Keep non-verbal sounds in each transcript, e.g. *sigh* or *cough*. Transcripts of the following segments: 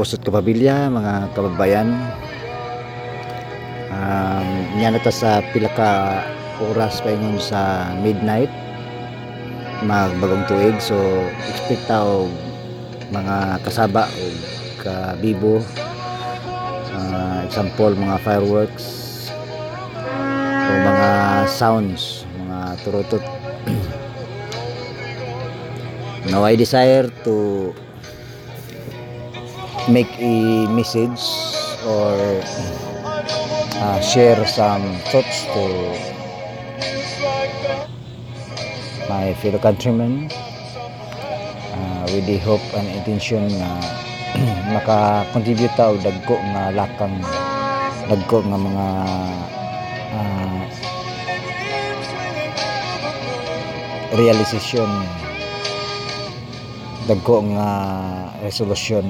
kapusot kapamilya, mga kababayan. Um, yan na ta sa pila ka oras pa ingon sa midnight magbagong tuig. So expect ta og mga kasaba o kabibo. Ah, example mga fireworks o mga sounds mga turutot. *clears throat* Now I desire to make a message or uh, share some thoughts to my fellow countrymen. Uh, with the hope and intention na *clears throat* maka-contribute ta og dagko nga lakang dagko nga mga uh, realization dagko nga resolution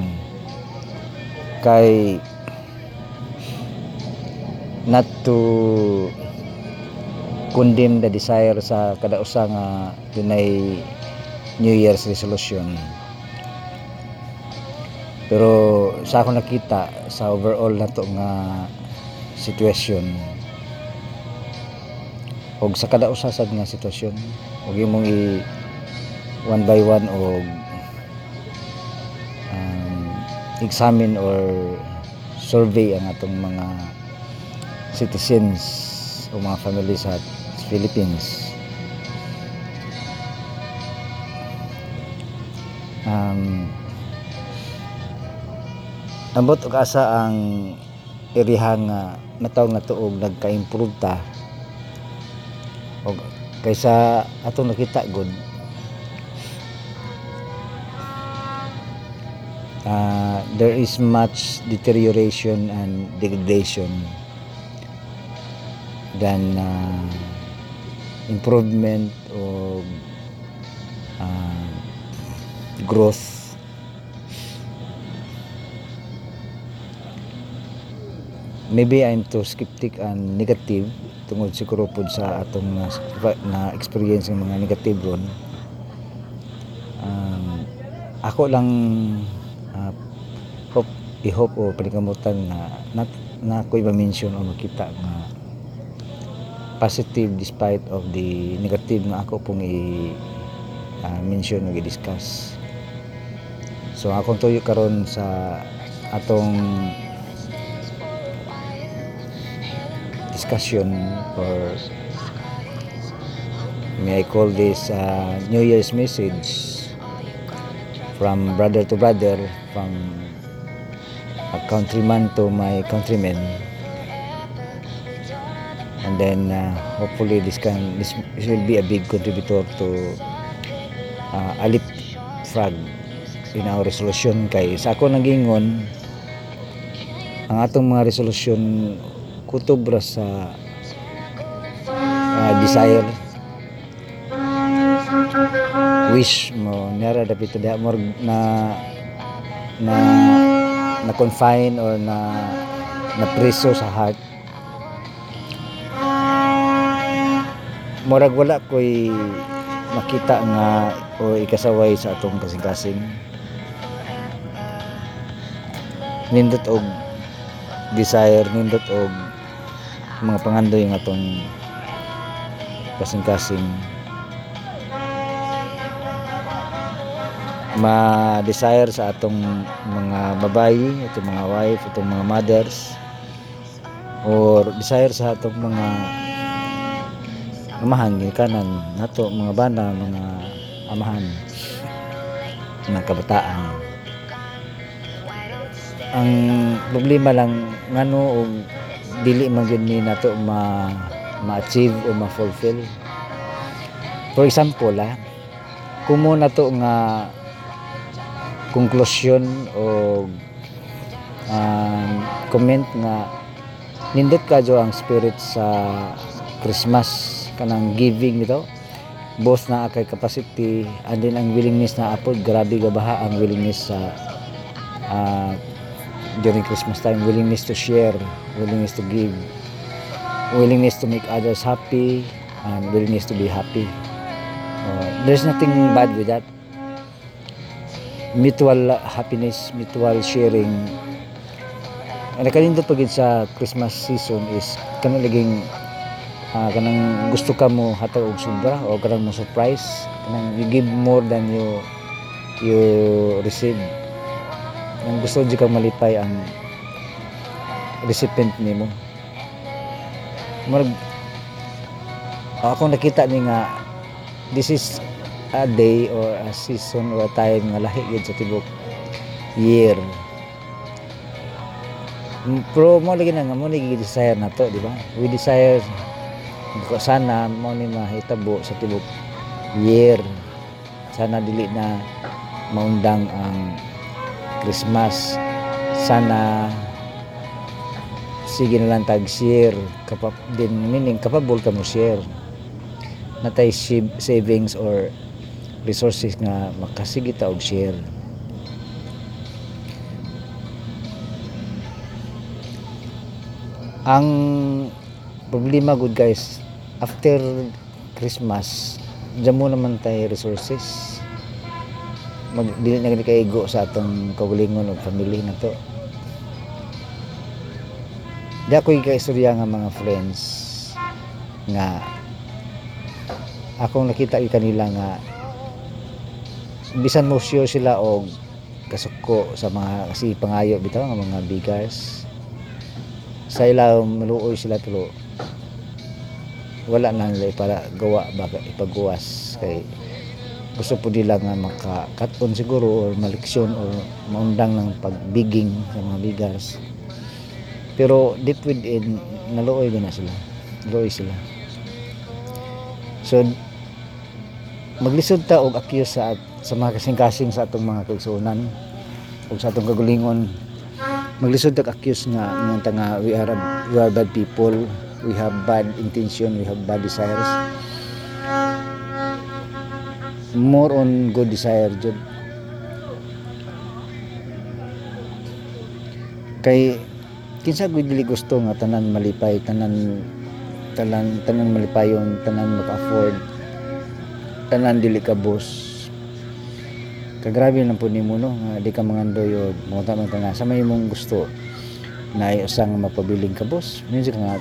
kay not to condemn the desire sa kada usa nga dunay New Year's resolution. Pero sa ako nakita sa overall na to nga situation og sa kada usa sad nga sitwasyon og imong i one by one og examine or survey ang atong mga citizens o mga family sa Philippines. Um, ambot og asa ang iriha nga nataw nga tuog nagka-improve ta og kaysa atong nakita gud uh, there is much deterioration and degradation than uh, improvement or uh, growth. Maybe I'm too skeptic and negative tungod siguro pod sa atong na, na experience ng mga negative ron. Um, ako lang uh, i-hope o panikamutan na na, na ako'y ma-mention o makita nga positive despite of the negative na ako pong i uh, mention o i-discuss. So akong tuyo karon sa atong discussion or may I call this uh, New Year's message from brother to brother from a countryman to my countrymen. And then uh, hopefully this can this, this will be a big contributor to uh, a leapfrog in our resolution. Kay sa ako nagingon ang atong mga resolution kutob ra sa uh, desire. Wish mo nara dapat na na na confine or na na preso sa heart. Murag wala ko'y makita nga o ikasaway sa atong kasing-kasing. Nindot og desire nindot og mga pangandoy nga atong kasing-kasing ma-desire sa atong mga babayi, atong mga wife, atong mga mothers or desire sa atong mga amahan kanan nato mga bana mga amahan mga kabataan. Ang problema lang ngano og dili man ni nato ma ma-achieve o ma-fulfill. For example ah kumo na to nga konklusyon o um, comment nga nindot ka jo ang spirit sa Christmas kanang giving nito? Both na kay capacity and then ang willingness na apod. Grabe gabaha ang willingness sa ah, during Christmas time? Willingness to share willingness to give willingness to make others happy and willingness to be happy. Uh, there's nothing bad with that mutual happiness mutual sharing. Ang nakalindot pag sa Christmas season is kanang laging ah, kanang gusto ka mo hataw og sobra o kanang mo surprise kanang you give more than you you receive. Ang gusto di kang malipay ang recipient nimo. Marag, ako nakita ni nga this is a day or a season or a time nga lahi gyud sa tibok year. Pero mo lagi na nga mo lagi desire na to di ba? We desire ko sana mo ni mahitabo sa tibok year. Sana dili na maundang ang Christmas. Sana sige na lang tag share. Kapap din meaning kapabol ka mo share. Natay savings or resources nga makasige og share. Ang problema good guys after Christmas dyan mo naman tayo resources. Mag dili na gani kaigo sa atong kaugalingon og family na to. Di ako kaistorya nga mga friends nga akong nakita yung kanila nga bisan mo sure sila og kasuko sa mga kasi pangayo bitaw nga mga bigars sa ilaw maluoy sila tulo. Wala na nila para gawa baka ipagawas kay gusto po nila nga makakaton siguro or maliksyon or maundang ng pagbiging sa mga bigars pero deep within naluoy na sila. Naluoy sila. So maglisod ta og accuse sa sa mga kasing-kasing sa atong mga kaigsuonan ug sa atong kagulingon. Maglisod ta og accuse nga nga ta nga we are we are bad people. We have bad intention. We have bad desires. More on good desire jud. Kay kinsa gud dili gusto nga tanan malipay tanan tanan tanan malipayon tanan maka-afford tanan dili ka boss kagrabe lang po nimo no nga di ka mangandoy og mga tamang ka nga sa may mong gusto. Na usang mapabiling ka boss. Minsan nga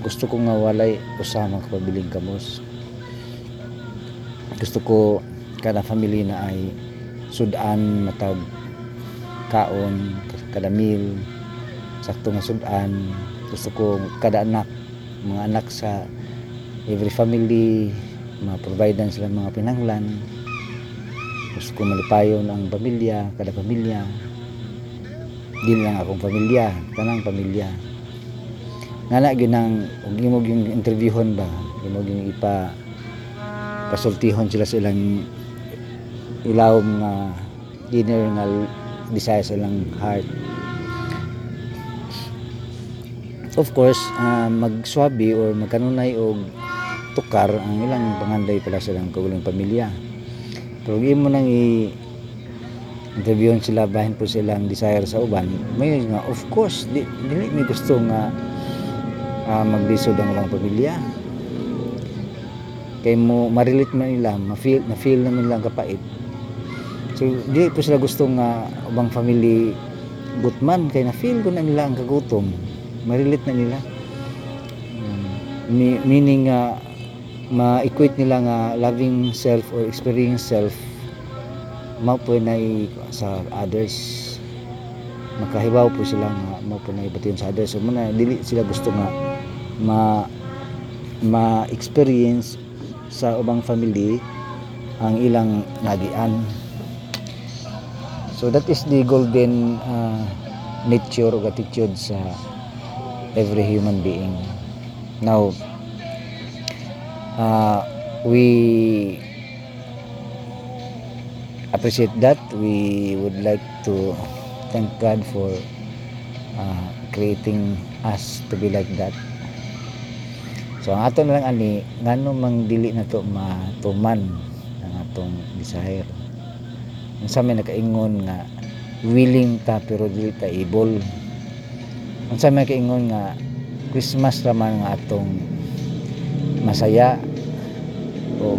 gusto ko nga walay usama kapabiling ka boss. Gusto ko kada family na ay sudan matag kaon kada meal sakto nga sudan. Gusto ko kada anak mga anak sa every family ma-providean sila mga pinanglan gusto ko ang pamilya kada pamilya. Di lang akong pamilya kanang pamilya. Nga na gyud nang ug imo yung interviewon ba? Imo yung ipa pasultihon sila sa ilang ilawom nga dinner nga desire sa ilang heart. Of course ah, magswabi or magkanunay og tukar ang ilang panganday pala silang kaugaling pamilya pero imo nang i interviewon sila bahin po silang desire sa uban. May nga of course di, dili may gusto nga ah, maglisod ang ulang pamilya. Kay mo marilit man nila ma-feel na-feel naman lang kapait. So di po sila gusto nga ubang family gutman kay na-feel ko na nila ang kagutom. Marilit na nila. Um, meaning nga ma-equate nila nga loving self or experience self mao po na sa others. Makahibaw po sila nga mao po sa others. So muna dili sila gusto nga ma ma-experience sa ubang family ang ilang nagian. So that is the golden uh, nature or attitude sa every human being. Now uh, we appreciate that. We would like to thank God for uh, creating us to be like that. So ang ato na lang ani ngano mang dili na to matuman ang atong desire ang sa may nakaingon nga willing ta pero dili ta able. Ang sa may nakaingon nga Christmas raman nga atong masaya o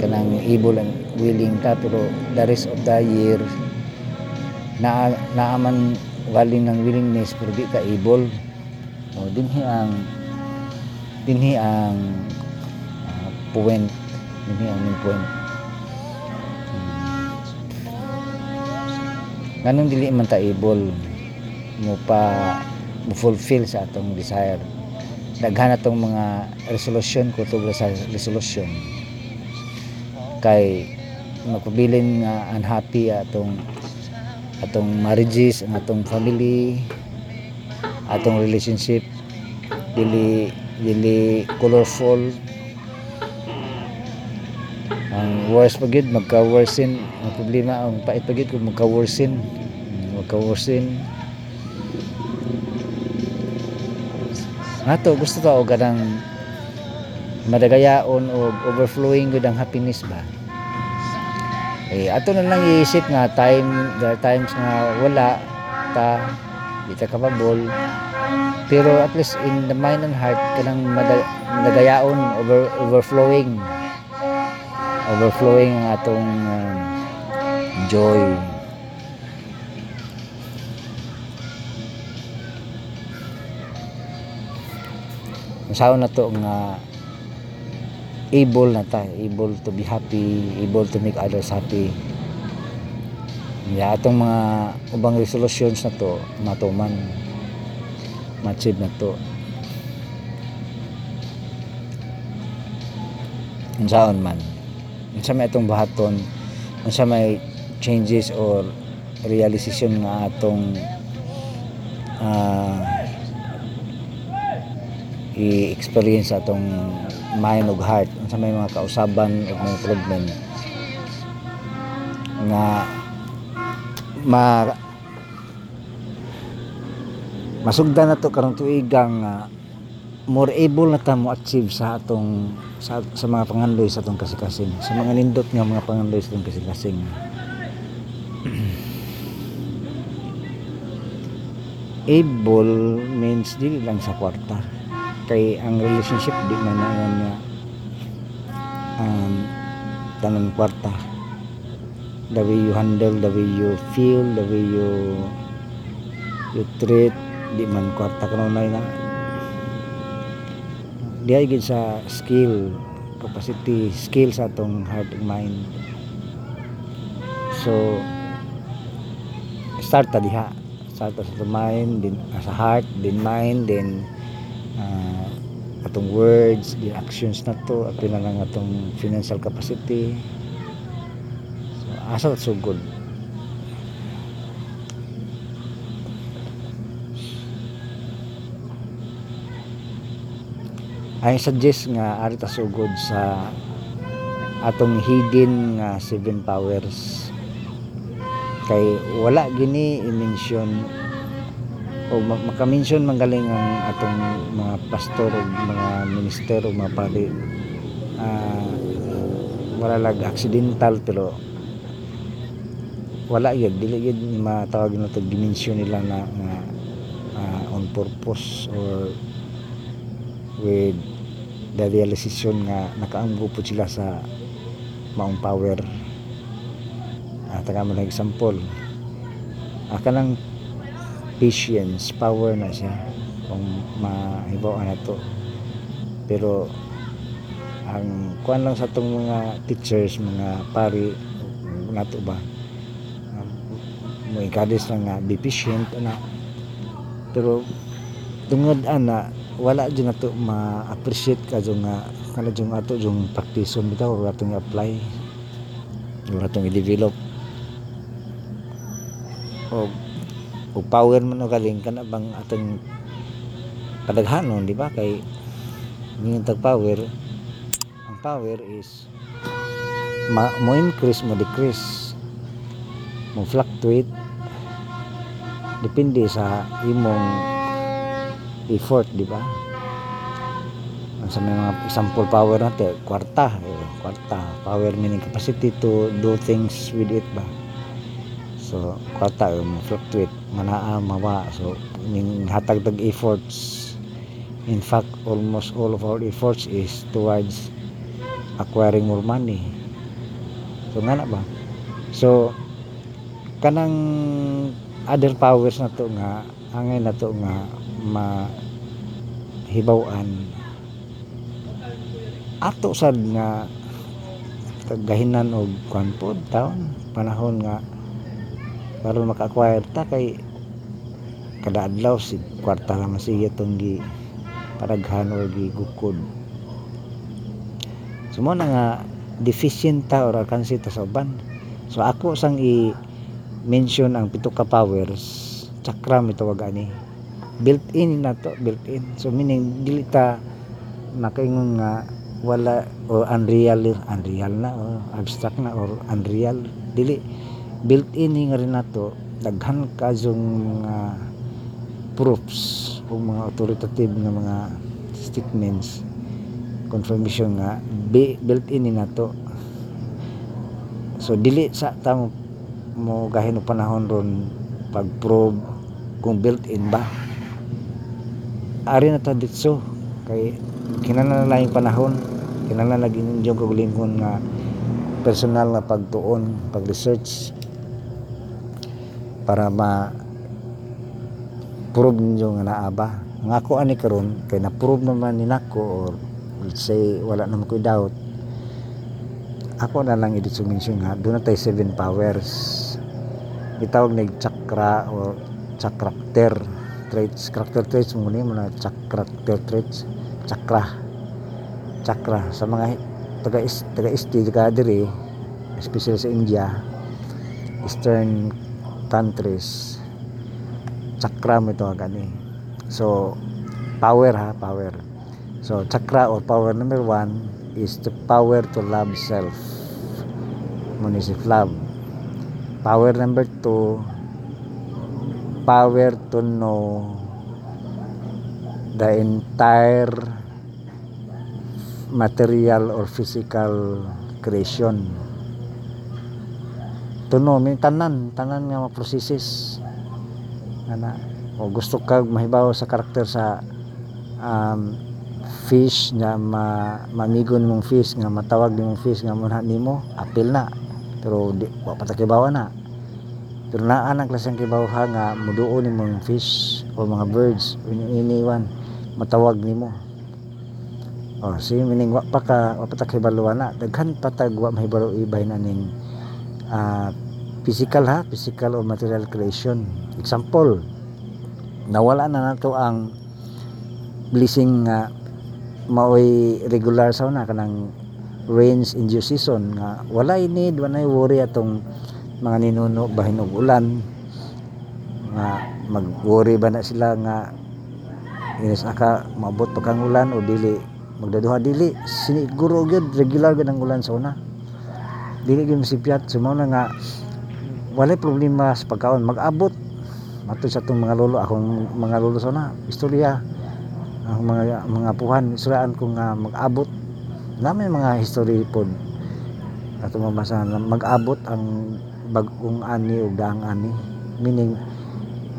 kanang able and willing ta pero the rest of the year na naaman galing ng willingness pero di ka able o dinhi ang dinhi ang ah, point dinhi ang main point. Hmm. ganun dili man ta able mo pa mo fulfill sa atong desire daghan atong mga resolution ko tungkol sa resolution kay magpabilin nga unhappy atong atong marriages ang atong family atong relationship. Dili dili colorful. Ang worst pagid magka worsen ang problema ang pait pagid kung magka worsen magka worsen ato gusto ta og ganang madagayaon o overflowing gud ang happiness ba? Eh ato na lang iisip nga time there times nga wala ta di ta kapabol pero at least in the mind and heart kanang mada- madagayaon over overflowing. Overflowing ang atong um, joy Masaon na to nga able na ta able to be happy able to make others happy. Ya atong mga ubang resolutions na to matuman ma-achieve na to. Unsaon man. Unsa may atong buhaton unsa may changes or realization nga atong ah, i-experience atong mind ug heart unsa may mga kausaban ug mga improvement. Nga ma masugdan na to karong tuigang nga more able na ta mo achieve sa atong sa, sa mga pangandoy sa atong kasikasing sa mga nindot nga mga pangandoy sa atong kasikasing *clears throat* able means dili lang sa kwarta kay ang relationship di man na yan nga um, tanang kwarta. The way you handle the way you feel the way you you treat di man kwarta kanunay na. Di ay sa skill capacity skill sa atong heart and mind. So start ta diha. Start ta sa mind din sa heart din mind din ah, atong words di actions na to at lang atong financial capacity. So asa so good I suggest nga ari ta sugod sa atong hidden nga seven powers. Kay wala gini i-mention o ma- maka-mention man galing ang atong mga pastor o mga minister o mga pari. Ah, wala lag accidental pero wala yun. Dili yun matawag na to dimension nila na nga ah, on purpose or with the realization nga nakaanggo po sila sa maong power. Ah, taga mo lang example. Ah, kanang patience power na siya kung mahibaw na to. Pero ang kuan lang sa tong mga teachers mga pari nato ba? Um, mo encourage lang nga be patient ana pero tungod ana wala dyan nato ma-appreciate ka dyan nga kana dyan ato dyan praktison bitaw or atong i-apply or atong i-develop. O o power man o galing kana bang atong padaghanon di ba? Kay ngin tag power ang power is ma mo increase mo decrease mo fluctuate depende sa imong effort di ba? Sa may mga example power natin kwarta eh, kwarta power meaning capacity to do things with it ba so kwarta eh, mo fluctuate manaa mawa. So ning hatag tag efforts. In fact almost all of our efforts is towards acquiring more money. So nga na ba? So kanang other powers na to nga angay na to nga ma hibaw-an ato sad nga gahinan og kwan pod taon panahon nga para maka-acquire ta kay kada adlaw si kwarta naman siya tong gi paraghan or gigukod so mo na nga deficient ta or alkansi ta sa uban. So ako sang i mention ang pito ka powers chakra mi tawag ani. Built in na to built in so meaning dili ta makaingon nga wala o unreal unreal na o abstract na or unreal. Dili built in nga rin nato daghan ka mga proofs o mga authoritative nga mga statements confirmation nga bi- built in ni nato so dili sa tamo mo gahin panahon ron pag prove kung built in ba. Ari na ta ditso kay kinahanglan na yung panahon kinahanglan naging yung kagulingon nga personal na pagtuon pag research para ma prove ninyo nga naa nga ako ani karon kay na prove naman ni nako or let's say wala naman ko doubt ako na lang edit mention nga doon na tayo seven powers. Itawag na chakra o chakrakter traits character traits mo ni mga chakrakter traits chakra chakra. Sa mga taga taga isti taga diri especially sa India eastern countries. Chakra mo ito gani so power ha power. So chakra or power number one is the power to love self. Munisip love. Power number two power to know the entire material or physical creation to know may tanan. Tanan nga mga processes. Ana. O gusto kag mahibaw sa karakter sa um, fish nga ma, mamigon mong fish nga matawag nimong fish nga munha nimo apil na. Pero di wa pa na. Pero naa ang klaseng kibaw ha nga muduo nimong fish o mga birds. Iniwan matawag nimo o si meaning wa pa ka wa pa na. Daghan patag wa mahibalo ibay na ning ah, physical ha? Physical or material creation. Example nawala na nato ang blessing nga maoy regular sa una kanang rains in due season nga wala need wala worry atong mga ninuno bahin og ulan. Nga mag-worry ba na sila nga inis aka maabot pa kang ulan o dili magdaduha dili siniguro gyud regular gyud ang ulan sa una dili gyud masipyat sumo na nga walay problema sa pagkaon. Mag-abot mato sa itong mga lolo akong mga lolo sa una istorya ang mga mga puhan suraan ko nga mag-abot. Namin mga history pod ato mabasa na mag-abot ang bagong ani o daang ani. Meaning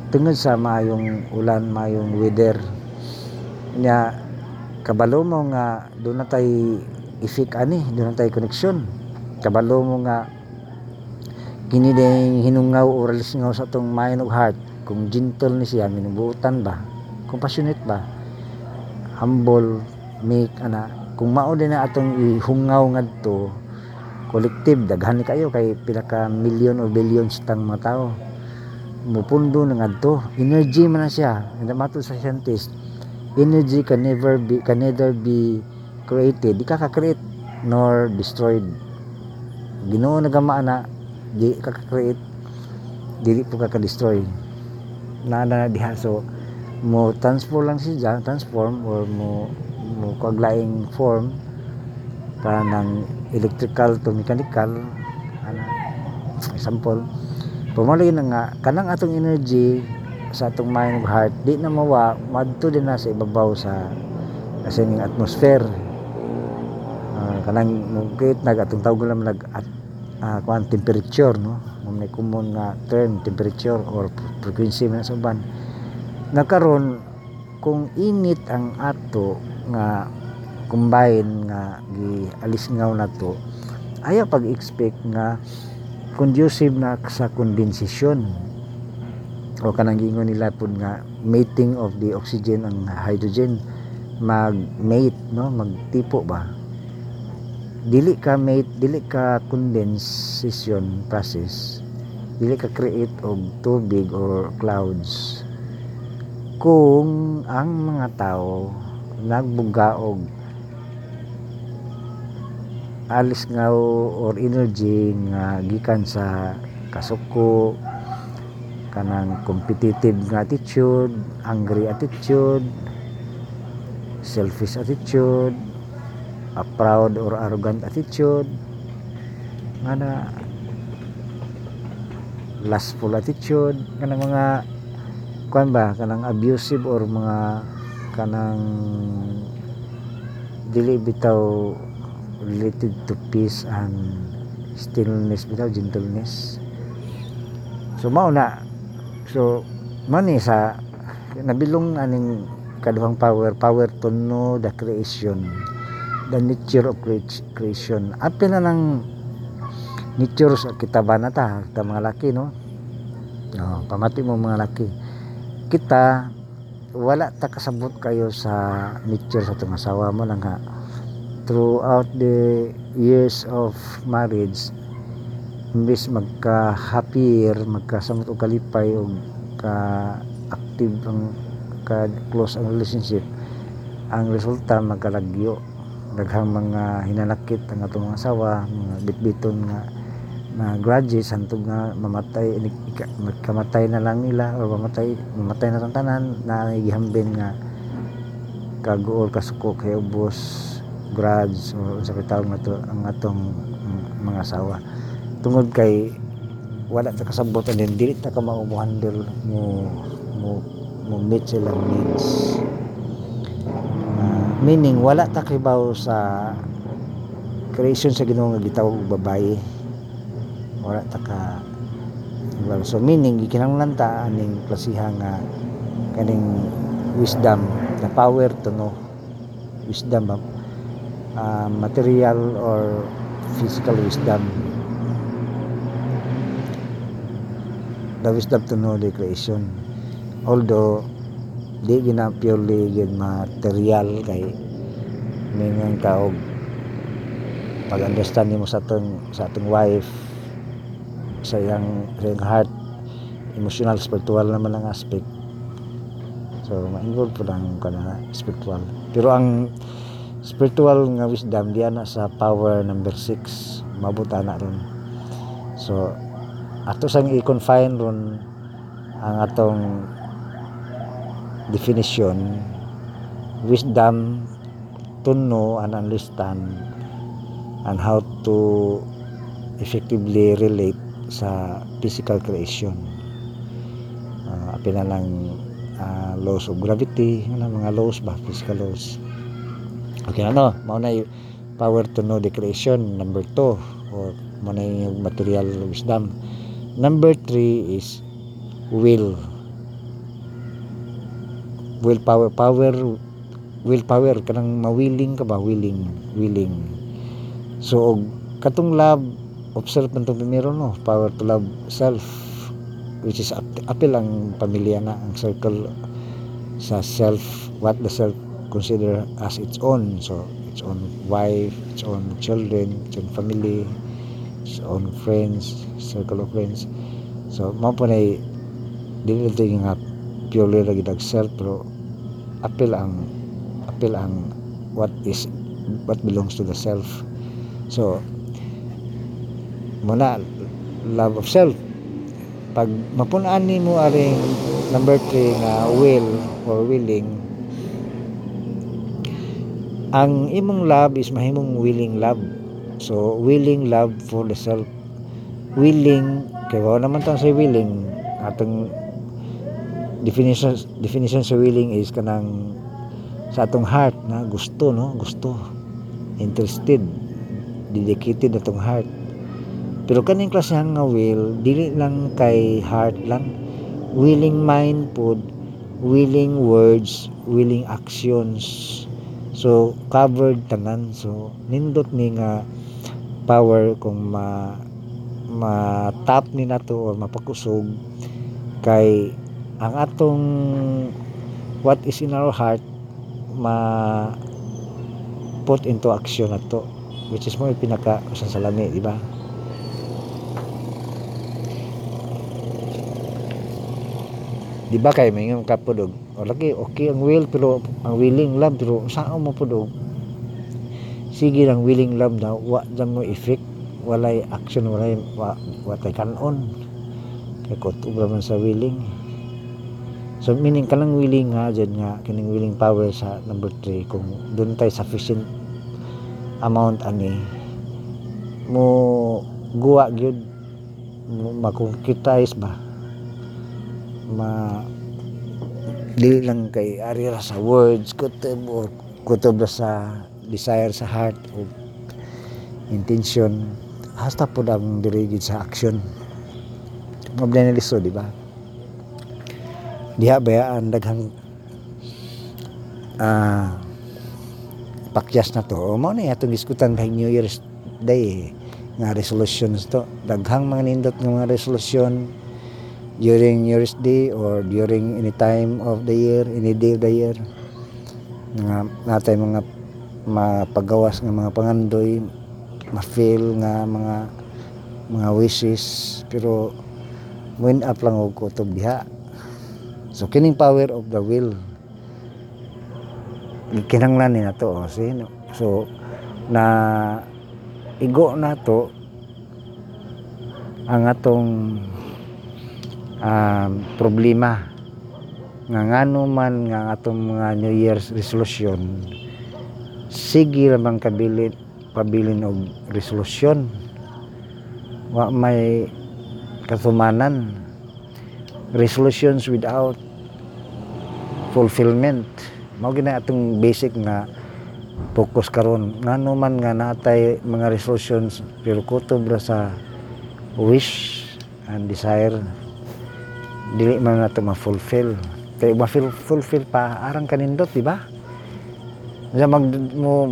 tungod sa maayong ulan maayong weather nya kabalo mo nga doon na tay ifik ani doon na tay koneksyon kabalo mo nga kini ding hinungaw o relisngaw sa tong mind of heart kung gentle ni siya minubutan ba? Compassionate ba? Humble make ana. Kung mao din na atong ihungaw ngadto collective daghan kayo kay pila ka million or billions tang mga tao. Mupundo na ngadto. Energy man na siya. And mato sa scientist. Energy can never be can neither be created. Di ka ka-create nor destroyed Ginoo nagama na di ka ka-create dili po ka ka-destroy. Na na diha. So mo transform lang siya transform or mo mo kaglaing form kanang electrical to mechanical ana example. Pumali na nga kanang atong energy sa atong mind ug heart di na mawa madto din na sa ibabaw sa kasi ning atmosphere. Ah, kanang mugit nag atong tawag lang nag at uh, kuan temperature no? Mo may common nga term temperature or frequency man sa uban. Nakaron kung init ang ato nga combine nga gialis ngaw na to ayaw pag-expect nga conducive na sa condensation o kanang gingon nila pud nga mating of the oxygen ang hydrogen mag-mate no? Magtipo ba dili ka mate dili ka condensation process. Dili ka create og tubig or clouds. Kung ang mga tao nagbuga og alis nga or energy nga gikan sa kasuko kanang competitive nga attitude angry attitude selfish attitude a proud or arrogant attitude. Nga na lustful attitude. Kanang mga kuan ba kanang abusive or mga kanang dili bitaw related to peace and stillness bitaw gentleness. So mao na. So mani sa nabilong aning kaduhang power power to know the creation the nature of cre- creation. Apil na ng nature sa kita ba na ta kita mga laki no? Oh, pamati mo mga laki. Kita wala ta kasabot kayo sa nature sa itong asawa mo lang ha? Throughout the years of marriage imbis magka happier magkasamot og kalipay og ka active ang ka close ang relationship ang resulta magkalagyo daghang mga hinanakit ang atong mga asawa mga bitbiton nga na grudges hantog nga mamatay magkamatay na lang nila o mamatay mamatay na tanan na gihambin nga kaguol kasuko kay ubos grudge o sa kitawag nga to ang atong mga asawa. Tungod kay wala ta kasabot and then dili ta ka mao mo mo mo meet silang needs. Ah, meaning wala ta sa creation sa Ginoo nga gitawag og babaye wala ta ka. Kibaw. so meaning gikinahanglan ta aning klasiha nga kaning wisdom the power to know wisdom Ah, material or physical wisdom. The wisdom to know the creation. Although di gina purely yun material kay mingan ka og pag understand mo sa atong sa atong wife sa iyang sa heart emotional spiritual naman ang aspect. So ma-involve po lang ka na spiritual. Pero ang spiritual nga wisdom di na sa power number 6 mabuta na ron. So ato sang i-confine ron ang atong definition wisdom to know and understand and how to effectively relate sa physical creation. Uh, apil na lang ah, laws of gravity ano mga laws ba physical laws. Okay ano mao na yung power to know the creation number 2 or mao na yung material wisdom. Number 3 is will willpower power willpower kanang mawilling ka ba? Willing willing. So og katong love of self man itong primero no? Power to love self which is ap- apil ang pamilya na ang circle sa self what the self consider as its own. So its own wife its own children its own family its own friends circle of friends. So mao po na dili yung purely lagi nag self pero appeal ang appeal ang what is what belongs to the self. So muna love of self. Pag mapunaan ni mo aring number 3 nga will or willing ang imong love is mahimong willing love. So willing love for the self. Willing kay naman tang say willing atong definition definition sa willing is kanang sa atong heart na gusto no? Gusto. Interested. Dedicated atong heart. Pero kaning klase nga will dili lang kay heart lang. Willing mind pod willing words willing actions. So covered tanan. So nindot ni nga power kung ma ma-tap ni nato or mapakusog kay ang atong what is in our heart ma put into action nato which is mo pinaka usan sa di ba? Di ba kay may nga kapudog o lagi okay ang will pero ang willing love pero saan mo pudog? Sige lang willing love na wa dyan mo effect walay action walay wa, watay kanon. Kay ubra man sa willing so meaning kanang willing nga dyan nga kining willing power sa number 3 kung doon tay sufficient amount ani mo guwa gyud mo makongkitize ba? Ma dili lang kay ari ra sa words kutob or kutob sa desire sa heart o intention. Hasta po ang dirigid sa action mabla na liso di ba diha ba ang daghang ah pakyas na to mo na atong diskutan kay New Year's Day nga resolutions to daghang mga nindot nga mga resolution during New Year's Day or during any time of the year, any day of the year. Nga natay mga mapagawas nga mga pangandoy, ma-feel nga mga mga wishes pero wind up lang og kutob diha. So kining power of the will. Kinanglan ni nato oh, sino. So na igo nato ang atong um, problema. Nga ngano man nga atong mga New Year's resolution sige lamang kabilin pabilin og resolution? Wa may katumanan. Resolutions without fulfillment. Mao gina atong basic nga focus karon. Ngano man nga natay mga resolutions pero kutob ra sa wish and desire dili man nato ma-fulfill. Kay ma-fulfill pa arang kanindot di ba? Sa mag mo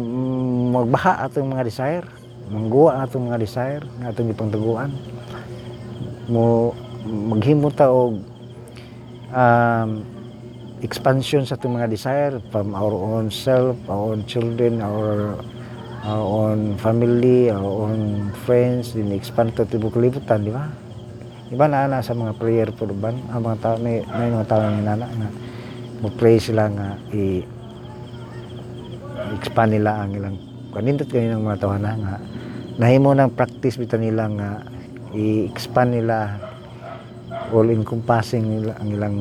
magbaha atong mga desire mangguwa atong mga desire nga atong gipangtaguan. Mo maghimo ta og um, expansion sa atong mga desire from our own self our own children our our own family our own friends din expand to tibok libutan di ba? Iba na ana sa mga prayer po ban ang mga tao may, may mga tao nga nana nga mo pray sila nga i expand nila ang ilang kanindot kaninang mga tao na nga nahimo ng practice bitaw nila nga i-expand nila all encompassing nila ang ilang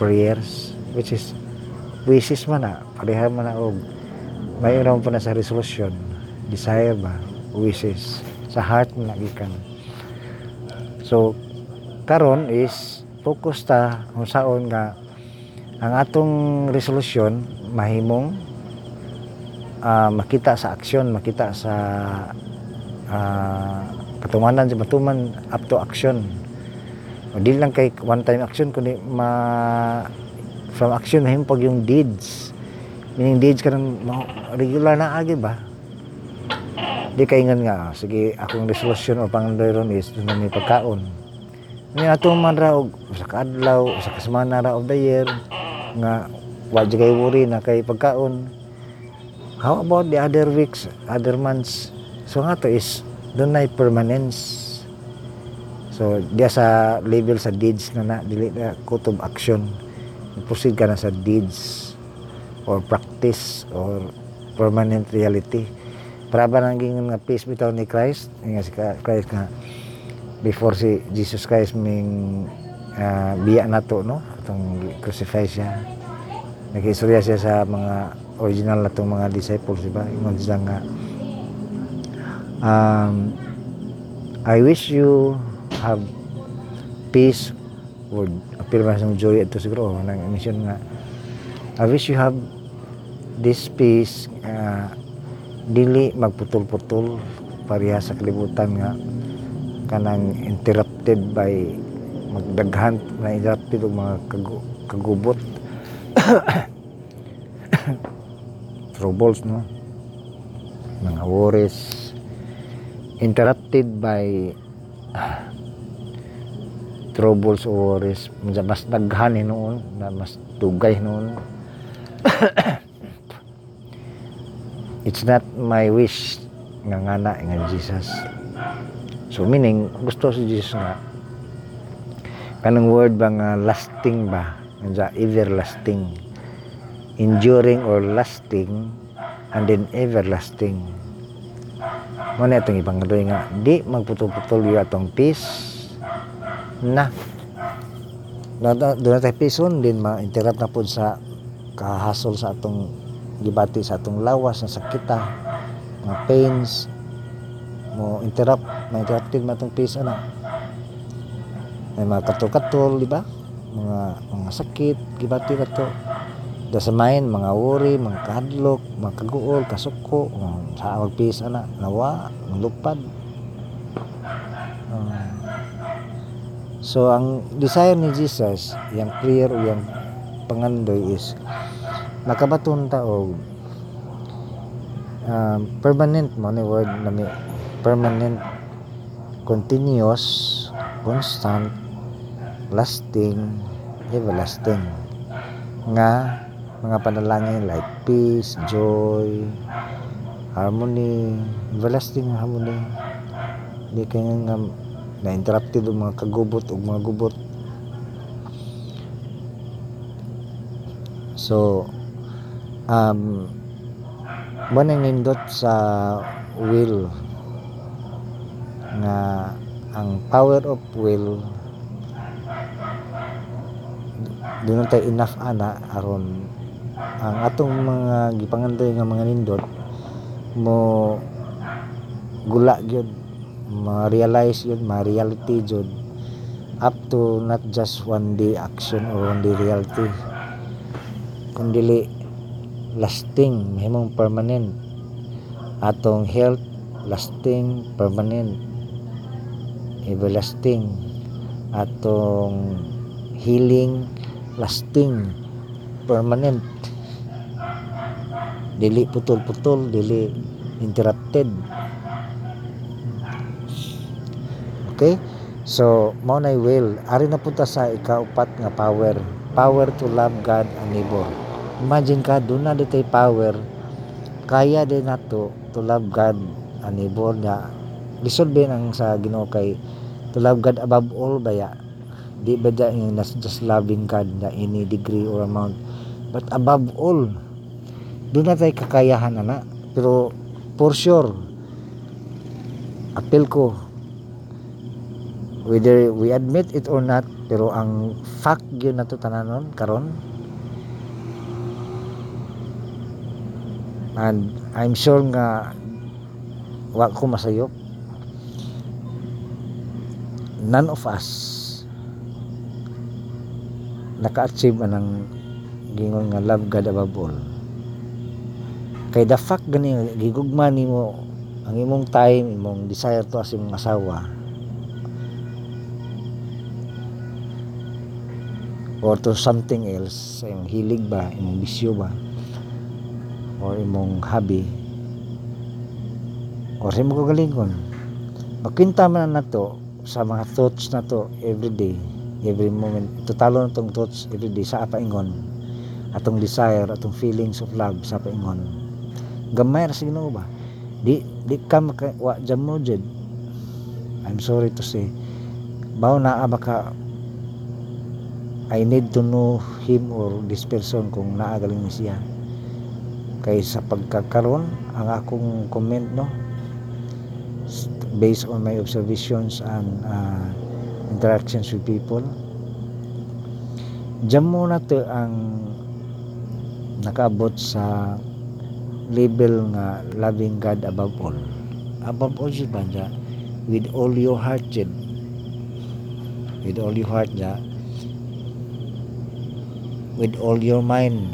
prayers which is wishes man na pareha man na og mayroon pa na sa resolution desire ba wishes sa heart na gikan So karon is focus ta kung saon nga ang atong resolution mahimong ah, makita sa aksyon, makita sa uh, katumanan sa matuman up to action. O di lang kay one time action kundi ma from action mahimong pag yung deeds. Meaning deeds ka ng regular na agi ba? di kaingan nga sige akong resolution o pangandoy is na may pagkaon ni ato man ra og sa kaadlaw sa kasemana ra of the year nga wa kay worry na kay pagkaon how about the other weeks other months so nga to is dunay permanence so diya sa level sa deeds nga na dili na kutob action proceed ka na sa deeds or practice or permanent reality. Para ba naging nga peace bitaw ni Christ? Nga si Christ nga before si Jesus Christ ming ah, biya nato no? Atong crucify siya. Nag-istorya siya sa mga original natong mga disciples di ba? Ingon sila nga um, I wish you have peace or appeal man sa joy ito siguro nang mission nga. I wish you have this peace uh, dili magputol-putol pareha sa kalibutan nga kanang interrupted by magdaghan na interrupted og mga kagu- kagubot. *coughs* Troubles no? Mga worries. Interrupted by troubles or Medyo mas daghan noon na mas dugay noon. *coughs* It's not my wish nga ngana nga Jesus. So meaning gusto si Jesus nga. Kanang word ba nga lasting ba? Nga everlasting enduring or lasting and then everlasting. Mo na itong ipangadoy nga di magputol-putol yung atong peace na. Na na- doon na tayo pison din ma-interrupt na po sa kahasol sa atong gibati sa atong lawas na sakita mga pains. Mo interrupt ma-interrupted ma atong peace ana may mga katol-katol di ba? Mga mga sakit gibati na to. Dasamain mga worry mga kahadlok mga kaguol kasuko mga sa mag peace ana nawa lupad Ah. So ang desire ni Jesus, yung prayer o yung pangandoy is nakabaton ta um, permanent mo ni word na may permanent continuous constant lasting everlasting nga mga panalangin like peace joy harmony everlasting harmony. Di kaya nga na-interrupted og mga kagubot og mga gubot. So um mo nang nindot sa will nga ang power of will doon tayo enough ana aron ang atong mga gipangandoy nga mga nindot mo gula gyud ma-realize yun, ma-reality yun up to not just one day action or one day reality kundi lasting mahimong permanent. Atong health lasting permanent. Everlasting. Atong healing lasting permanent. Dili putol-putol dili interrupted Okay? So, mo na will. Ari na punta sa ikaupat nga power. Power to love God and neighbor. Imagine ka, doon na ditay power. Kaya din nato to love God and neighbor niya. Lisod din ang sa Ginoo kay to love God above all baya. Di ba dya yung just loving God na any degree or amount. But above all, doon na tayo kakayahan na Pero for sure, appeal ko, whether we admit it or not pero ang fact yun na to tananon karon and I'm sure nga wa ko masayop none of us naka-achieve anang gingon nga love God above all. Kay the fact gani gigugma nimo ang imong time imong desire to as imong asawa or to something else imong hilig ba imong bisyo ba or imong hobby. Or sa imong kagalingon makinta man na to sa mga thoughts na to every day. Every moment. Tutalo na tong thoughts every day sa apaingon. Atong desire atong feelings of love sa apaingon. Gamay ra sa Ginoo ba? Di di ka maka wa jam I'm sorry to say. Bawo naa ba ka I need to know him or this person kung naagaling siya kay sa pagkakaroon ang akong comment no based on my observations and uh, interactions with people Diyan muna to ang nakaabot sa label nga loving God above all. Above all siya ba niya? With all your heart Jed. With all your heart niya. With all your mind.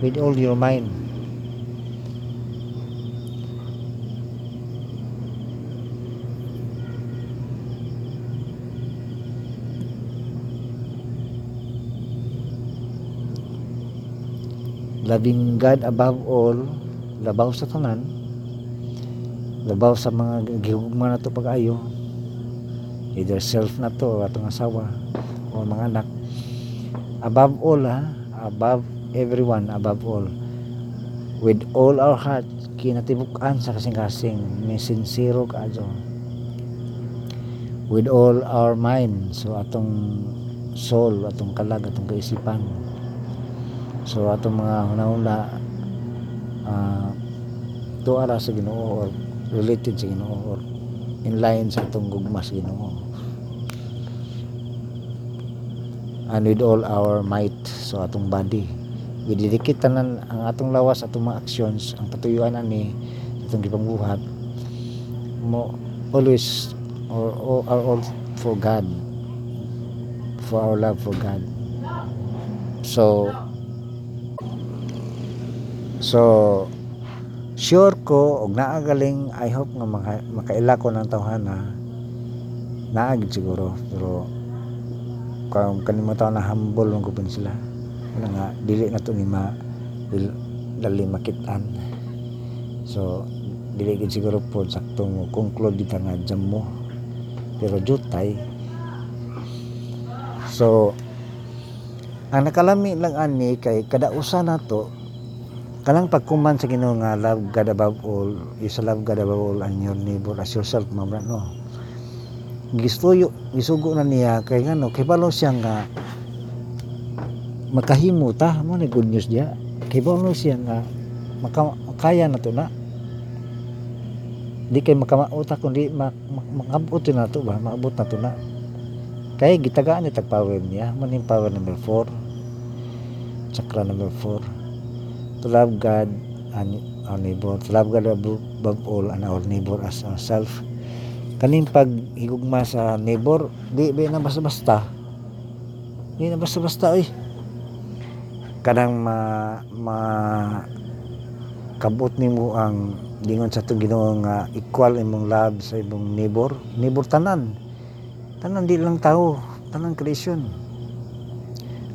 With all your mind. Loving God above all, labaw sa tanan, labaw sa mga gihugma na to pag-ayo, either self na to, atong asawa, o mga anak. Above all, ha? Above everyone, above all. With all our heart, kinatibukan sa kasing-kasing, may sincero ka adyo. With all our mind, so atong soul, atong kalag, atong kaisipan. So atong mga hunahuna uh, tuara sa Ginoo or related sa Ginoo or in line sa atong gugma sa Ginoo. And with all our might, so atong body, ididikit tanan ang atong lawas, atong mga actions, ang patuyuan ani atong gipangbuhat mo always or, or are all for God. For our love for God. So So, sure ko, og naagaling, I hope nga maka, makaila ko ng tawhana, naagid siguro, pero kung kanimo taon na humble mong kupin sila, wala nga, dili na to ni ma, dali makitaan. So, dili gid siguro po sakto mo conclude dito nga jam mo. Pero jutay. So, ang nakalami lang ani kay kada usa na to kanang pagkuman sa Ginoo nga love God above all is love God above all and your neighbor as yourself mamra no gistuyo gisugo na niya kay ngano kay balo siya nga makahimo ta mo ni good news dia kay balo siya nga maka, makaya na to na. Di kay makamauta kundi mak, mak, makabot na to ba maabot na to na. Kay gitagaan ni tag power niya man yung power number 4 chakra number 4 to love God and our neighbor, to love God above all and our neighbor as ourselves. Kaning pag higugma sa neighbor, di di na basta-basta. Di na basta-basta oy. Kanang ma, ma kabot nimo ang lingon sa itong Ginoo nga equal imong love sa imong neighbor, neighbor tanan. Tanan di lang tao, tanan creation.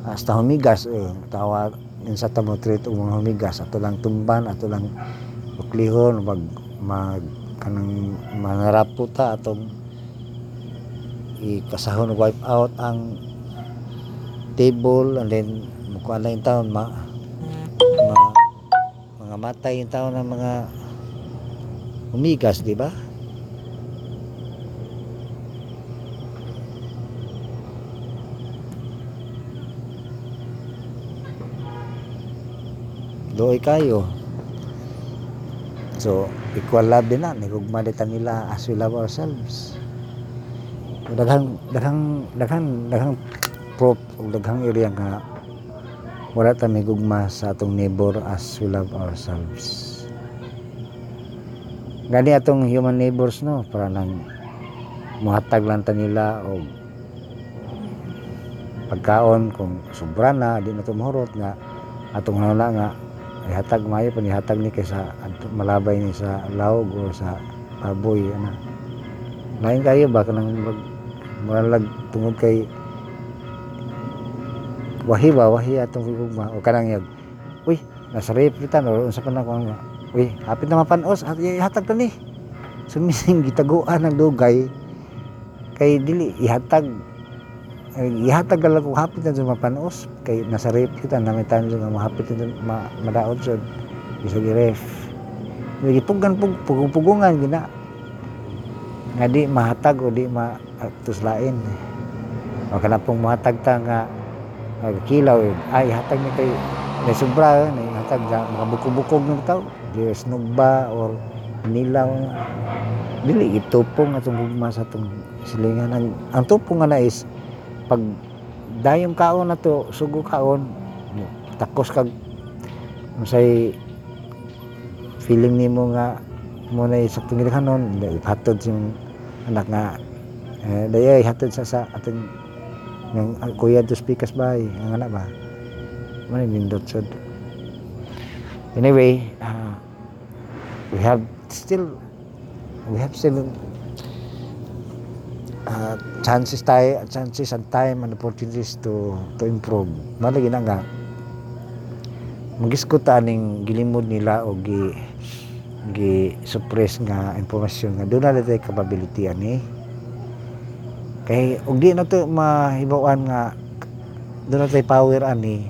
Hasta humigas, eh, tawa yun sa tamo treat mga humigas ato lang tumban ato lang uklihon mag mag kanang manarapo ta atong ikasahon og wipe out ang table and then mukuha lang yung taon ma, ma mga matay yung taon ng mga humigas di ba? Doy kayo. So equal love din na nigugma dita nila as we love ourselves daghang daghang daghang daghang ug daghang area nga wala ta migugma sa atong neighbor as we love ourselves. Gani atong human neighbors no? Para nang muhatag lang ta nila og pagkaon kung sobra na di na tumurot nga atong hanula nga ihatag mayo pa ihatag ni kay sa malabay ni sa laog o sa baboy ana lain kayo ba kanang mag muralag tungod kay wahi ba wahi atong gugma o kanang yag uy nasa replitan o unsa pa nga uy hapit na mapanos at ihatag ta ni. Sumising gitaguan ng dugay kay dili ihatag ay, ihatag lang kung hapit na mapanos. Kay nasa ref kita namin tayo nga mahapit na ma, madaot isa di ref. Gipugan pug pugong-pugungan gina. Nga di mahatag o di ma tuslain. O kana pong mahatag ta nga nagkilaw eh. ay hatag ni kay na sobra na hatag na mga bukog-bukog ng tao. Di snugba or nilaw. Dili itupong atong gugma sa atong silingan. Ang, ang tupong nga na is pag dayong kaon na to sugo kaon takos kag say feeling nimo nga mo na saktong gilakanon hatod yung anak nga eh, dayay hatod sa sa atong ng kuya to speakers ba ang anak ba? Man nindot sad anyway uh, we have still we have still uh, chances tayo chances and time and opportunities to to improve. Malagi na nga magiskuta ning gilimod nila o gi gi suppress nga impormasyon nga doon na tayo capability ani. Kay ug di na to mahibawan nga doon na tayo power ani.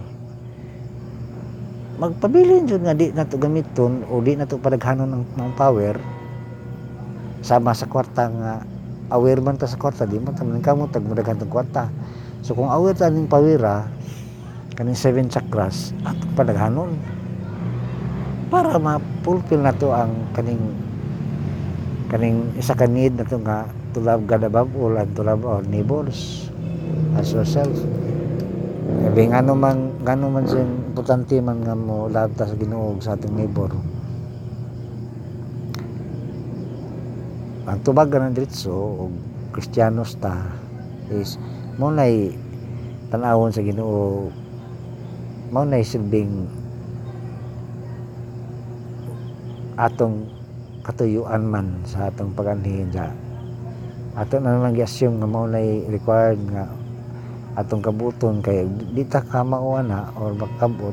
Magpabilin jud nga di na to gamiton o di na to padaghanon ng, ng power. Sama sa kwarta nga aware man ta sa kwarta di man ta man kamo tag madaghan tong kwarta. So kung aware ta ning pawera kaning seven chakras at padaghanon. Para ma-fulfill na to ang kaning kaning isa ka need na to nga to love God above all and to love our neighbors as ourselves. Sabi nga naman, nga naman sin importante man nga mo love ta sa Ginoo ug sa ating neighbor. Ang tubag ng diretso o Kristiyanos ta is mo nay tanawon sa Ginoo. Mo nay silbing atong katuyuan man sa atong paganhin ja ato na naman gi-assume nga mao required nga atong kabuton kay di ta kamao na or makabot.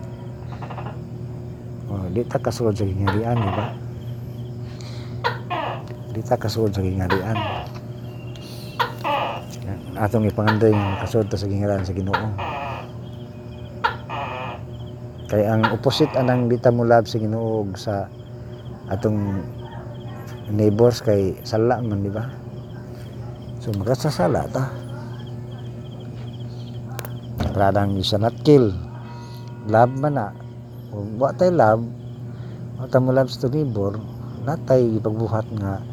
O di ta kasulod sa gingharian di ba di ta sa gingharian atong ipangandoy nga kasulod ta sa gingharian sa Ginoo. Kay ang opposite anang di ta love sa Ginoo sa atong neighbors kay sala man di ba? So makasasala ta. Radang isa not kill. Love man na. Wa tay love. Wa ta love sa neighbor. Natay ipagbuhat nga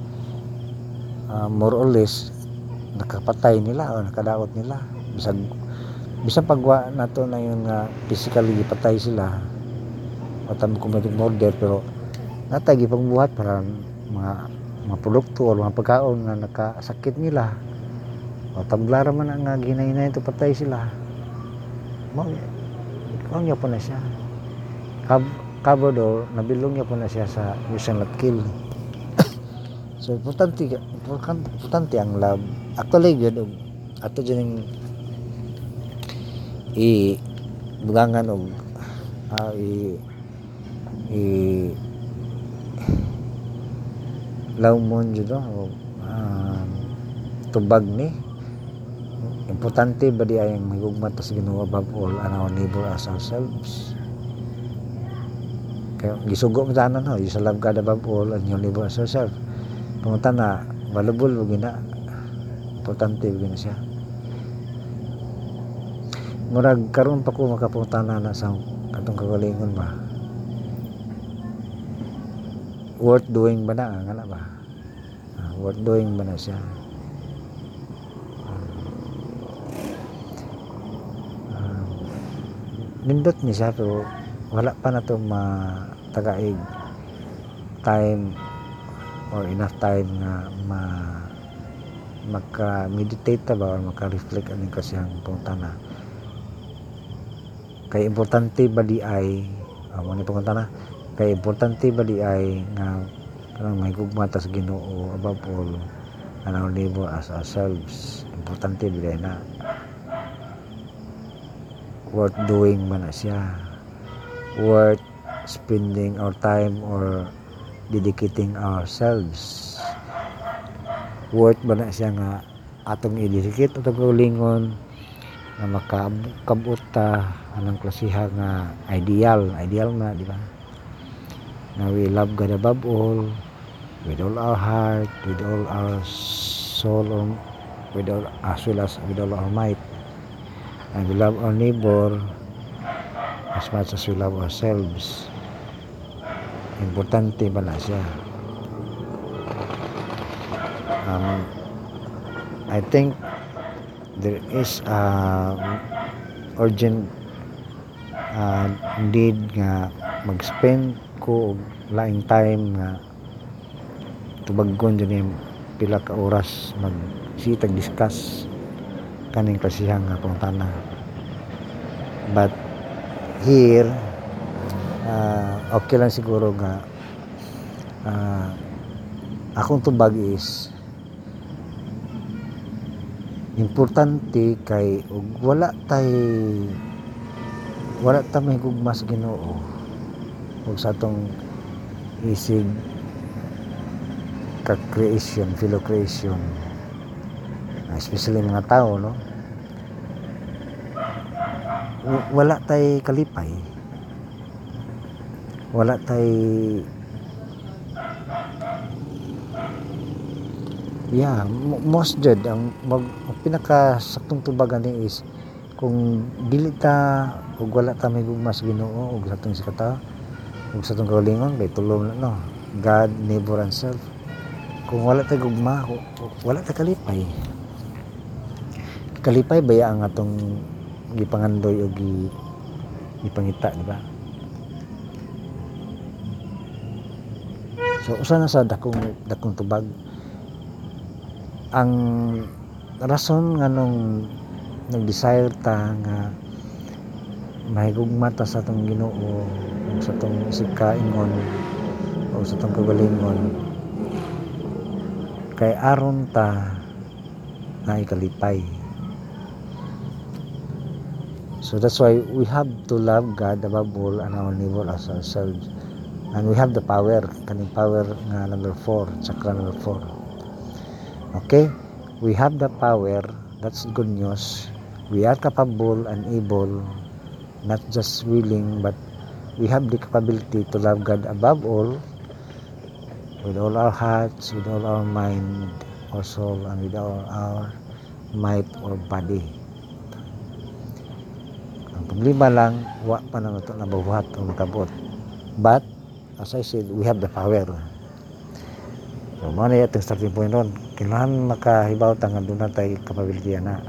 ah, more or less nakapatay nila o nakadaot nila. Bisag bisag pagwa nato na yun nga physically ipatay sila o tamo committing murder pero natay ipagbuhat para mga mga produkto o mga pagkaon nga nakasakit nila. O tablara man ang nga ginay-inay to patay sila. Mo niya po na siya. Kab kabado nabilong niya po na siya sa not kill so importante importante, ang love. Actually yun og ato dyan i bugangan og ah, i i lawmon jud do o um, tubag ni. Importante ba di ay mahigugmat ta sa Ginoo above all and our neighbor as ourselves? Kaya gisugo mo tanan ho you shall love God above all and your neighbor as yourself pumunta na. Valuable mo gina importante mo gina siya. Murag karon pa ko makapunta na na sa atong kagalingon ba? Worth doing ba na? Nga na ba? Ah, worth doing ba na siya? Ah, nindot ni siya pero wala pa na to matagaig time or enough time nga ma maka-meditate ta ba or maka-reflect aning kasiyang punta na. Kay importante ba di ay uh, mo ni punta na? Kay importante ba di ay nga kanang may gugmata sa Ginoo above all and our neighbor as ourselves importante ba na? Worth doing man na siya. Worth spending our time or dedicating ourselves. Worth ba na siya nga atong i-dedicate atong kaulingon na makabot ta anang klasiha nga ideal? Ideal na di ba? Na we love God above all with all our heart with all our soul or with all as well as with all our might. And we love our neighbor as much as we love ourselves importante ba na siya. Um, I think there is a urgent uh, need nga mag-spend ko og laing time nga tubaggon dyan yung pila ka oras mag sitag discuss. Kaning klasihang nga pangutana. But here uh, okay lang siguro nga. Uh, akong tubag is importante kay ug wala tay wala ta may gugma Ginoo. Ug sa atong isig ka creation philo creation especially mga tao no? Wala tay kalipay wala tay. Yeah mo- most jud ang mag ang pinakasaktong tubagan ni is kung dili ta ug wala ta may gugma sa Ginoo ug sa atong sikata ug sa atong kaulingon kay tulong na no? God neighbor and self kung wala ta gugma wala ta kalipay. Kalipay baya ang atong gipangandoy o gi gipangita di ba so usa na sa dakong dakong tubag. Ang rason nga nung nag-desire ta nga mahigugma ta sa atong Ginoo sa atong isig kaingon o sa atong kagalingon kay aron ta na ikalipay. So that's why we have to love God above all and our neighbor as ourselves and we have the power kaning power nga number 4 chakra number 4 okay? We have the power that's good news. We are capable and able not just willing but we have the capability to love God above all with all our hearts with all our mind or soul and with all our might or body. Ang problema lang wa pa na ito nababuhat o makabot. But as I said we have the power. So mo na itong starting point ron. Kailangan makahibaw ta nga doon na tayo capability na.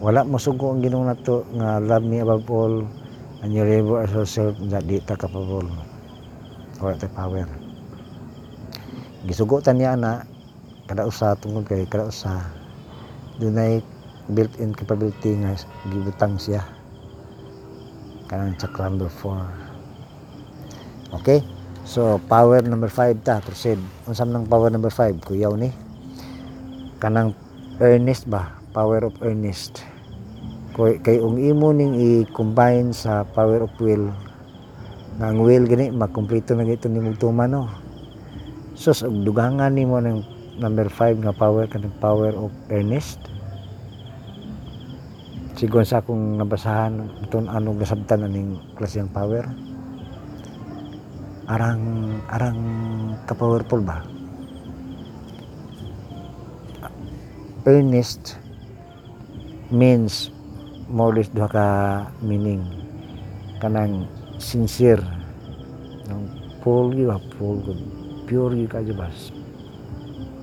Wala mo sugo ang ginoo nato nga love me above all and your neighbor as yourself nga di ta capable wala tayo power. Gisugutan niya na kada usa tungod kay kada usa dunay built-in capability nga gibutang siya. Kanang chakra number 4 okay? So power number 5 ta proceed. Unsam nang power number 5 kuyaw ni. Kanang earnest ba? Power of earnest. Kay, kay ung imo ning i-combine sa power of will nga ang will gani makumpleto na gito ni mugtuman no? Sus og dugangan nimo ng number 5 nga power kanang power of earnest. Sigon sa akong nabasahan itong anong nasabtan aning klaseng power arang arang ka-powerful ba? Earnest means more or duha ka meaning kanang sincere. Nang full you have full good. Pure you ka ba?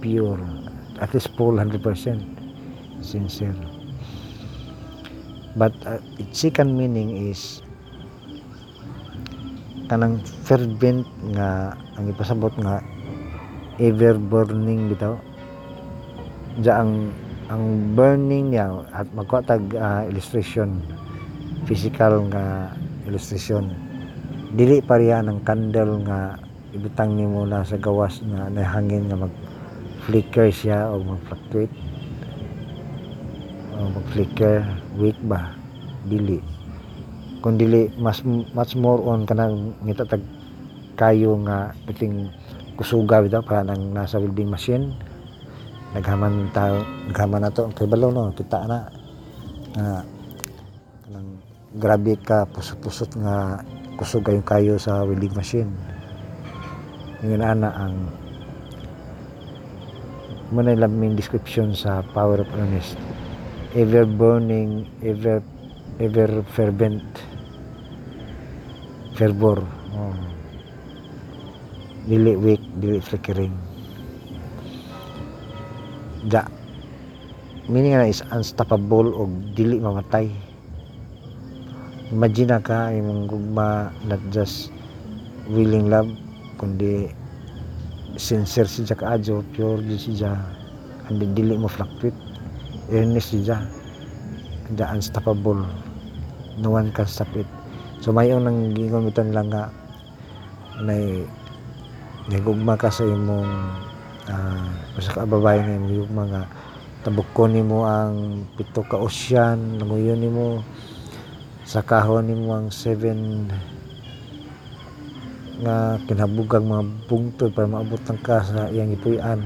Pure. At least full 100% sincere. But uh, its second meaning is kanang fervent nga ang ipasabot nga ever burning bitaw. Ja ang ang burning niya at magkuha tag ah, illustration physical nga illustration. Dili pa riya ng candle nga ibutang nimo na sa gawas nga nahangin nga mag flicker siya o mag fluctuate o mag flicker weak ba? Dili kung dili mas much more on kanang ngita tag kayo nga piting kusuga bitaw para nang nasa welding machine. Naghaman tayo naghaman na to kay balo no? Kita na. Nga kanang grabe ka pusot-pusot nga kusog yung kayo sa welding machine. Yun ana ang muna laming description sa power of earnest. Ever burning ever ever fervent fervor. Oh. dili weak dili flickering. Da. Meaning na is unstoppable o dili mamatay. Imagine ka imong gugma not just willing love kundi sincere siya kaadyo pure di siya. And dili mo fluctuate earnest siya. The unstoppable. No one can stop it so may nang gingamitan lang nga na nagugma ka sa imong uh, sa kababae nga imong mga tabukon nimo ang pito ka ocean nanguyon nimo sa kahon nimo ang seven nga kinabugang mga bungtod para maabot lang ka sa iyang ipuy-an.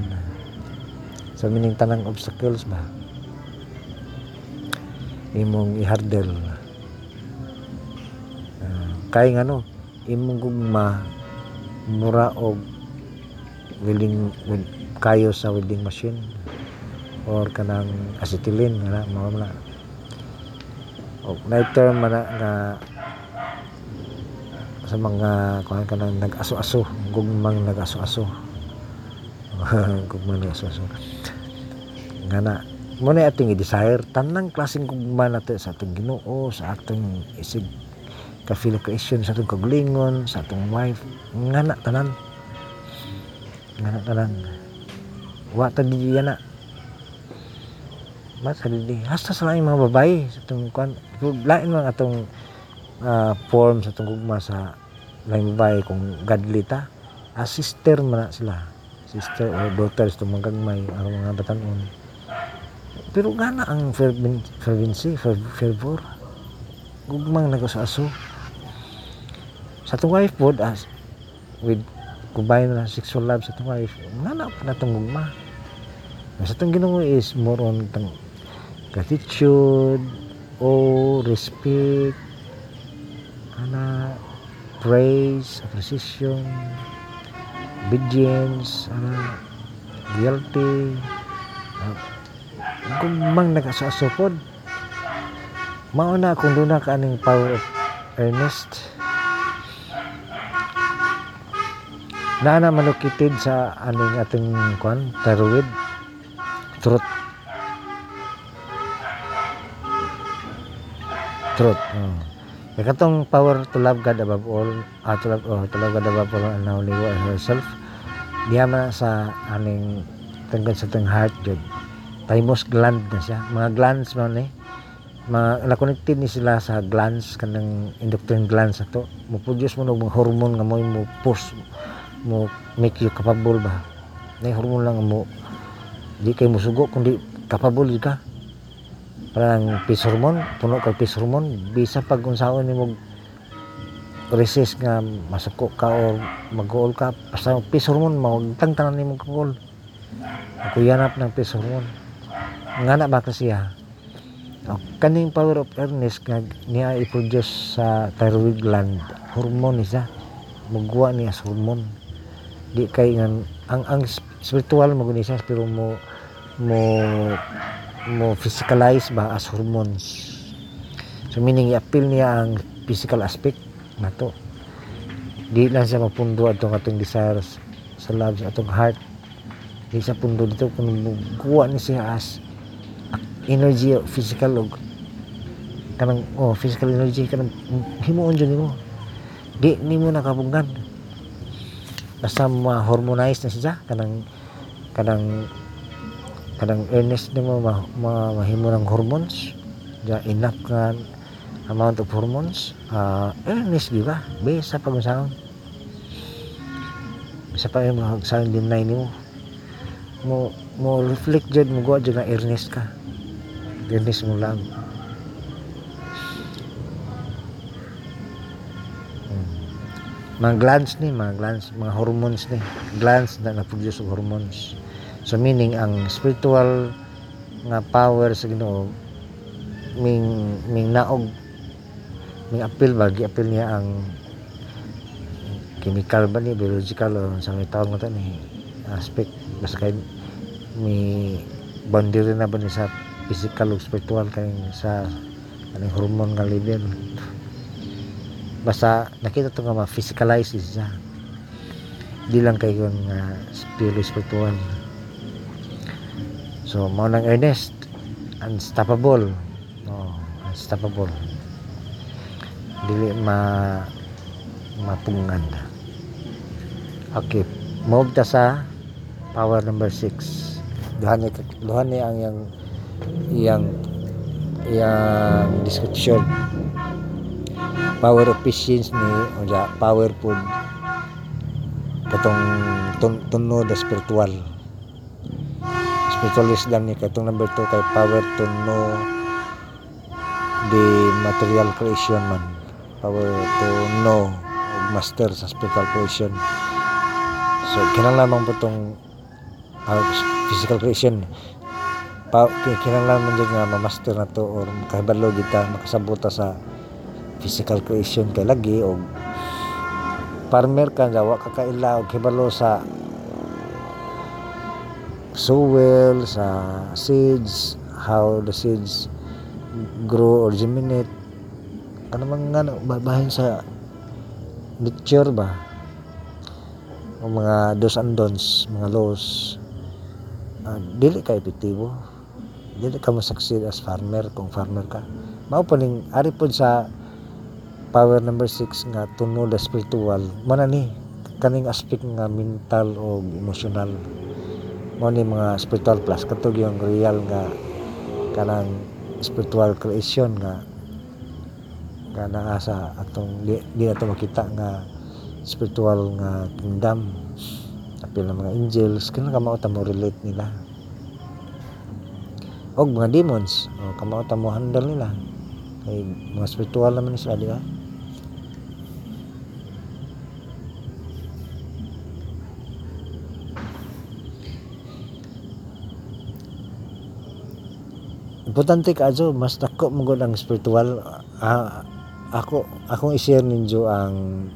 Sa mining tanang obstacles ba? Imong ihardel kay ngano imong gugma mura og welding with, kayo sa welding machine. Or kanang acetylene nga mao na og night term man nga sa mga kuan kanang nag-aso-aso gugmang nag-aso-aso. *laughs* Gugmang nag-aso-aso. Nga na mo na ating i-desire tanang klaseng gugma nato sa atong Ginoo sa atong isig ka-filication sa atong kaglingon sa atong wife. Nga na tanan. Nga na tanan. Wa ta di na mas di hasta sa mga babae sa atong kuan lain man atong uh, form sa atong gugma sa lain babae kung godly ta. As sister man na sila. Sister or daughters itong mga gagmay ang mga batanon. Pero nga na ang fervency fer, fervor. Gugmang nagasaso sa atong wife pod as with combine na sexual love sa atong wife nga na pa natong gugma. Sa atong ginoo is more on tang gratitude o respect ana praise appreciation obedience ana guilty uh, gumang nagasaso pod mao na kung doon na kaning power of earnest na na malukitid sa aning ating kwan truth. Truth oh. Kaya katong power to love God above all, ah, to, love, oh, to love God above all and live herself, diya man sa aning tungkol sa itong heart jud. Thymus gland na siya. Mga glands man eh. Mga na-connected ni sila sa glands kanang endocrine glands ato. Mo produce mo ng hormone nga mo mo push mo make you capable ba? Na hormone lang mo di kay mo sugo kundi capable ka. Parang peace hormone puno kay peace hormone. Bisa pag unsaon ni mo resist nga masuko ka or mag-goal ka basta peace hormone magtang tanan ni mo goal kuyanap ng peace hormone. Nga na ba kasi ha oh, kaning power of earnest nga niya i-produce sa thyroid gland hormone isa magwa niya sa hormone di kay nga ang ang spiritual mo guni siya pero mo mo mo physicalize ba as hormones? So meaning i-appeal niya ang physical aspect na to. Di lang siya mapundo atong atong desires sa love sa atong heart. Di sa pundo dito kung kuha ni siya as energy physical og kanang oh physical energy kanang himuon jud nimo di nimo nakabunggan basta ma-hormonize na siya kanang kanang kanang earnest nimo ma, ma, mahimo ng hormones. Ja enough nga amount of hormones. Uh, earnest di ba? Bisa pag usaon bisa pa yung sound din na nimo mo mo reflect jud mo go jud na earnest ka. Earnest mo lang mga glands ni mga glands mga hormones ni glands na na-produce og hormones. So meaning ang spiritual nga power sa Ginoo ming ming naog ming appeal ba? Gi-appeal niya ang chemical ba ni biological o sa may tawag mo ni aspect. Basta kay may boundary na ba ni sa physical o spiritual kay sa anong hormone nga level basta nakita to nga ma-physicalize siya. Di lang kay yung uh, spiritual so mao nang earnest unstoppable. Oh, unstoppable. Dili ma mapungan okay move ta sa power number 6 duhan ni duhan ni ang yang yang yang description power of patience ni unya power pud katong tun, tunod spiritual. Spiritual wisdom ni katong number 2 kay power to know the material creation man. Power to know master sa spiritual creation. So kinahanglan po tong uh, physical creation. Pa kinahanglan man jud nga ma-master na to or makahibalo kita makasabota sa physical creation kay lagi og farmer ka jawa ka kaila og hibalo sa soil sa seeds how the seeds grow or germinate. Ano man nga bahin sa nature ba? O mga dos and don'ts mga laws. Ah, dili ka epektibo. Dili ka mo succeed as farmer kung farmer ka. Mao pa ning ari pod sa power number 6 nga tunod the spiritual. Mo na ni kaning aspect nga mental o emotional. Mo ni mga spiritual plus katog yung real nga kanang spiritual creation nga nga naa sa atong di, di ato makita nga spiritual nga kingdom. Apil ng mga angels kaya kamao ta mo relate nila. Og mga demons o kamao ta mo handle nila. Kay mga spiritual naman sila di ba importante ka adyo mas dako mo ang spiritual. Ah, ako akong i-share ninyo ang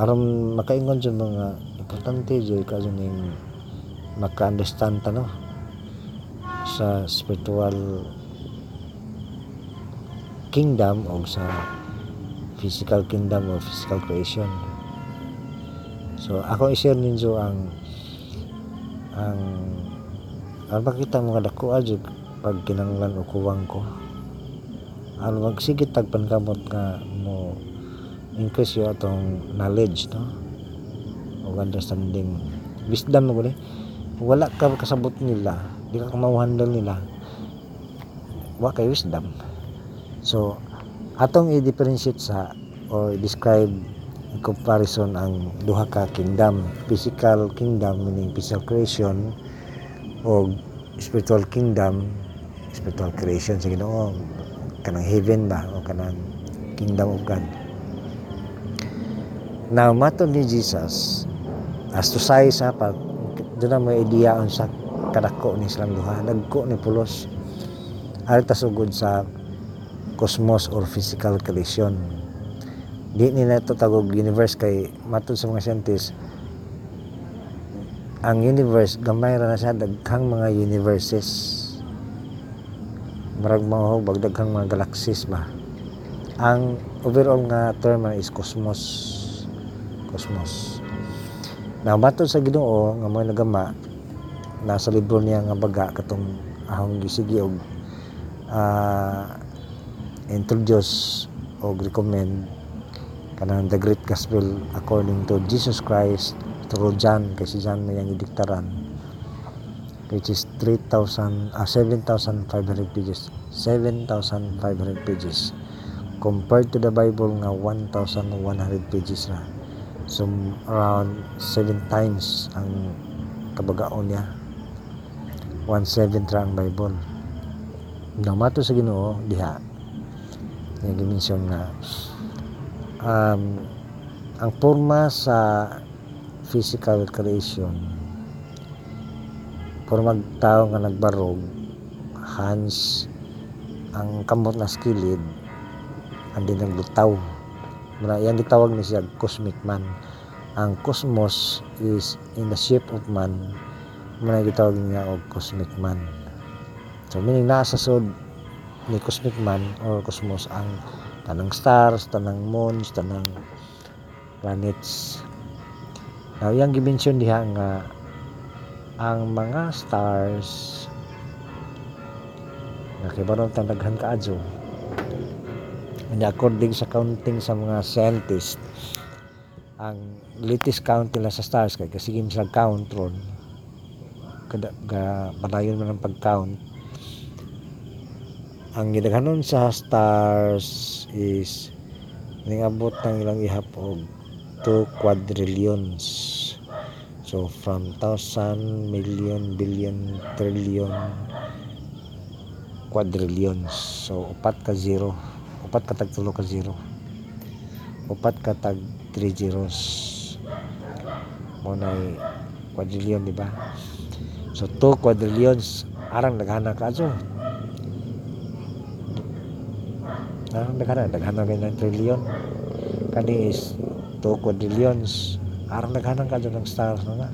aron makaingon jud mga importante jud ka jud ning maka-understand ta no? Sa spiritual kingdom o sa physical kingdom o physical creation. So ako i-share ninyo ang ang ang makita mga dako adyo pag kinanglan o kuwang ko. Ano magsigit tagpan kamot nga mo increase yung atong knowledge no? O understanding. Wisdom mo gani wala ka kasabot nila. Di ka mauhandle nila. Wa kay wisdom. So atong i-differentiate sa or describe comparison ang duha ka kingdom. Physical kingdom meaning physical creation o spiritual kingdom spiritual creation sa Ginoo kanang heaven ba o kanang kingdom of God. Now mato ni Jesus as to size ha pag doon may idea on sa kadako ni silang duha nagko ni pulos. Ari ta sugod sa cosmos or physical creation di nila ito tagog universe kay matod sa mga scientists ang universe gamay ra na siya daghang mga universes marag mga bagdaghang mga galaxies ba? Ang overall nga term is cosmos. Cosmos. Na matod sa Ginoo nga mo nagama nasa libro niya nga baga katong ahong gisigi og ah, introduce o recommend kanang the great gospel according to Jesus Christ through John kasi John may ang idiktaran which is 3,000 ah, 7,500 pages. 7,500 pages. Compared to the Bible nga 1,100 pages na. So around 7 times ang kabagaon niya. 1/7 ra ang Bible. Namato sa Ginoo diha. Nga gimension nga um, ang forma sa physical creation formag tao nga nagbarog hands ang kamot na skilid andi nang lutaw muna yan gitawag ni siya cosmic man. Ang cosmos is in the shape of man. Muna gitawag niya og cosmic man. So meaning naa sa sod ni Cosmic Man or Cosmos ang tanang stars, tanang moons, tanang planets. Now, yung gimension diha nga ang mga stars. Nga kibaron ta daghan kaadyo and according sa counting sa mga scientists ang latest count nila sa stars kay kasi sa count ron. Kada ga man ang pag-count. Ang gidaghanon sa stars is ningabot ng ilang ihap og 2 quadrillions so from thousand million billion trillion quadrillions. So upat ka zero. Upat ka tag tulo ka zero. Upat ka tag 3 zeros. Mo na quadrillion di ba? So 2 quadrillions. Arang daghana ka so arang daghana daghana kay ng trillion. Kani is 2 quadrillions arang daghana ka ng stars na? Nga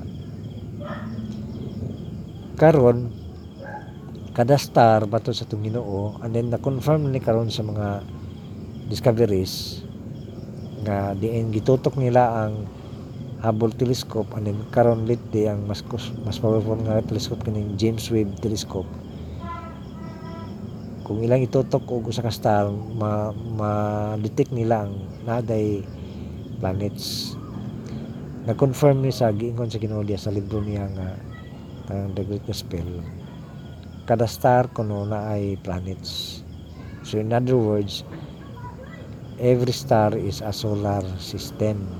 karon kada star bato sa itong Ginoo? And then na-confirm ni karon sa mga discoveries nga diin gitutok nila ang Hubble telescope and then karon lately ang mas mas powerful nga telescope kining James Webb telescope. Kung ilang itutok og usa ka star ma, ma-detect nila ang naday planets na-confirm ni sa giingon sa Ginoo sa libro niya nga ang The Great Gospel kada star kuno na ay planets. So in other words every star is a solar system.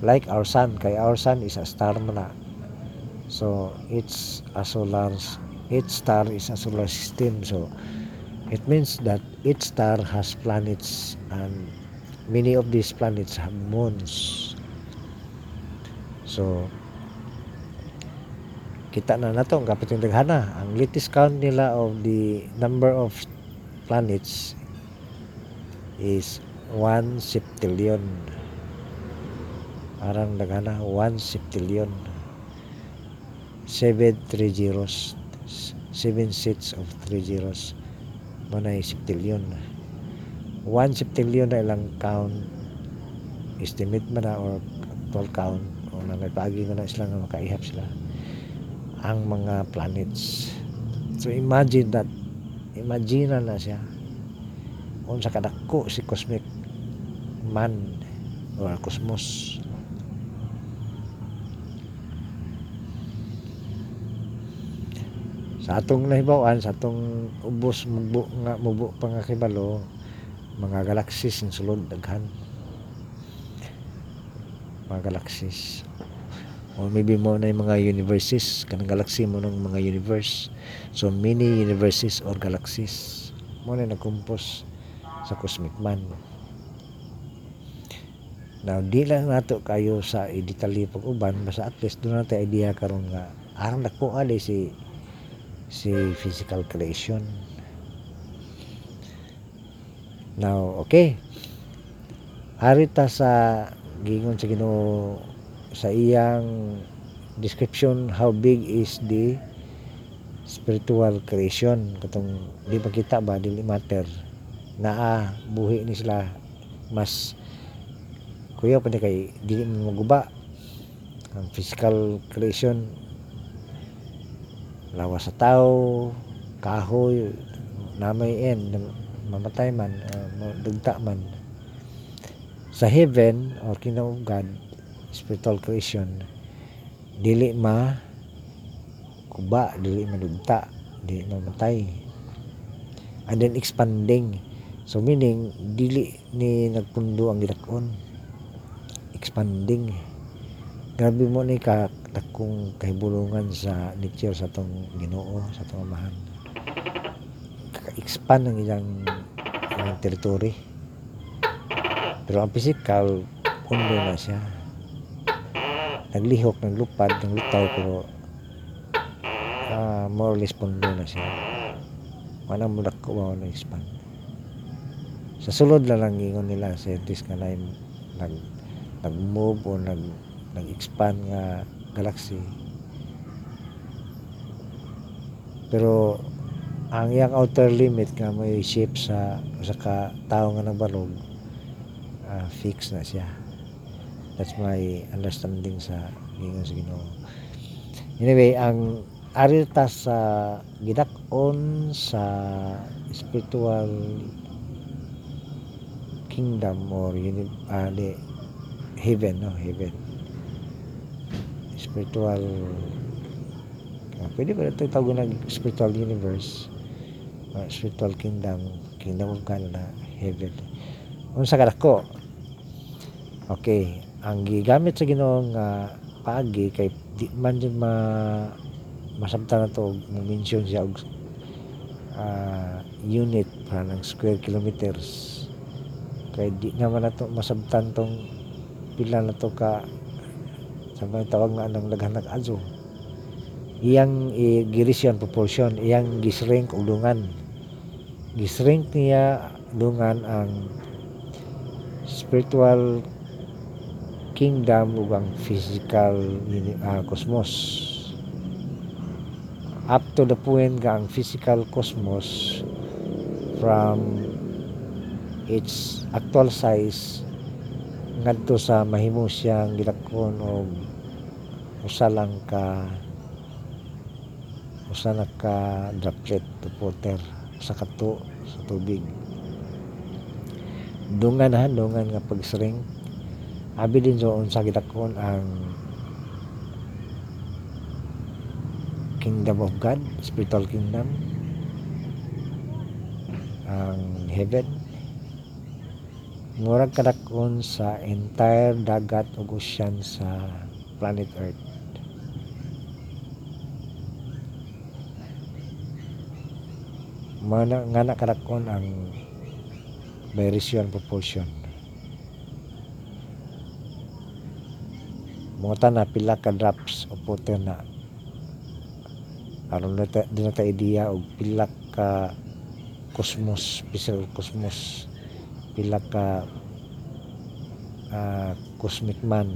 Like our sun kay our sun is a star man so it's a solar each star is a solar system. So it means that each star has planets and many of these planets have moons so kita na nato ang kapit yung daghana. Ang latest count nila of the number of planets is 1 septillion. Arang daghana 1 septillion. 7 3 zeros 7 sets of 3 zeros. Mo na septillion. 1 septillion na ilang count estimate man na or actual count na may ko na sila nga makaihap sila. Ang mga planets. So imagine that. Imagine na siya. Kung sa kadako si cosmic man or cosmos. Sa atong nahibawan sa atong ubos mubo nga mubo pa nga kibalo mga galaxies ng sulod daghan mga galaxies. Or maybe mo na yung mga universes. Kanang galaxy mo ng mga universe. So many universes or galaxies. Mo na nagkumpos sa cosmic man. Now di lang nato kayo sa i-detalye pag uban basta at least doon natin idea karon nga arang dako ali si si physical creation. Now okay. Harita sa gingon sa Ginoo sa iyang description how big is the spiritual creation? Katong di pa kita ba dili matter. Naa buhi ni sila. Mas kuya pa kay dili mo maguba. Ang physical creation lawas sa tao kahoy namay end mamatay man uh, dugta man sa heaven or kingdom of God spiritual creation dili ma kuba dili madugta dili mamatay. And then expanding. So meaning dili ni nagpundo ang gidakon expanding. Grabe mo ni ka dakong kahibulungan sa nature sa tong Ginoo sa tong amahan. Expand ang ilang, ilang territory pero ang physical pundo na siya. Naglihok naglupad naglutaw pero ah, more or less pundo na siya. Wala mo ko na expand sa sulod na lang ingon nila scientist nga na nag nag-move o nag nag-expand nga galaxy. Pero ang iyang outer limit nga may shape sa sa ka tao nga nagbalog ah, fix na siya. That's my understanding sa gingon sa Ginoo. Anyway ang ari ta sa gidak-on sa spiritual kingdom or uni, ah, di, heaven no? Heaven. Spiritual ah, pwede ba ito tawag ng spiritual universe? Uh, spiritual kingdom kingdom of God na heaven. Unsa ka ko okay. Ang gigamit sa Ginoo nga paagi kay di man yun ma masabtan na to mention siya og ah, unit para ng square kilometers. Kay di naman na to masabtan tong pila na to ka sa mga tawag nga anong laghanag azo iyang i, girisyon proportion iyang gisrink og dungan gisrink niya dungan ang spiritual kingdom ug ang physical ah, cosmos. Up to the point nga ang physical cosmos from its actual size ngadto sa mahimo siyang gilakon og usa lang ka usa na ka droplet to water sa kato sa tubig. Dungan ha dungan nga pagsring abi din so unsa gidakon ang kingdom of God spiritual kingdom ang heaven. Murag kadakon sa entire dagat ug ocean sa planet Earth. Mana nga na kadakon ang variation proportion mga na pila ka drops o water na? Aron na ta, di na idea og pila ka cosmos physical cosmos. Pila ka ah, cosmic man.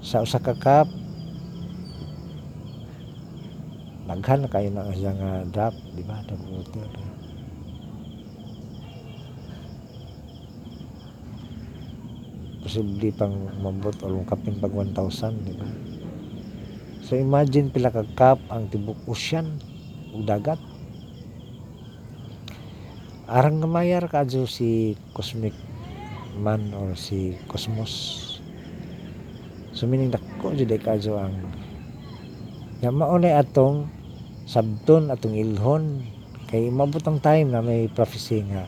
Sa usa ka cup daghan na kayo na siya nga drop di ba? Drop of water posible pang mabot o lungkapin pag 1,000 di ba? So imagine pila ka cup ang tibok ocean ug dagat. Arang ngamayar kadyo si cosmic man or si cosmos. So meaning dako jud kadyo ang nga maunay atong sabton atong ilhon. Kay mabot ang time na may prophecy nga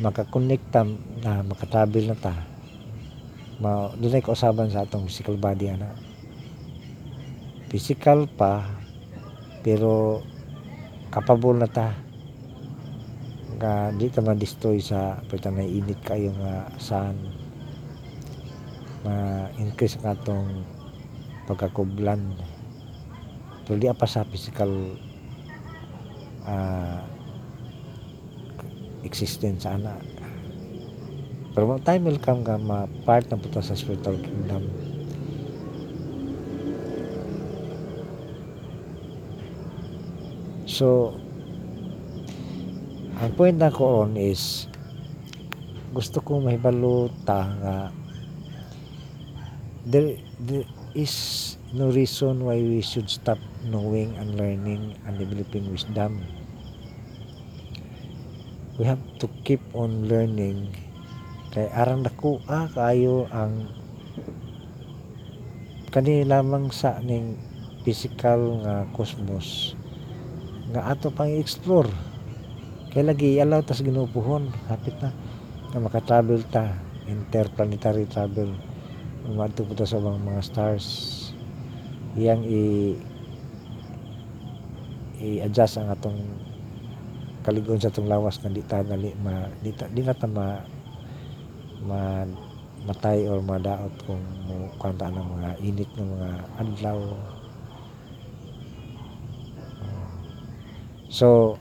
makakonekta na makatravel na ta ma dunay kausaban sa atong physical body ana. Physical pa pero capable na ta. Nga di ta ma-destroy sa pagka na init kayo nga sun ma-increase ang atong pagkakublan. Pero di pa sa physical ah, existence ana pero mo time will come nga ma part na puto sa spiritual kingdom. So ang point na ko on is gusto ko mahibalo ta nga there, there is no reason why we should stop knowing and learning and developing wisdom. We have to keep on learning kay arang dako ah kayo ang kani lamang sa ning physical nga cosmos. Nga ato pang i-explore. Kay lagi alaw tas ginupuhon hapit na. Na maka-travel ta interplanetary travel. Umadto po sa mga, mga stars. Iyang i i-adjust ang atong kaligon sa atong lawas nga di ta nali ma di, ta, di na ta ma matay or madaot kung kanta ng mga init ng mga adlaw. So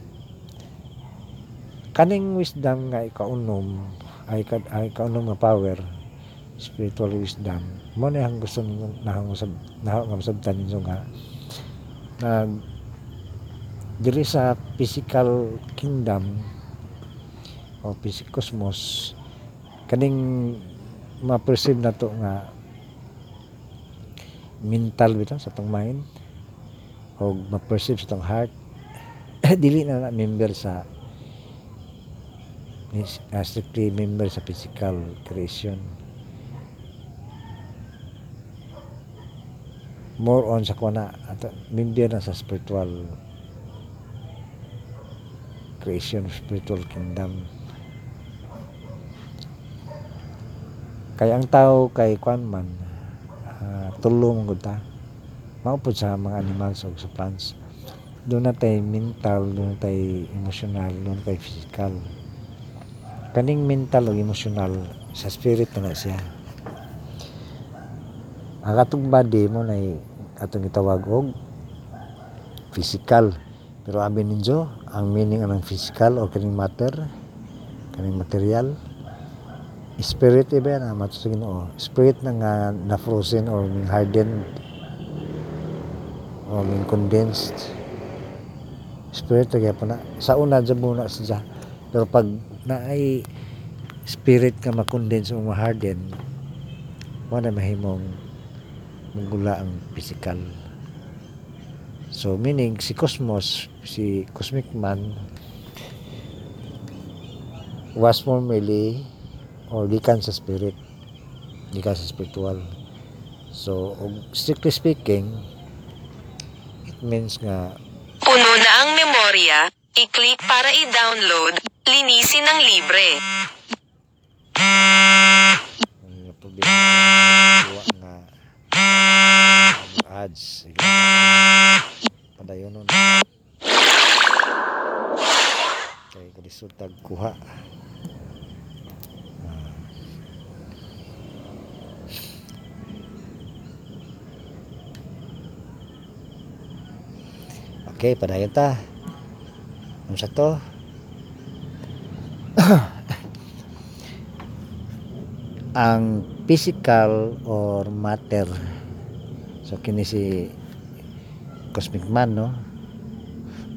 kaning wisdom nga ikaunom ay, ka- ay kaunom nga power spiritual wisdom mo na ang gusto ninyo nahang usab nahang nga masabtan ninyo nga nag diri sa physical kingdom o physical cosmos kaning ma-perceive na to nga mental bitaw sa tong mind o ma-perceive sa tong heart *clears throat* dili na na member sa uh, strictly member sa physical creation. More on sa kuna at member na sa spiritual creation spiritual kingdom kaya ang tao kay kwan man uh, tulong gud ta. Mao pud sa mga animals o sa plants. Doon na tay mental doon na tay emotional doon na tay physical. Kaning mental o emotional sa spirit na, siya. Ang atong body mo na atong itawag og physical. Pero abi ninyo ang meaning ng physical o kaning matter kaning material spirit iba na mato sa Ginoo spirit na nga na frozen or hardened. Or condensed. Spirit kaya po na. Sa una dyan muna siya pero pag naay spirit ka makondense o ma-harden na mahimong mugula ang physical. So meaning si cosmos si cosmic man was formerly or gikan sa spirit. Gikan sa spiritual. So strictly speaking it means nga Puno na ang memorya, i-click para i-download, linisin ng libre. nga ads. Padayon nun. Kay kalisod tag kuha Ah. Okay, padayon ta. Ano sa to? *coughs* ang physical or matter so kini si cosmic man no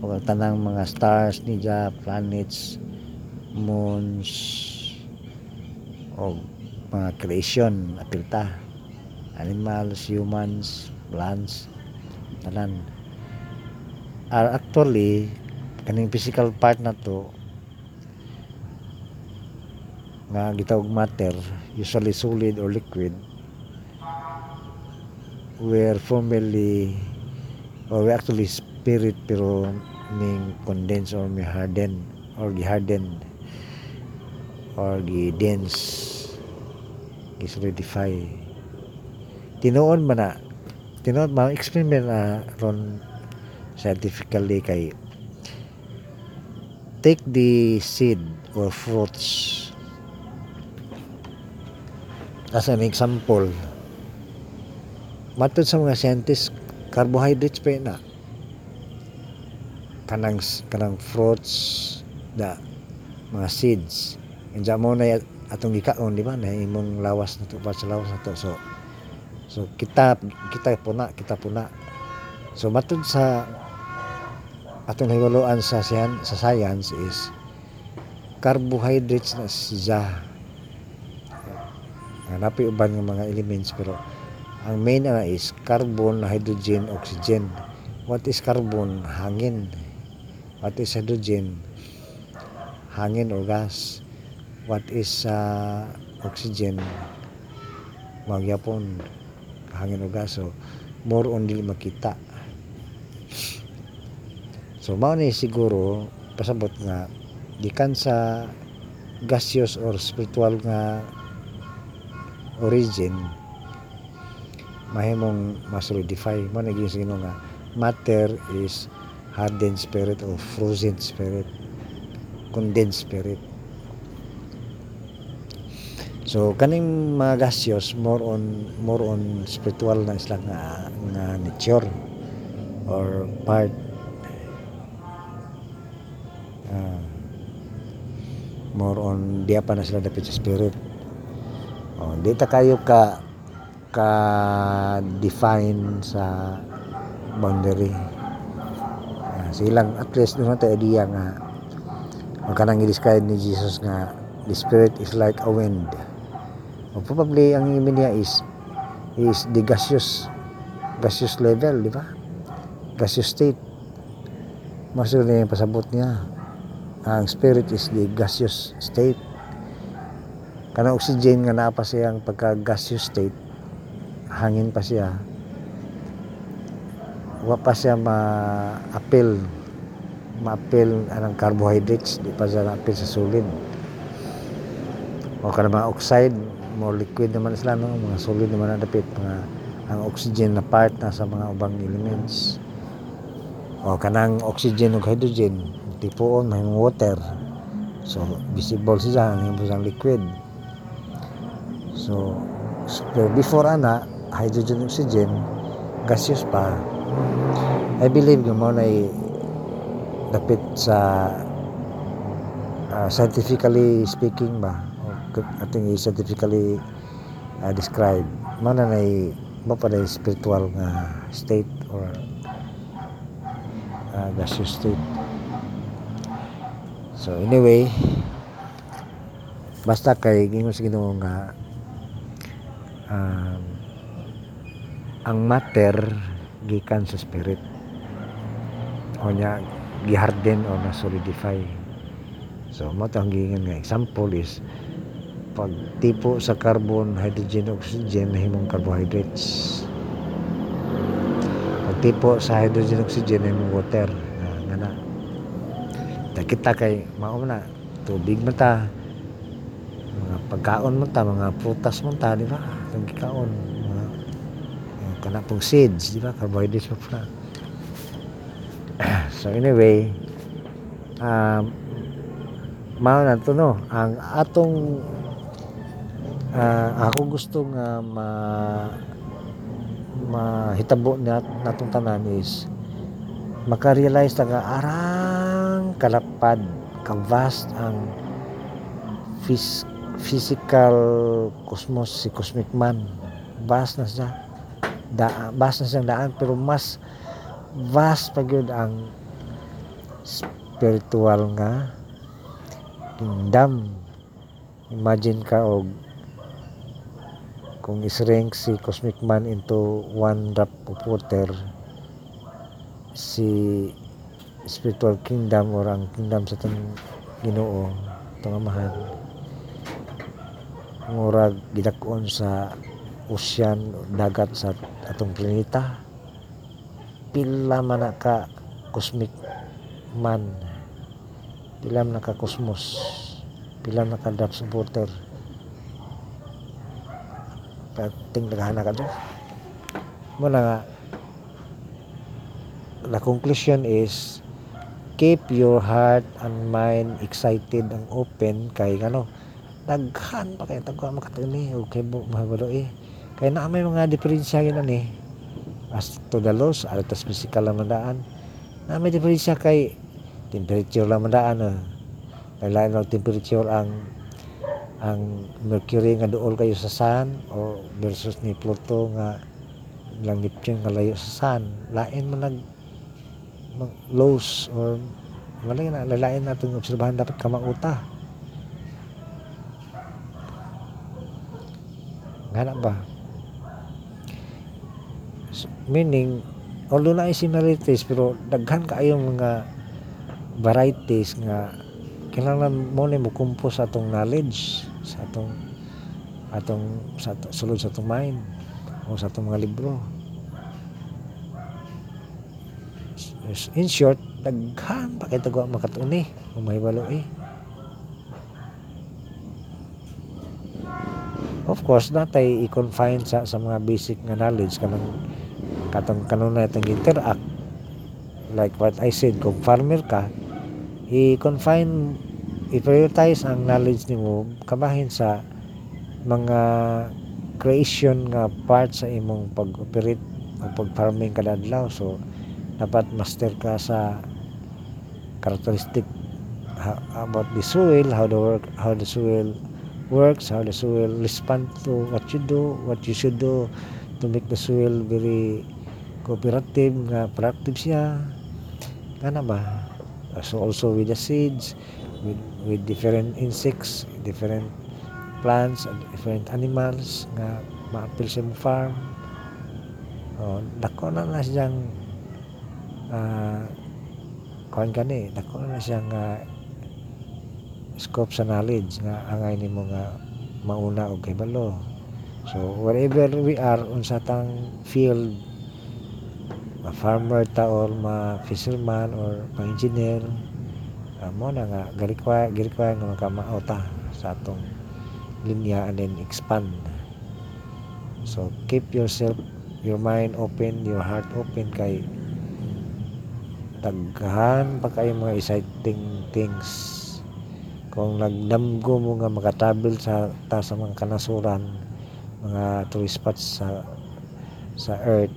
o ang tanang mga stars niya planets moons o mga creation apilta animals humans plants tanan are actually kaning physical part na to nga gitawag matter usually solid or liquid were formerly or we actually spirit pero ning condense or may harden or giharden or gi-dense gi-solidify. Tinuon man na tinuon ma experiment na ron scientifically kay take the seed or fruits. As an example matod sa mga scientists carbohydrates pa na kanang kanang fruits da mga seeds. Inja mo na atong gikaon di ba? Na imong lawas na to sa lawas na to. So so kita kita puna kita puna. So matod sa atong hiwaluan sa sa science is carbohydrates na siya hanapi uban ng mga elements pero ang main na is carbon, hydrogen, oxygen. What is carbon? Hangin. What is hydrogen? Hangin or gas. What is uh, oxygen? Magyapon hangin o gas. So, more on dili makita. So, mao siguro pasabot nga gikan sa gaseous or spiritual nga origin mahimong ma-solidify mo naging sino nga matter is hardened spirit or frozen spirit condensed spirit. So kaning mga gaseous more on more on spiritual na sila nga, nga nature or part ah, more on diya pa na sila dapit sa spirit. Oh, di ta kayo ka ka define sa boundary. Ah, silang at least doon natin idea nga magkanang i-describe ni Jesus nga the spirit is like a wind. O probably ang imin niya is is the gaseous gaseous level di ba? Gaseous state. Mas yun na yung pasabot niya ang spirit is the gaseous state. Kanang oxygen nga naa pa siyang pagka gaseous state hangin pa siya. Wa pa siya ma-appeal ma-appeal anang carbohydrates di pa siya na-appeal sa sulid o kana mga oxide more liquid naman sila no? Mga solid naman ang dapit mga ang oxygen na part na sa mga ubang elements. O kanang oxygen ug hydrogen tipuon mahimong water. So visible siya ang himong liquid. So, before ana hydrogen oxygen gaseous pa. I believe nga mo na dapit sa ah, scientifically speaking ba o ating scientifically ah, describe mo na mo pa spiritual nga state or ah, gaseous state so anyway basta kay gingon sa Ginoo nga um, ang matter gikan sa spirit. O nya giharden o na solidify. So mo ang giingon nga example is pag tipo sa carbon hydrogen oxygen na himong carbohydrates. Pag tipo sa hydrogen oxygen na himong water nga nga na Ta kita kay mao na tubig man ta mga pagkaon man ta mga prutas man ta di ba? Itong gikaon mga yung kana pong seeds di ba? Carbohydrates pa pala. *clears throat* So anyway um, mao na to no? Ang atong ah, ako gusto nga ma mahitabo na natong tanan is makarealize ta nga arang kalapad ka vast ang phys- physical cosmos si cosmic man. Vast na siya. Da vast na siyang daan pero mas vast pa gyud ang spiritual nga kingdom. Imagine ka og kung isrank si cosmic man into one drop of water si spiritual kingdom or ang kingdom sa itong ginoo itong amahan murag gidakon sa ocean dagat sa atong planeta. Pila man ka cosmic man. Pila man na ka cosmos. Pila man na ka drops of water. Pating nagahana ka doon mo nga the conclusion is keep your heart and mind excited and open kay ano daghan pa kay tagwa makatuni o kay bu mahabalo eh. Kay na may mga diferensya yun ani as to the laws alas physical lang mandaan. Na may diferensya kay temperature lang mandaan eh. kay lain lang temperature ang ang mercury nga duol kayo sa sun o versus ni Pluto nga lang Neptune nga layo sa sun. Lain man nag lows or wala na lalain natin obserbahan dapat kamauta. Nga ba? So, meaning although na similarities pero daghan kaayong mga varieties nga kailangan mo ni mo kumpos sa atong knowledge sa atong atong sa sulod sa atong mind o sa atong mga libro in short daghan pa kay tagwa makatuni. Kung mahibalo eh. Of course natay i-confine sa sa mga basic nga knowledge kanang katong kanunay itong interact. Like what I said kung farmer ka i-confine i-prioritize ang knowledge nimo kabahin sa mga creation nga part sa imong pag-operate o pag-farming kada so dapat master ka sa characteristic ha- about the soil how the work how the soil works how the soil respond to what you do what you should do to make the soil very cooperative nga productive siya Ano ba? So also with the seeds, with, with different insects, different plants, and different animals nga maapil sa farm. Oh, dako na na siyang ah kuan gani, dako na siyang ah, scope sa knowledge nga angay nimo nga mauna og kahibalo. So wherever we are unsa tang field ma farmer ta or ma fisherman or ma engineer amo na nga galikwa galikwa nga makamao ta sa atong linya and then expand so keep yourself your mind open your heart open kay daghan pa kayo mga exciting things. Kung nagdamgo mo nga makatravel sa ta sa mga kanasuran mga tourist spots sa sa earth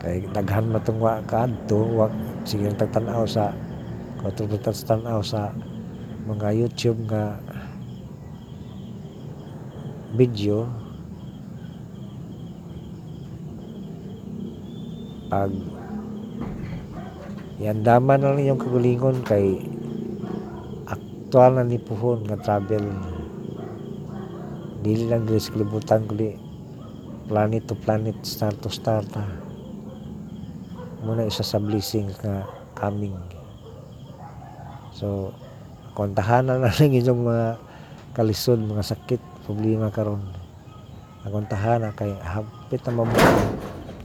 kay daghan matungwa kaadto wa sige tagtan-aw sa katulad tanaw sa mga YouTube nga video pag yandaman na lang yung kagulingon kay aktual na ni puhon nga travel. Dili lang dili sa kundi planet to planet star to star ta. Muna isa sa blessings nga coming. So kontahan na lang *laughs* inyong mga kalisod mga sakit problema karon. Nakontahan na kay hapit na mabuo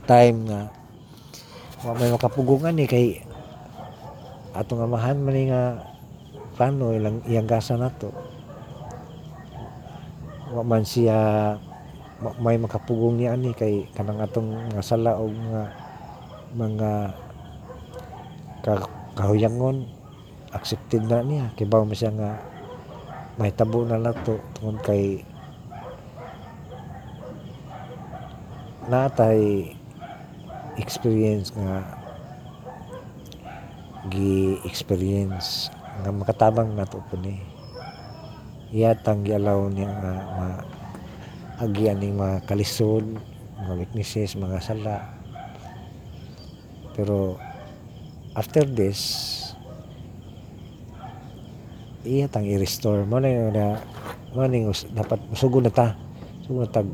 time nga wa may makapugungan ni kay atong amahan man nga plano ilang iyang gasa nato wa man siya ma- may makapugong niya ni kay kanang atong mga sala o mga mga ka- kahuyangon accepted na niya. Kay bawo mo siya nga may tabo na nato tungod kay natay experience nga gi experience nga makatabang nato po ni iyatang gialaw niya nga ma agi aning mga kalisod mga weaknesses mga sala. Pero after this iyatang i-restore. Mo na na mo dapat sugod na ta. Sugod na tag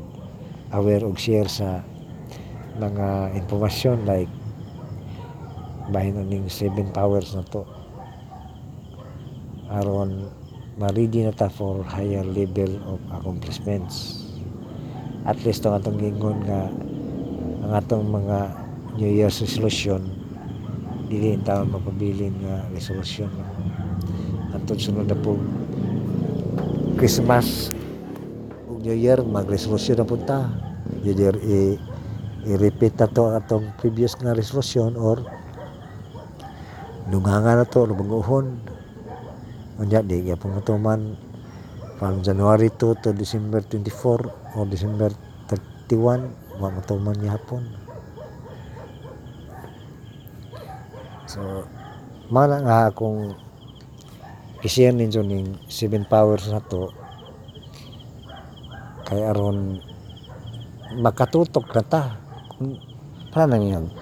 aware og share sa mga impormasyon like bahin ning seven powers na to. Aron ma-ready na ta for higher level of accomplishments. At least ang atong gingon nga ang atong mga New Year's resolution dili ta mapabilin nga resolution. Atong sunod na po Christmas ug New Year mag-resolution na punta. New Year i-repeat na to atong previous nga resolution or dunganga na to lumaguhon unya di gyapon matuman from January 2 to December 24 or December 31 wa matuman gyapon so mana nga akong isiyan ninyo ning seven powers na to kay aron makatutok na ta kung paano yun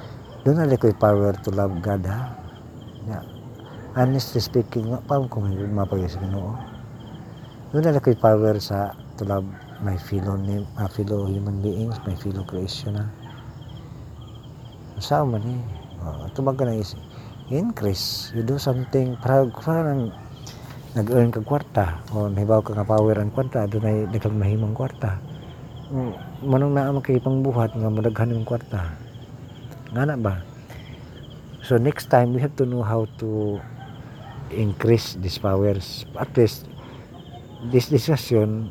doon na power to love God ha yeah. honestly speaking nga paano kung hindi mapagay sa ginoo doon na power sa to love my fellow name, my fellow human beings my fellow creation ha saan man eh. Uh, tumag ka na is increase you do something para parang nag-earn kag kwarta o nahibaw ka nga power ang kwarta doon ay nagkang mahimang kwarta. Mm, manong naa man kay pangbuhat nga madaghan yung kwarta. Nga na ba so next time we have to know how to increase these powers. At least this discussion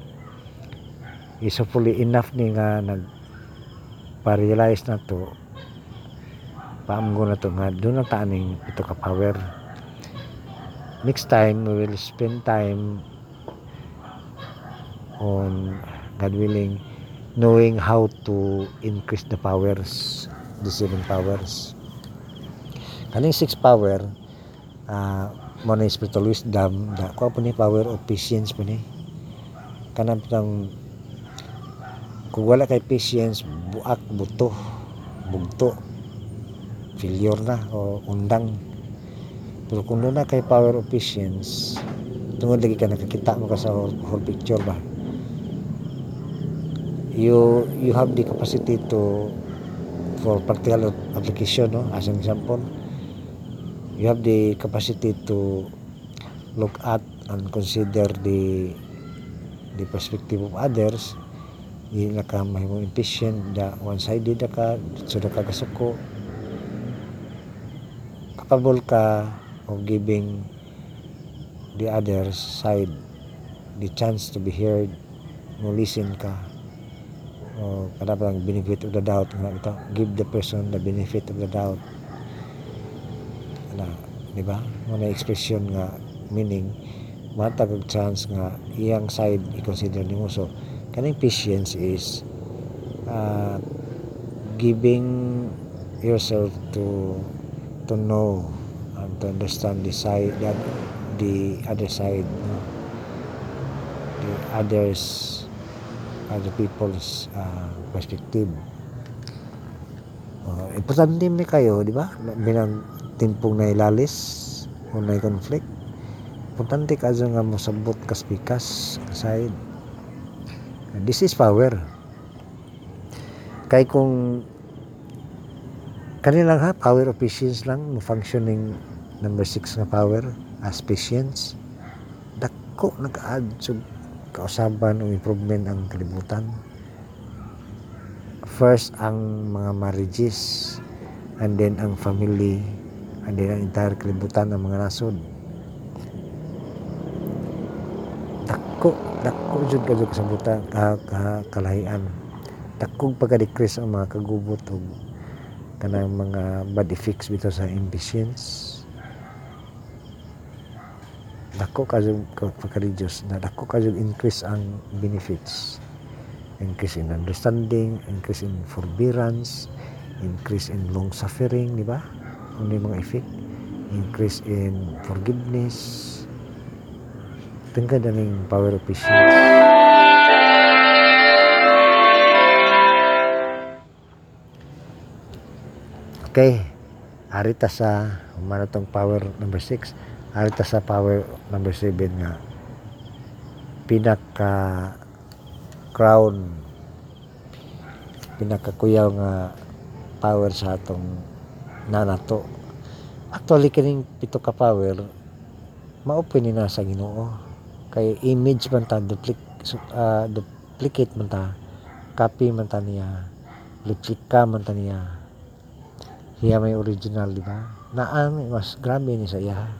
is hopefully enough ni nga nag pa-realize na to. Paamgo na to nga doon ang taaning ito ka power. Next time we will spend time on God willing knowing how to increase the powers the seven powers kaning six power uh, mo na spiritual wisdom da ko po ni power of patience po ni. Kanang tang kung wala kay patience buak buto bugto failure na o undang. Pero kung doon na kay power of patience tungod lagi ka nakakita mo ka sa whole, whole picture ba? You you have the capacity to for practical application no? As an example you have the capacity to look at and consider the the perspective of others. Di na ka mahimong impatient da one-sided na ka so na ka kasuko. Capable ka of giving the other side the chance to be heard mo listen ka. O kada pa ang benefit of the doubt nga ito give the person the benefit of the doubt na di ba? Mo expression nga meaning matag og chance nga iyang side i-consider nimo. So kaning patience is uh, giving yourself to to know and to understand the side that the other side no? the others other people's uh, perspective. Uh, importante mi kayo di ba? Binang timpong na ilalis o na conflict importante ka nga mosabot ka spikas ka side. This is power. Kay kung kanilang ha power of patience lang mo functioning number 6 nga power as patience. Dako nag-add so kausaban o improvement ang kalibutan. First ang mga marriages and then ang family ang entire kalibutan ng mga nasod. Dako dako jud kadyo kasabutan ka, ka, kalahian. Dakong pagka-decrease ang mga kagubot o kanang mga bad effects bito sa impatience dako kadyo pagka-reduce na dako kadyo increase ang benefits. Increase in understanding increase in forbearance increase in long suffering di ba ano yung mga effect. Increase in forgiveness. Tengah daning power of patience. Okay. Arita sa umano tong power number 6. Arita sa power number 7 nga. Pinaka crown. Pinakakuyaw nga power sa atong nanato. Actually kining pito ka power maopen ni na sa Ginoo. Kay image man ta duplicate uh, duplicate man ta copy man ta niya replica man ta niya. Siya may original di ba? Naan mas grabe ni sa iya.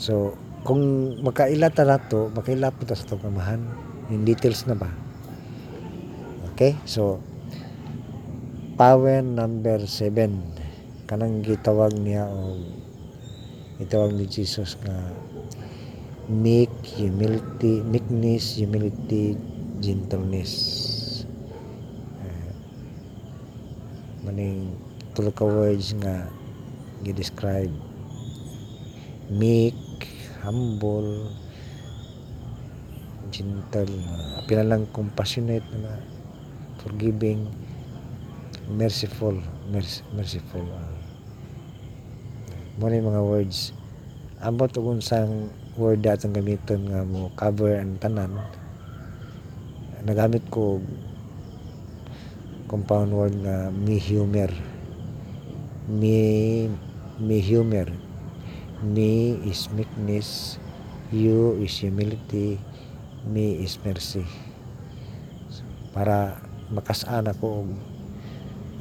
So kung makaila ta nato makaila po ta sa itong kamahan in details na ba? Okay so power number 7 kanang gitawag niya o gitawag ni Jesus nga meek humility meekness humility gentleness. Maning tulo ka words nga gi-describe. Meek humble gentle. Uh, pila lang compassionate na forgiving merciful merc- merciful uh, mo na yung mga words. Ambot og unsang word datong gamiton nga mo cover ang tanan. Nagamit ko compound word nga me humor me me humor me is meekness. You is humility. Me is mercy. Para makasaan ako og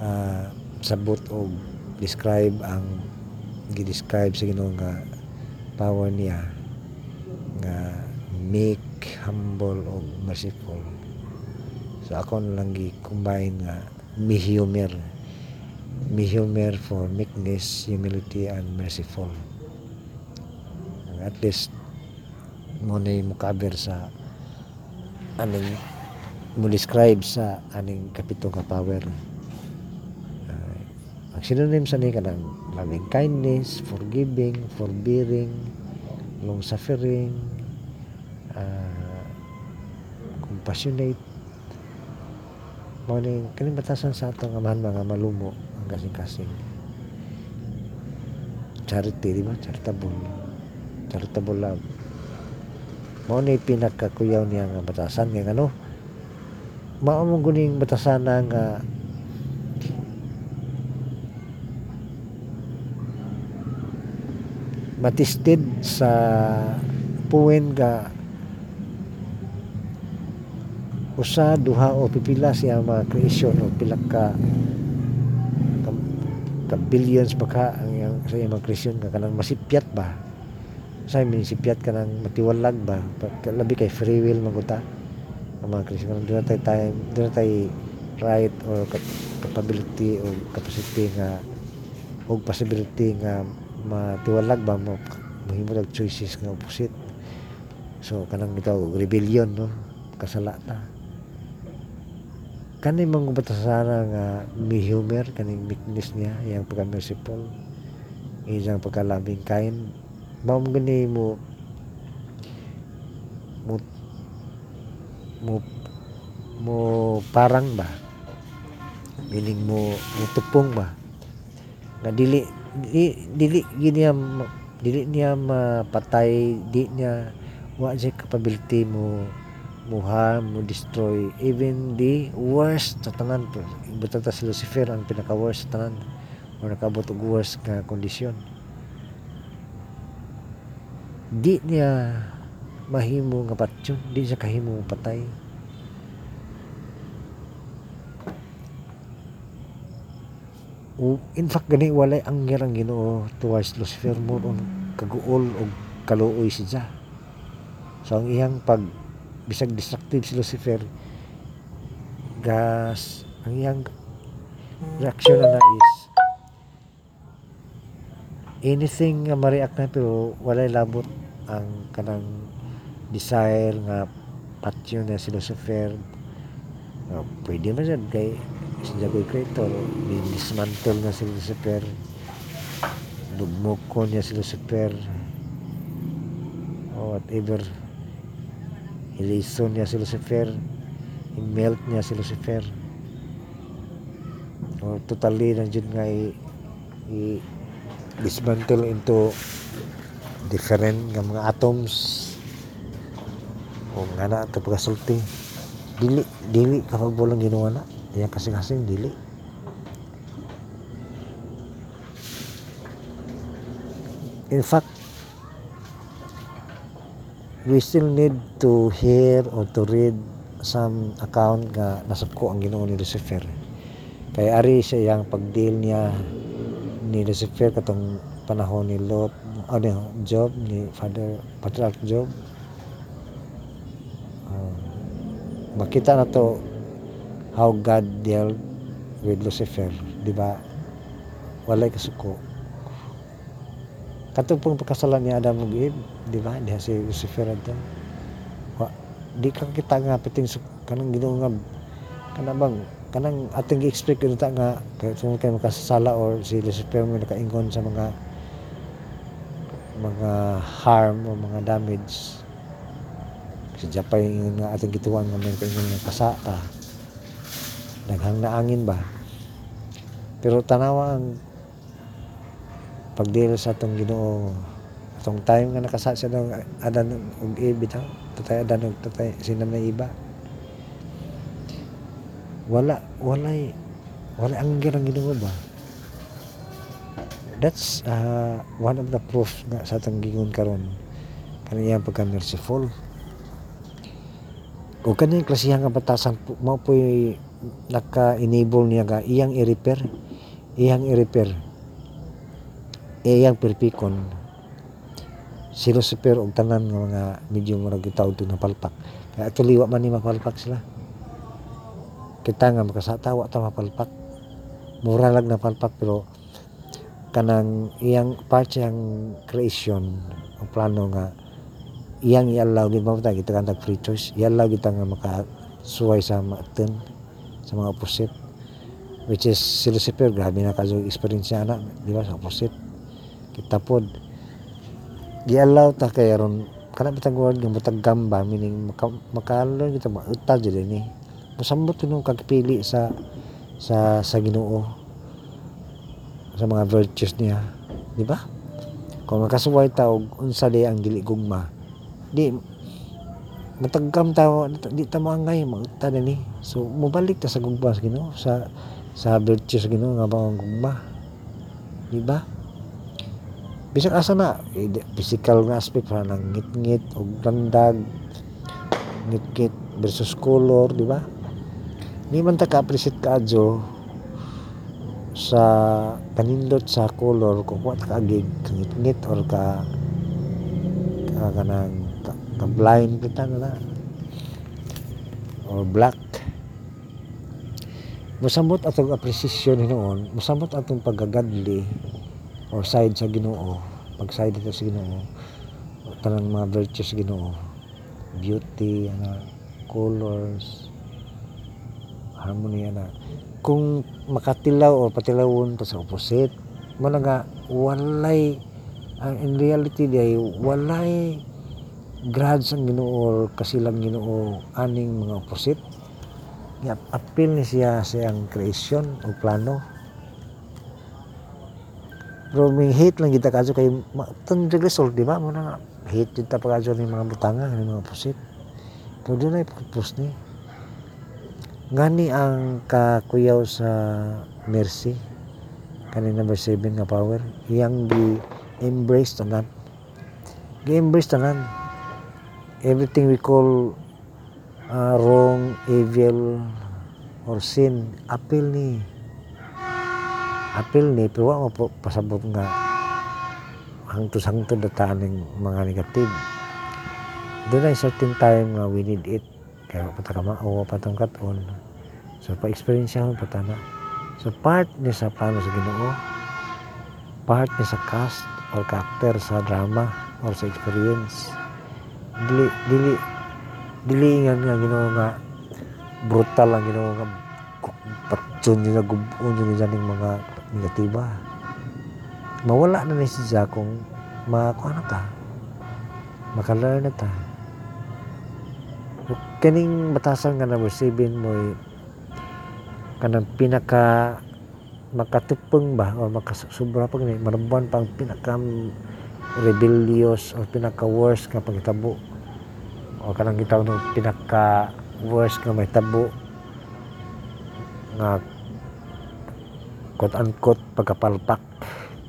uh, sabot og describe ang gi-describe sa Ginoo nga power niya nga meek, humble o merciful. So ako lang gi-combine nga mihumor. Mihumor for meekness, humility, and merciful. At least mo na cover sa aning mo describe sa aning kapito ka power. Uh, ang synonym sa ni kanang loving kindness, forgiving, forbearing, long suffering, uh, compassionate. Mo ni kaning sa atong amahan mga malumo ang kasing-kasing. Charity di ba? Charitable. Charitable love. Mao ni pinakakuyaw niya nga batasan nga ano mao mo guning batasan nga matisted sa puwen nga usa duha o pipila siya mga kreasyon o pila ka ka, ka billions ba ka ang iyang sa iyang mga kreasyon. Nga kanang masipyat ba? Sa min sipyat kanang matiwalag ba? Pa- labi kay free will maguta ang mga kreasyon. Kanang doon tay time doon tay right or cap- capability o capacity nga o possibility nga matiwalag ba mo? Mahimo og choices nga opposite. So kanang itaw rebellion no? Kasala ta. Kani mga batasana nga may humor kaning meekness niya iyang pagka merciful iyang pagka loving kind. Mao mo gani mo mo mo mo parang ba? Meaning mo mo tupong ba? Nga dili di, dili gini niya dili niya mapatay di niya wa siya capability mo mo mo destroy. Even the worst sa tanan buta ta si Lucifer ang pinaka worst sa tanan o nakabot og worst nga kondisyon. Di niya mahimo nga patyon di siya kahimo patay O, in fact gani walay ang ang Ginoo towards Lucifer mo on kaguol og kaluoy siya. So ang iyang pag bisag destructive si Lucifer gas ang iyang reaction na na is anything nga ma-react na pero walay labot ang kanang desire nga patyon na si Lucifer. Uh, pwede man yan kay si Jagoy Creator dismantle na si Lucifer lugmok ko niya si Lucifer o whatever. Ilison niya si Lucifer i-melt niya si Lucifer o totally na dyan nga i, i dismantle into different nga mga atoms. O nga na ito pagkasulti. Dili dili kapag walang ginawa na yan kasi kasing dili. In fact we still need to hear or to read some account nga nasuko ang Ginoo ni Lucifer. Kay ari siya yang pagdeal niya ni Lucifer katong panahon ni Lot o ni Job ni Father Patriarch Job. Ah, makita na to how God dealt with Lucifer di ba? Walay kasuko. Katong pong pagkasalan ni Adam ug Eve di ba? Diha si Lucifer adto. Wa di ka kita nga piting kanang Ginoo nga kana bang kanang ating gi-expect kita nga kay kung kay makasala or si Lucifer mo nakaingon sa mga mga harm o mga damage. Si Japay nga ating gituan nga may kaingon nga kasata daghang naangin ba? Pero tanawa ang pagdil sa atong Ginoo atong time nga nakasa ng Adan Eve bitaw tatay Adan ug tatay sina na iba. Wala walay wala ang girang Ginoo ba? That's uh, one of the proof nga sa atong gingon karon. Kaniyang pagka merciful o kaniyang klasihan nga batasan po- mao po'y naka-enable niya ga iyang i-repair. Iyang i-repair. Iyang perpikon. Si Lucifer og tanan nga mga medyo murag gitawag to na palpak. Kaya tuliwa man ni mapalpak sila. Kita nga makasata wa ta mapalpak mura lang na palpak pero kanang iyang part siyang creation ang plano nga iyang i-allow ba ta kita kantag free choice? I-allow kita nga makasuway sa maten sa mga opposite which is si Lucifer grabe na kaso experience niya na di ba sa opposite kita pod gi-allow ta kay aron kana bitang word nga butag gamba meaning maka, makalo kita mauta jud ni masambot nung kagpili sa sa sa Ginoo sa mga virtues niya di ba? Kung makasuway ta og unsa di ang dili gugma di matagkam ta di ta maangay mautta na ni so mubalik ta sa gugma sa Ginoo sa sa virtues sa Ginoo nga mga gugma di ba bisag asa na eh, physical nga aspect para nang ngit-ngit og landag ngit-ngit versus color di ba di man ta ka-appreciate kaadyo sa panindot sa color kung what ka agig ngit-ngit or ka ka kanang ka, ka blind kita na or black. Musamot atong appreciation hinoon musamot atong pagagadli or side sa Ginoo. Pag side ito sa Ginoo. Tanang mga virtues sa Ginoo. Beauty ana colors harmony ana kung makatilaw o patilawon pa sa opposite mo nga walay ang in reality day walay grades ang Ginoo kasilang Ginoo aning mga opposite. Nga appeal ni siya sa iyang creation o plano. Pero may hate lang kita kadyo kay matang result di ba? Mo na hate kita pa kadyo ni mga butanga ni mga opposite. Pero doon ay purpose ni. Ngani ang kakuyaw sa mercy? Kani number 7 nga power. Iyang gi embrace tanan. Gi embrace tanan everything we call uh, wrong evil or sin appeal ni. Appeal ni pero mo po pasabot nga hangtod-hangtod dataan ng mga negative. Doon ay certain time nga we need it. Kaya pata ka mao patong katon. So pa experience mo patana so part ni sa plano sa Ginoo part ni sa cast or character sa drama or sa experience dili dili dili nga Ginoo nga brutal ang Ginoo nga patsun niya gubon niya ning mga negatiba. Mawala na ni siya kung makakuha na ta. Makalar na ta. Kaning batasan nga number 7 mo eh, kanang pinaka makatupeng ba o makasubra pag ni marabuan pang pinaka rebellious o pinaka worst nga pagtabo o kanang gitaw no pinaka worst nga may tabo nga quote unquote pagkapalpak.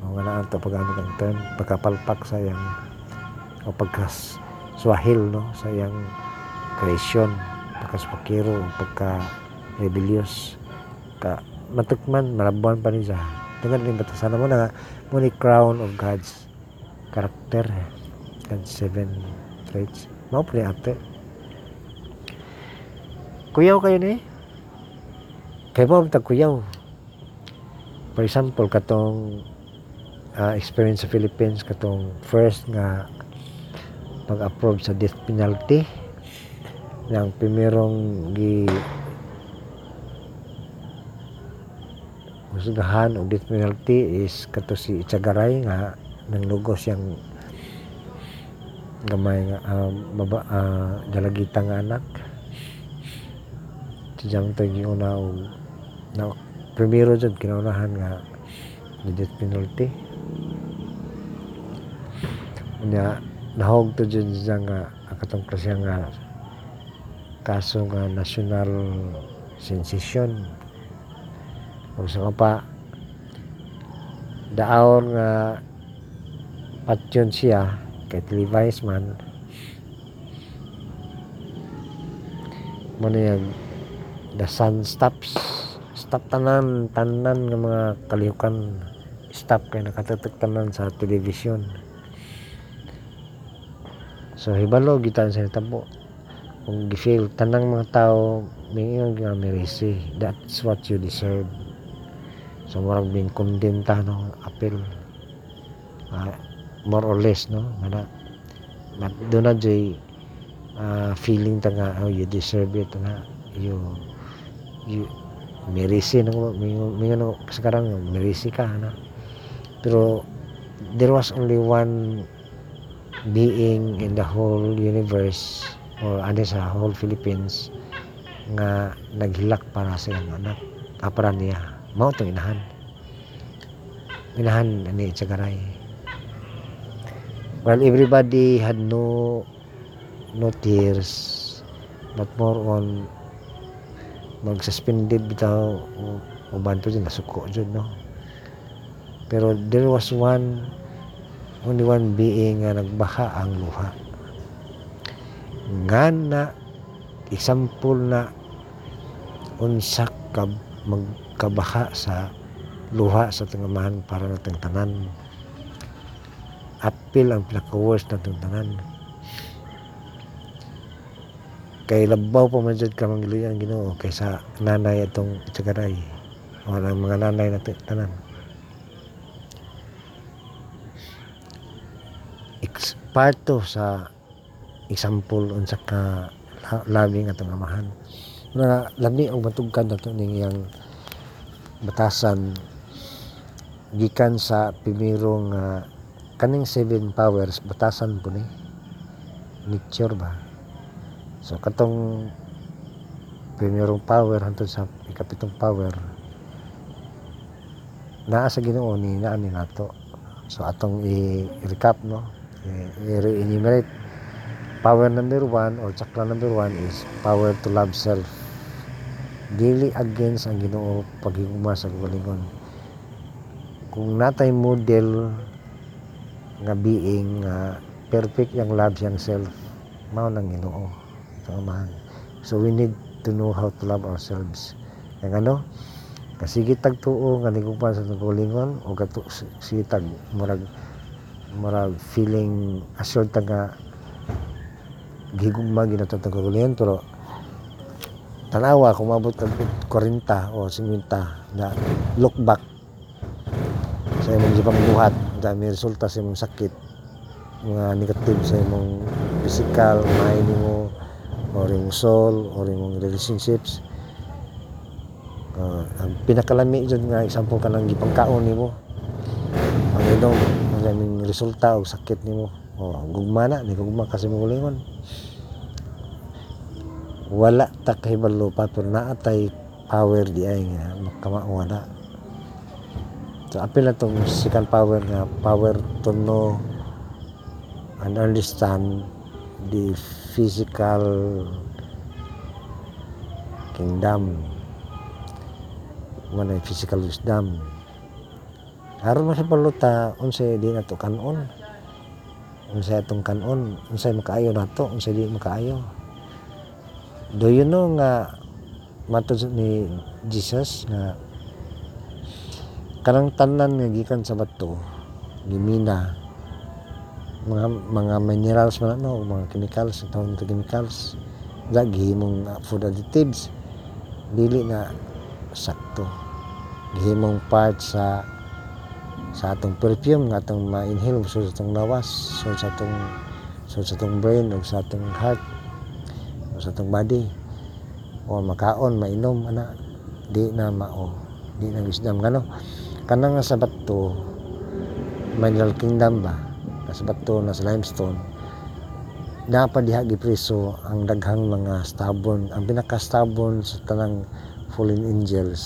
O nga naan to pag ano kang term pagkapalpak sa yang o pagkas swahil no? Sa yang creation pagkaspakiro pagka rebellious ka matukman malabuan pa ni siya. Dengan din batasan mo na mo ni crown of God's character God's seven traits mao ni ate. Kuyaw kayo ni. Kay mo tag kuyaw for example katong ah, experience sa Philippines katong first nga pag-approve sa death penalty. Ng primerong gi husgahan og death penalty is kato si Itchagaray nga nang lugos siyang gamay nga ah, baba ah, dalagita nga anak. Si Jam to giuna og na primero jud kinaunahan nga death penalty. Nya nahog to jud siya nga ang katong klaseng nga kaso nga national sensation. O sa pa daawon nga patyon siya kay televised man. Mo na yung the sun stops stop tanan tanan nga mga kalihukan stop kay nakatutok tanan sa television. So hibalo gitan sa tabo kung gifeel tanang mga tao mingon nga merisi that's what you deserve. So murag being condemned no? Appeal Ah, more or less no? Mana mat do na jay ah, feeling ta nga oh you deserve it na. You you merisi no mingon no, sekarang merisi ka na. Pero there was only one being in the whole universe or ano sa whole Philippines nga naghilak para sa iyang anak kapara niya. Mao itong inahan. Inahan ani Chagaray. Well, everybody had no no tears but more on mag-suspended bitaw o uban to din nasuko jud no? Pero there was one only one being nga nagbaha ang luha. Nga na example na unsa ka magkabaha sa luha sa tangamahan para natang tanan apil ang pinaka-worst natang tanan kay labaw pa man jud ka mangiluyan Ginoo kaysa nanay atong tsagaray ang mga nanay na tanan. Ex- part to sa example unsa ka la- labing atong amahan. Na lami og matugkad nato ning iyang batasan gikan sa pimirong nga kaning seven powers batasan po ni nature ba So katong primerong power hantod sa ikapitong power naa sa Ginoo ni naa ni nato. So atong i-recap no. I-enumerate power number one or chakra number one is power to love self. Dili against ang Ginoo paghigugma sa kalingon. Kung natay model nga being nga perfect yung love yang self mao nang Ginoo Tamahan. So we need to know how to love ourselves. Yang ano? Kasigi tag tuo nga nigupan sa tugulingon o kato sige tag murag murag feeling assured ta nga gihigugma ginato tugulingon pero tanawa kung mabot kag 40 o 50 na look back sa imong gipang buhat dami resulta sa imong sakit. Mga negative sa imong physical, mind mo, or yung soul or yung relationships. Uh, ang pinakalami dyan nga example ka ng gipangkaon nimo ang inom ang daming resulta o sakit nimo o gugma na ni gugma kasi mo ulingon wala ta kahibalo pa pero naatay power di ay nga makamao so apil na tong second power nga power to know and understand the physical kingdom. Man physical wisdom. Aron mo sa paluta unsay di nato kanon unsay atong kanon unsay makaayo nato unsay di makaayo do you know nga matod ni Jesus nga kanang tanan nga gikan sa bato gimina mga mga minerals man no mga chemicals tawag nito chemicals lagi mong food additives. Dili na sakto. Gihimong part sa sa atong perfume nga atong ma-inhale so sa atong lawas so sa atong so sa atong brain o sa atong heart o sa atong body. O makaon mainom ana. Di na mao. Di na wisdom ngano kanang sa bato mineral kingdom ba? Sa bato na sa limestone. Napadiha gipreso ang daghang mga stubborn ang pinaka stubborn sa tanang fallen angels.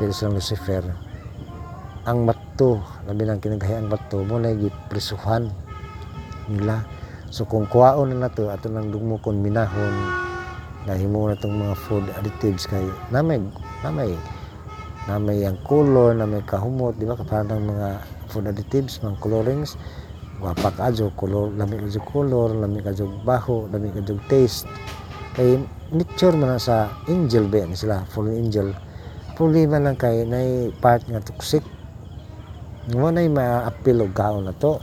Pero silang Lucifer. Ang bato labi ng kinagahiang bato mo na gipresuhan nila. So kung kuwaon na nato ato nang dumukon minahon na himo na tong mga food additives kay namay namay namay ang color namay kahumot di ba? Parang mga food additives mga colorings. Wapa ka adyo color lami adyo color lami adyo baho lami adyo taste. Kay nature man na sa angel ba sila fallen angel. Problema lang kay na part nga toxic. Mo na ma-appeal og kaon na to.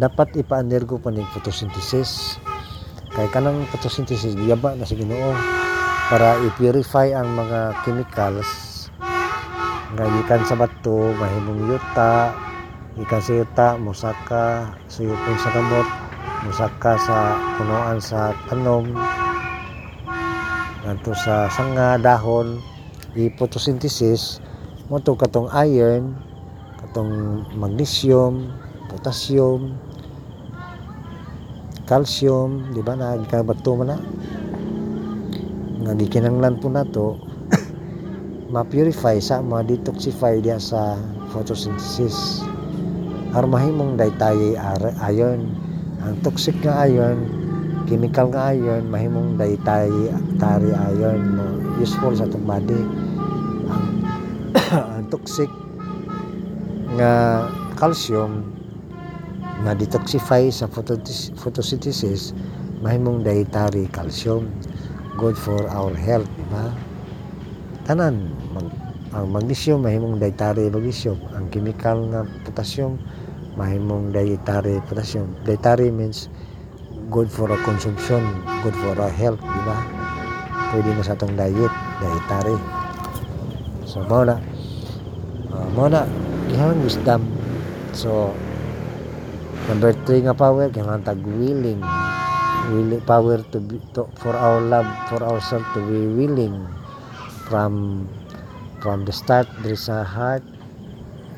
Dapat ipa-undergo pa ning photosynthesis. Kay kanang photosynthesis giyaba na sa Ginoo para i-purify ang mga chemicals. Nga gikan sa bato mahimong yuta gikan sa yuta musaka sa yutong sa kamot musaka sa punuan sa tanom ngadto sa sanga dahon i-photosynthesis mo to katong iron katong magnesium potassium calcium di ba na gikan bato man na nga gikinanglan po nato *coughs* ma-purify sa ma-detoxify diya sa photosynthesis. Aron mahimong daytay iron ang toxic nga iron chemical nga iron mahimong daytay tari iron no useful sa atong body. *coughs* Ang, toxic nga calcium nga detoxify sa photosynthesis mahimong dietary calcium good for our health di ba? Tanan mag, ang magnesium mahimong dietary magnesium. Ang chemical nga potassium mahimong dietary potassium. Dietary means good for our consumption good for our health di ba? Pwede na sa atong diet dietary. So mao na. Uh, mao na. Gihang wisdom. So number 3 nga power kailangan tag willing willing power to be to, for our love for ourselves to be willing. From from the start there is a heart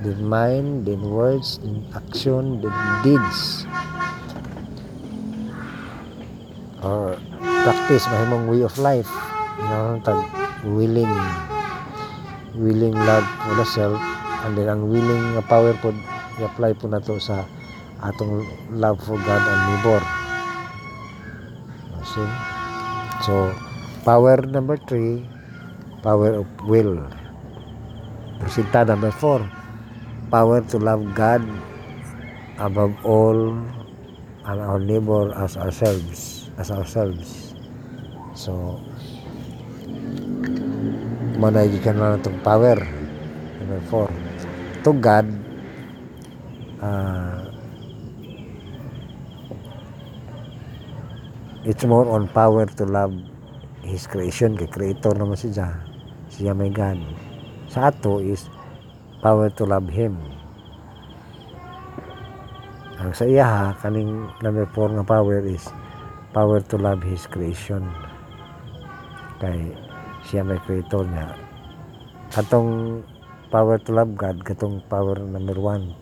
then mind then words then action then deeds. Or practice mahimong way of life. You tag willing willing love for the self and then ang willing power po i-apply po nato sa atong love for God and neighbor see so power number three power of will. Resita number four power to love God above all and our neighbor as ourselves as ourselves. So managikan na itong power? Number four. To God uh, it's more on power to love his creation. Kay creator naman siya. Siya may God. Sa ato is power to love him. Ang sa iya ha kaning number 4 nga power is power to love his creation. Kay siya may creator niya. Katong power to love God katong power number 1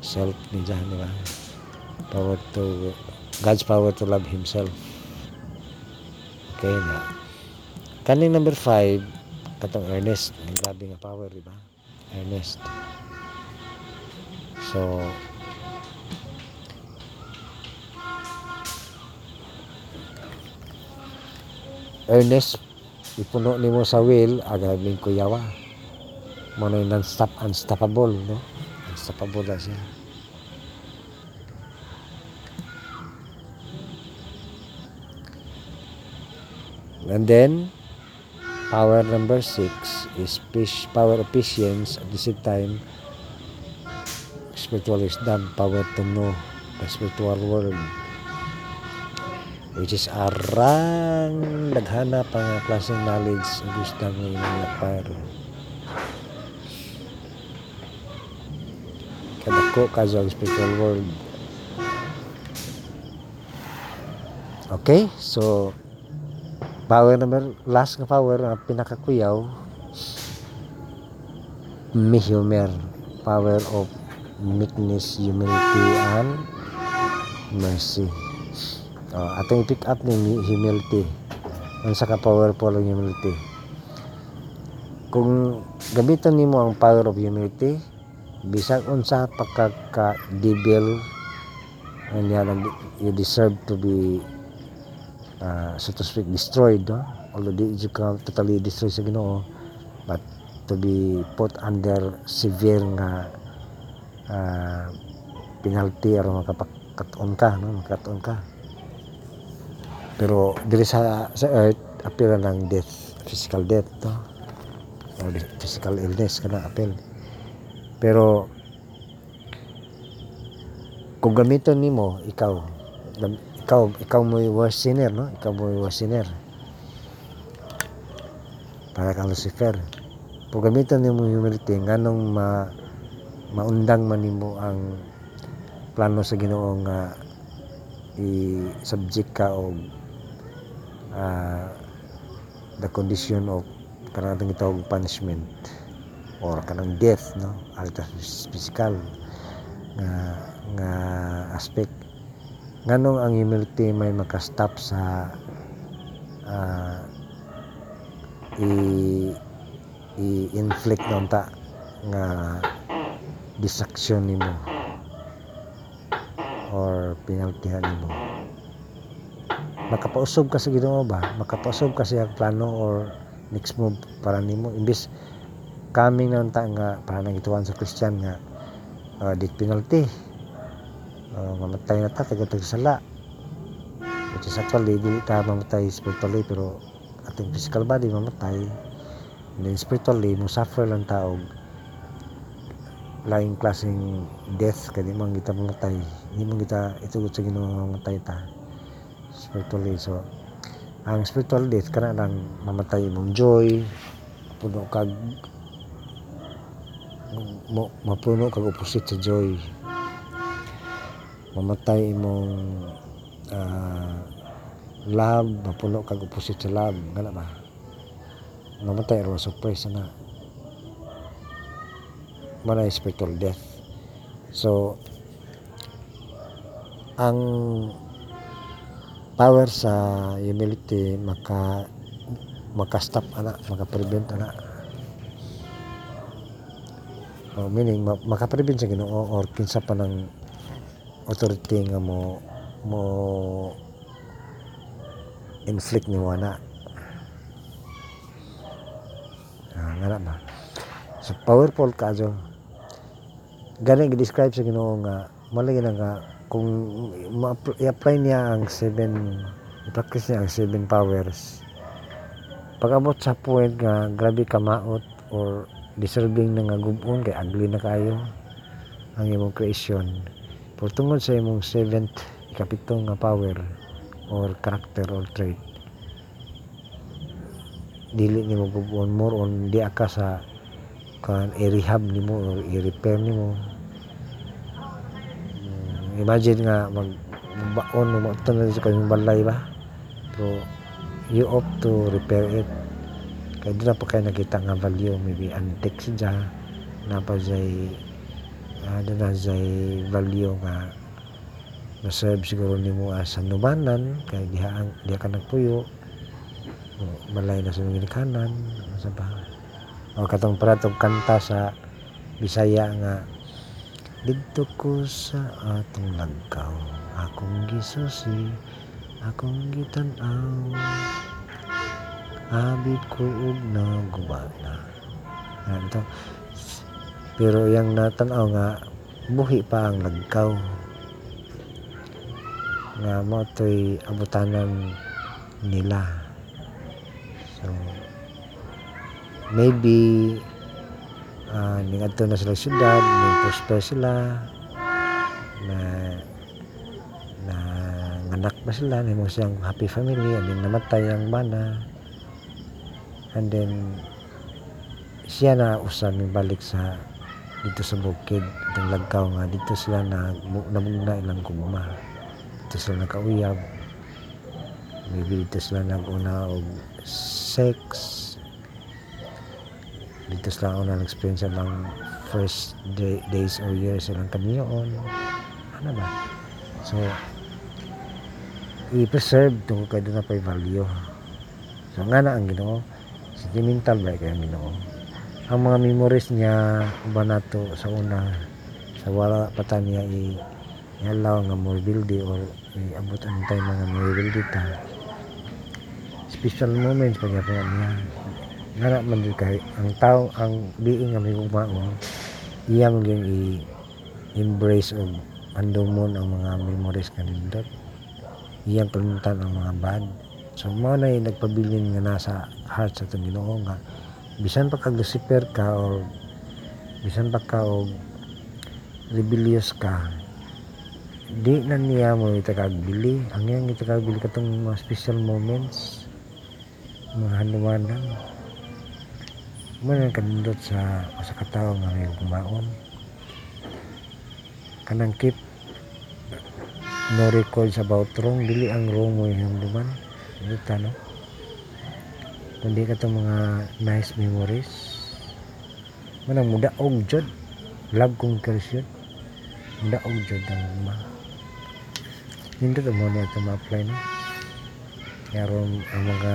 self ni John di power to God's power to love himself. Okay na kaning number 5 katong earnest ang grabe nga power di ba? Earnest so earnest ipuno nimo sa will agabing kuyawa. Mo yung non-stop unstoppable no? Unstoppable na siya and then power number six is fish, power of patience. At the same time spiritual wisdom power to know the spiritual world which is arang naghana pa nga klaseng knowledge and wisdom nga inyong acquire kadako ka sa spiritual world. Okay so power number last nga power nga pinakakuyaw mihumer. Power of meekness humility and mercy. Oh, atong i-pick up ni mi- humility. Unsa ka powerful ang humility. Kung gamiton nimo ang power of humility bisag unsa pa ka ka devil and yan you deserve to be uh, so to speak destroyed no? although you ka totally destroyed sa Ginoo but to be put under severe nga uh, penalty aron makapakaton ka no? Makakaton ka. Pero diri sa sa earth appeal ng death physical death no? Or the physical illness kana appeal. Pero kung gamiton nimo ikaw ikaw ikaw mo yung worst sinner no? Ikaw mo yung worst sinner para kang Lucifer. Kung gamiton nimo yung humility nganong ma maundang man nimo ang plano sa Ginoo nga i-subject ka og ah, the condition of kanang itawag punishment or kanang death no? Alta physical nga nga aspect nganong ang humility may makastop sa ah, i i-inflict na unta nga distraction nimo or penalty nimo? Makapausog ka sa Ginoo ba? Makapausog ka sa iyang plano or next move para nimo? Imbis coming na unta nga para nang ituan sa Christian nga uh, di penalty uh, mamatay na ta tagatag sala. Which is actually dili ta mamatay spiritually pero ating physical body mamatay. And then spiritually mo suffer lang ta og laing klaseng death kaya di man kita mamatay. Di man kita itugot sa Ginoo mamatay ta spiritually. So ang spiritual death kana lang mamatay imong joy puno kag mo mapuno kag opposite sa joy mamatay imong ah, love mapuno kag opposite sa love ngana ba? Mamatay aron surprise na. Mana spiritual death. So ang power sa humility maka maka-stop ana maka-prevent ana. Oh, meaning ma- maka-prevent sa Ginoo or kinsa pa ng authority nga mo mo inflict ni ana ah, nga na so powerful ka jo gani gi-describe sa Ginoo nga malagi na nga kung i-apply niya ang seven i-practice niya ang seven powers. Pag abot sa point nga grabe ka maot or deserving na nga gubon kay ugly na kayo ang imong creation por tungod sa imong seventh ikapito nga power or character or trait dili nimo gubon more on di ka sa kan i-rehab nimo or i-repair nimo. Mm, imagine nga mag baon mo na sa kanyang balay ba? Pero you opt to repair it. Kaya doon na pa kayo nakita nga value maybe antique siya na pa jay ano na jay value nga na serve siguro nimo as hanumanan kaya diha diha ka nagpuyo o, balay na sa mga kanan sa ba o katong pratong kanta sa Bisaya nga didto ko sa atong lagkaw akong gisusi akong gitan-aw abi ko og nagubana Yan to. Pero yang natanaw nga buhi pa ang lagkaw nga mo to'y abutanan nila. So maybe uh, ningadto na sila syudad ning prosper sila na na nganak na sila nimo siyang happy family and then namatay ang bana. And then siya na usa balik sa dito sa bukid itong lagkaw nga dito sila na namugna ilang kugma dito sila nakauyab maybe dito sila naguna og sex. Dito sila una nag-experience ng first day, days or years silang kaniyoon ano ba? So i-preserve tungkol kayo na pa'y value. So nga na ang ginoo. Sentimental ba kayo ang ginoo ang mga memories niya ba nato sa una sa wala pa ta niya i i-allow nga more buildy or iabot ang tayo mga more buildy ta. Special moments pa niya pa niya. Nga man din kay ang tao ang being nga may kumaon iya mo yung i embrace og andumon ang mga memories kanindot iyang kalimutan ang mga bad. So mo na nagpabilin nga nasa heart sa ginoo nga bisan pa kag Lucifer ka or bisan pa ka og rebellious ka di na niya mo itakagbili. Ang iyang itakagbili katong mga special moments mga hanumanan mo na kanindot sa sa katao nga may kumaon kanang keep no records about wrong dili ang wrong mo yung duman ito no kundi ka itong mga nice memories. Manang muda og jud. Love conquers yun muda og jud ang ma. Hindi mo na ito ma-apply no karon ang mga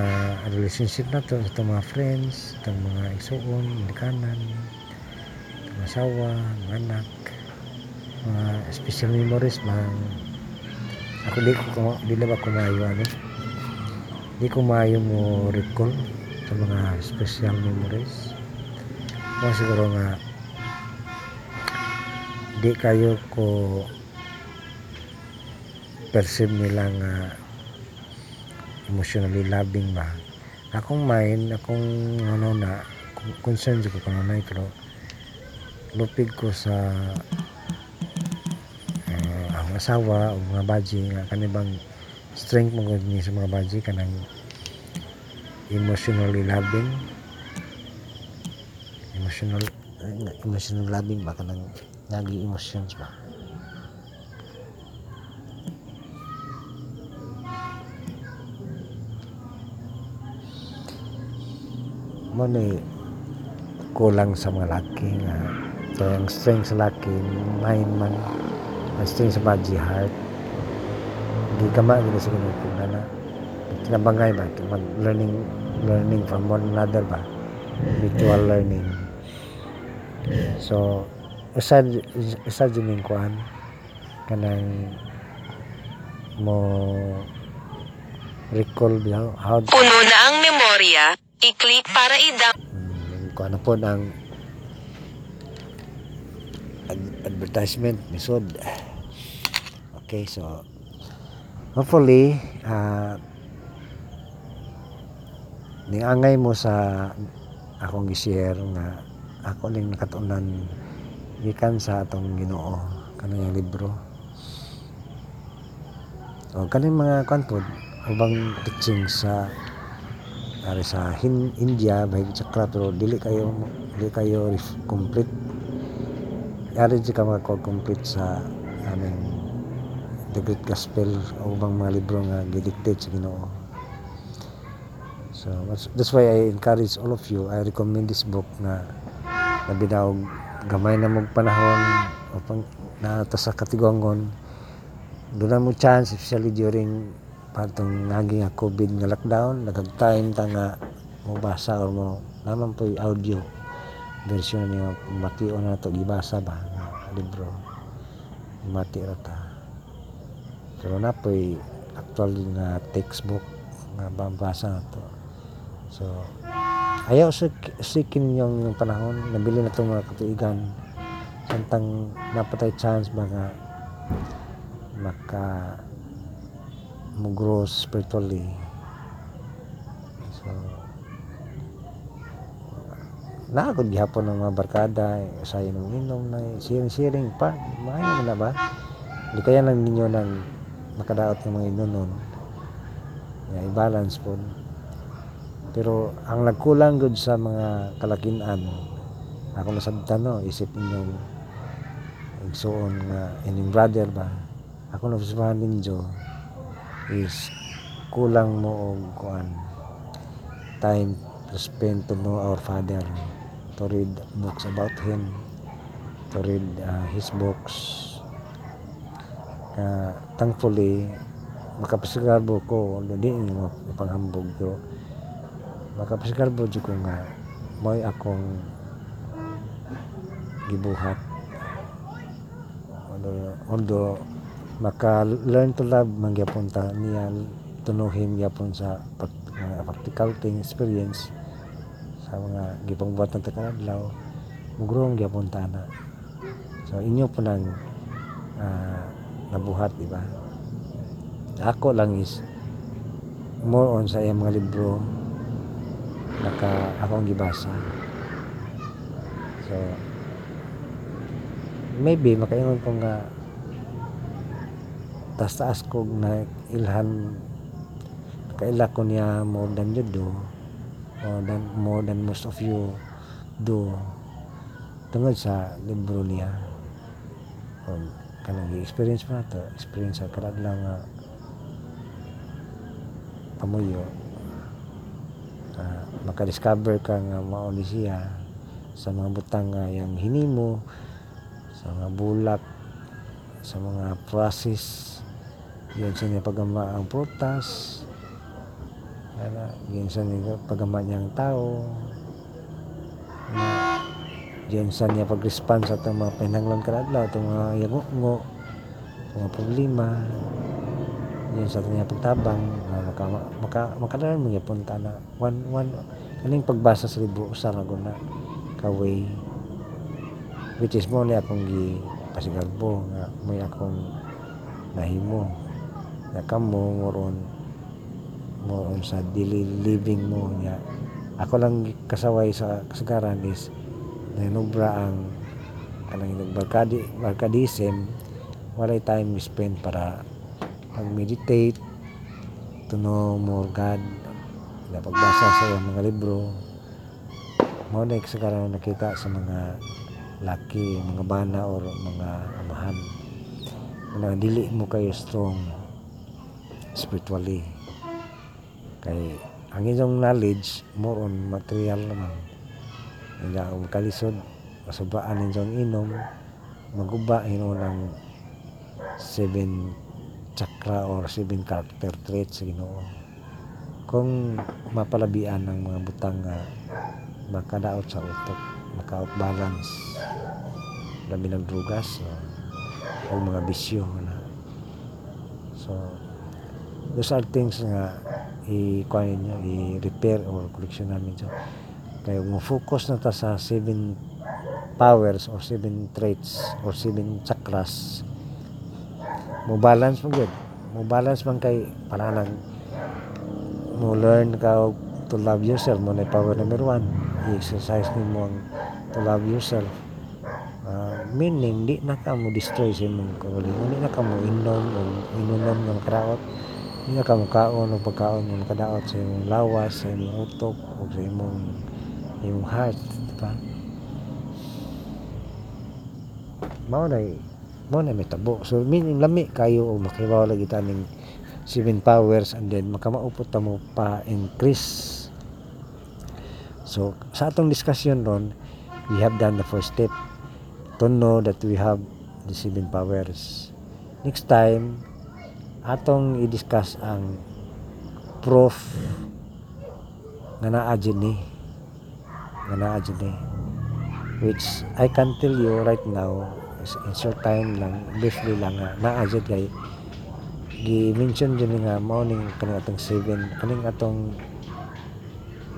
relationship na to itong mga friends itong mga isuon kanan itong asawa mga anak mga special memories mga ako di ko- di na ba kumayo ano di ko maayo mo recall sa mga special memories. O siguro nga di kayo ko perceive nila nga emotionally loving ba? Akong mind akong ano na con- concern ko kung ano pero lupig ko sa ah, ang asawa o mga baji nga kanibang strength mo ni sa mga baji kanang emotionally loving. Emotional emotional loving ba? Kanang nagi emotions ba? Mo ni kulang sa mga laki nga. Kaya ang strength sa laki mind man ang strength sa body heart. Di kama gina sa ganun kung na kinabangay ba? Mag learning learning from one another ba mutual learning so usad usad yung kuan kanang mo recall how, how Puno na ang memorya, i-click para i-download. Mm, kung po ng ad- advertisement misod okay so hopefully uh, niangay mo sa akong gi-share nga ako ning nakatunan gikan sa atong Ginoo kanang libro. O kaning mga kwantod ubang teaching sa ari sa Hin- India bahig chakra pero dili kayo dili kayo complete. Ari di ka maka-complete sa aming The Great Gospel o ubang mga libro nga gidictate sa Ginoo so that's, why I encourage all of you I recommend this book na nabinawog gamay na mong panahon o pang na sa katigongon doon na mo chance especially during patong naging nga COVID nga lockdown nagag time ta nga mo basa or mo naman po yung audio version niya mation na to gibasa ba nga libro? Mati ra ta. Pero na po actual nga textbook nga babasa na to so ayaw sik- sikin yung, panahon. Nabili na itong mga katuigan. Santang napatay chance nga maka mo grow spiritually. So naagod gihapon ng mga barkada sa inom inom na sharing sharing pa maayo na ba? Di kaya lang ninyo nang makadaot ng mga inunon. Nga i-balance po pero ang nagkulang gud sa mga kalakinan ako nasabtan no isip ninyong igsuon nga ining brother ba? Ako nabusuhan ninyo is kulang mo og kuan time to spend to know our father. To read books about him to read uh, his books. Uh, thankfully makapasigarbo ko hindi mo panghambog ko makapasigarbo jud ko nga mo'y akong gibuhat. Although, although maka-learn to love man gyapon ta niya tunuhin gyapon sa practical thing experience sa mga gipangbuhat ng takadlaw mugrong gyapon ta na. So inyo po nang ah, nabuhat di ba? Ako lang is more on sa iyang mga libro naka akong gibasa. So maybe makaingon ko nga tas taas ko na ilhan kaila ko niya more than you do more than, more than most of you do tungod sa libro niya. O kanang experience pa to experience sa kadaglang nga pamuyo uh, makadiscover ka nga mao ni siya sa mga butang nga yang hinimo sa mga bulak sa mga process yun sa pagama ang prutas Ana, ginsan niya pagaman niyang tao. Na, ginsan niya pag-response sa itong mga pinanglan kadadlaw, itong mga yagungo, mga problema. Ginsan niya pagtabang, na maka, maka, makadalan mo niya punta na. One, one, kaning pagbasa sa libro, usa na na kaway which is mo ni akong gi pasigalbo nga may akong nahimo nga kamo moron moron sa daily living mo niya ako lang kasaway sa kasagaran is nanubra ang kanang nagbarkadi barkadism walay time spend para pag-meditate to know more God na pagbasa sa iyang mga libro. Mao na kasagaran nakita sa mga laki mga bana or mga amahan na dili mo kayo strong spiritually. Kay ang inyong knowledge more on material naman. Hindi ako makalisod masubaan inyong inom maguba yun ng seven chakra or seven character traits sa ginoo kung mapalabian ng mga butang nga makadaot sa utok maka balance. Labi ng drugas so, o mga bisyo na. So those are things nga i-kuhanin nyo i-repair or collection namin. So kaya mo focus na ta sa seven powers or seven traits or seven chakras mo balance mo good mo balance man kay pananang mo learn ka to love yourself mo na power number one. I-exercise nimo ang to love yourself. Ah, meaning di na ka mo destroy sa imong kaugalingon di na ka mo inom o inunom ng karaot di na ka mo kaon o pagkaon ng kadaot sa imong lawas sa imong utok o sa imong imong heart di ba? Mao na mao na may so meaning lami kayo o makibaw lagi taning seven powers and then makamaupot ta mo pa increase. So sa atong discussion ron we have done the first step to know that we have the seven powers. Next time atong i-discuss ang proof nga naa ni nga naa ni which I can tell you right now in short time lang briefly lang nga naa dyan kay gi-mention dyan nga mao ning kaning atong seven kaning atong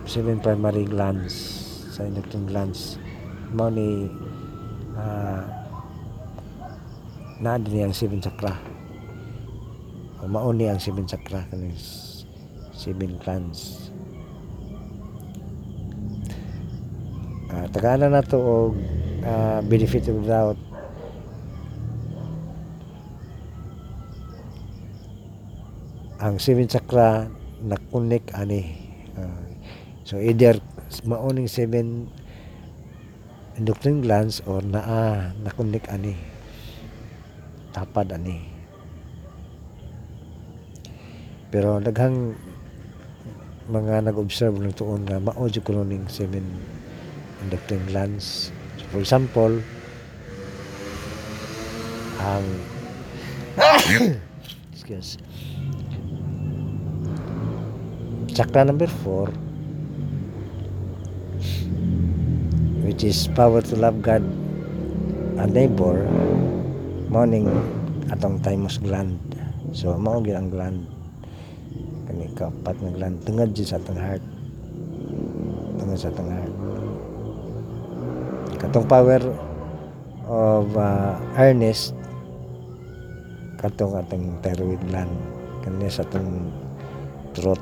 seven primary glands sa endocrine glands. Mao ni uh, naa din ang seven chakra. O mauni ang seven chakra kaning seven glands. Uh, tagana na to og uh, benefit of doubt ang seven chakra na connect ani Ah, so either mauning seven endocrine glands or naa na connect ani tapad ani. Pero daghang mga nag-observe ng tuon nga mao jud ning seven endocrine glands. So for example ang *coughs* excuse chakra number 4 which is power to love God and neighbor morning atong thymus gland so mao gyud ang gland kani kapat nga gland tungod jud sa atong heart. Tungod sa atong heart. Katong power of uh, earnest katong atong thyroid gland kani sa atong throat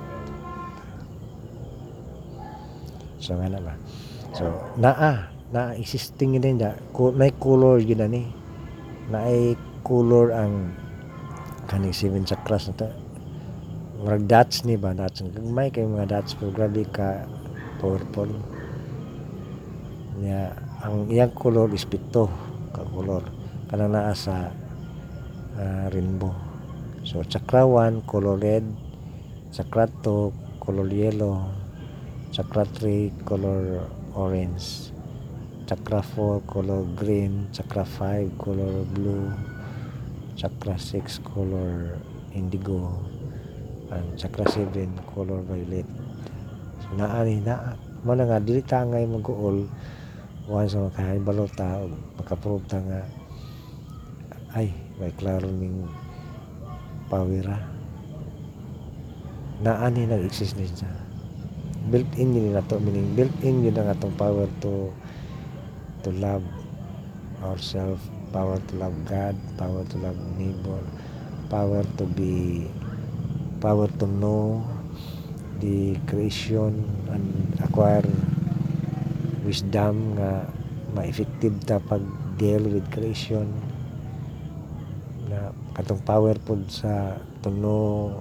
so nga na ba? So naa na existing din da may color yun na ni. Na ay color ang kaning seven chakras na to mga dots ni ba? Dots. May kay mga dots pero grabe ka purple. Niya ang iyang color is pito ka color. Kanang naa sa ah, rainbow. So chakra 1 color red. Chakra 2 color yellow chakra 3 color orange. Chakra 4 color green. Chakra 5 color blue. Chakra 6 color indigo. And chakra 7 color violet. So naa ni naa mo na nga dili ta ngay mag-uol. Once makahay balota o makaprove ta nga. Ay may klaro ning pawira. Naa ni nag-exist ni siya built in yun na to meaning built in yun ang atong power to to love ourselves power to love God power to love neighbor power to be power to know the creation and acquire wisdom nga ma-effective ta pag deal with creation. Na katong power pod sa to know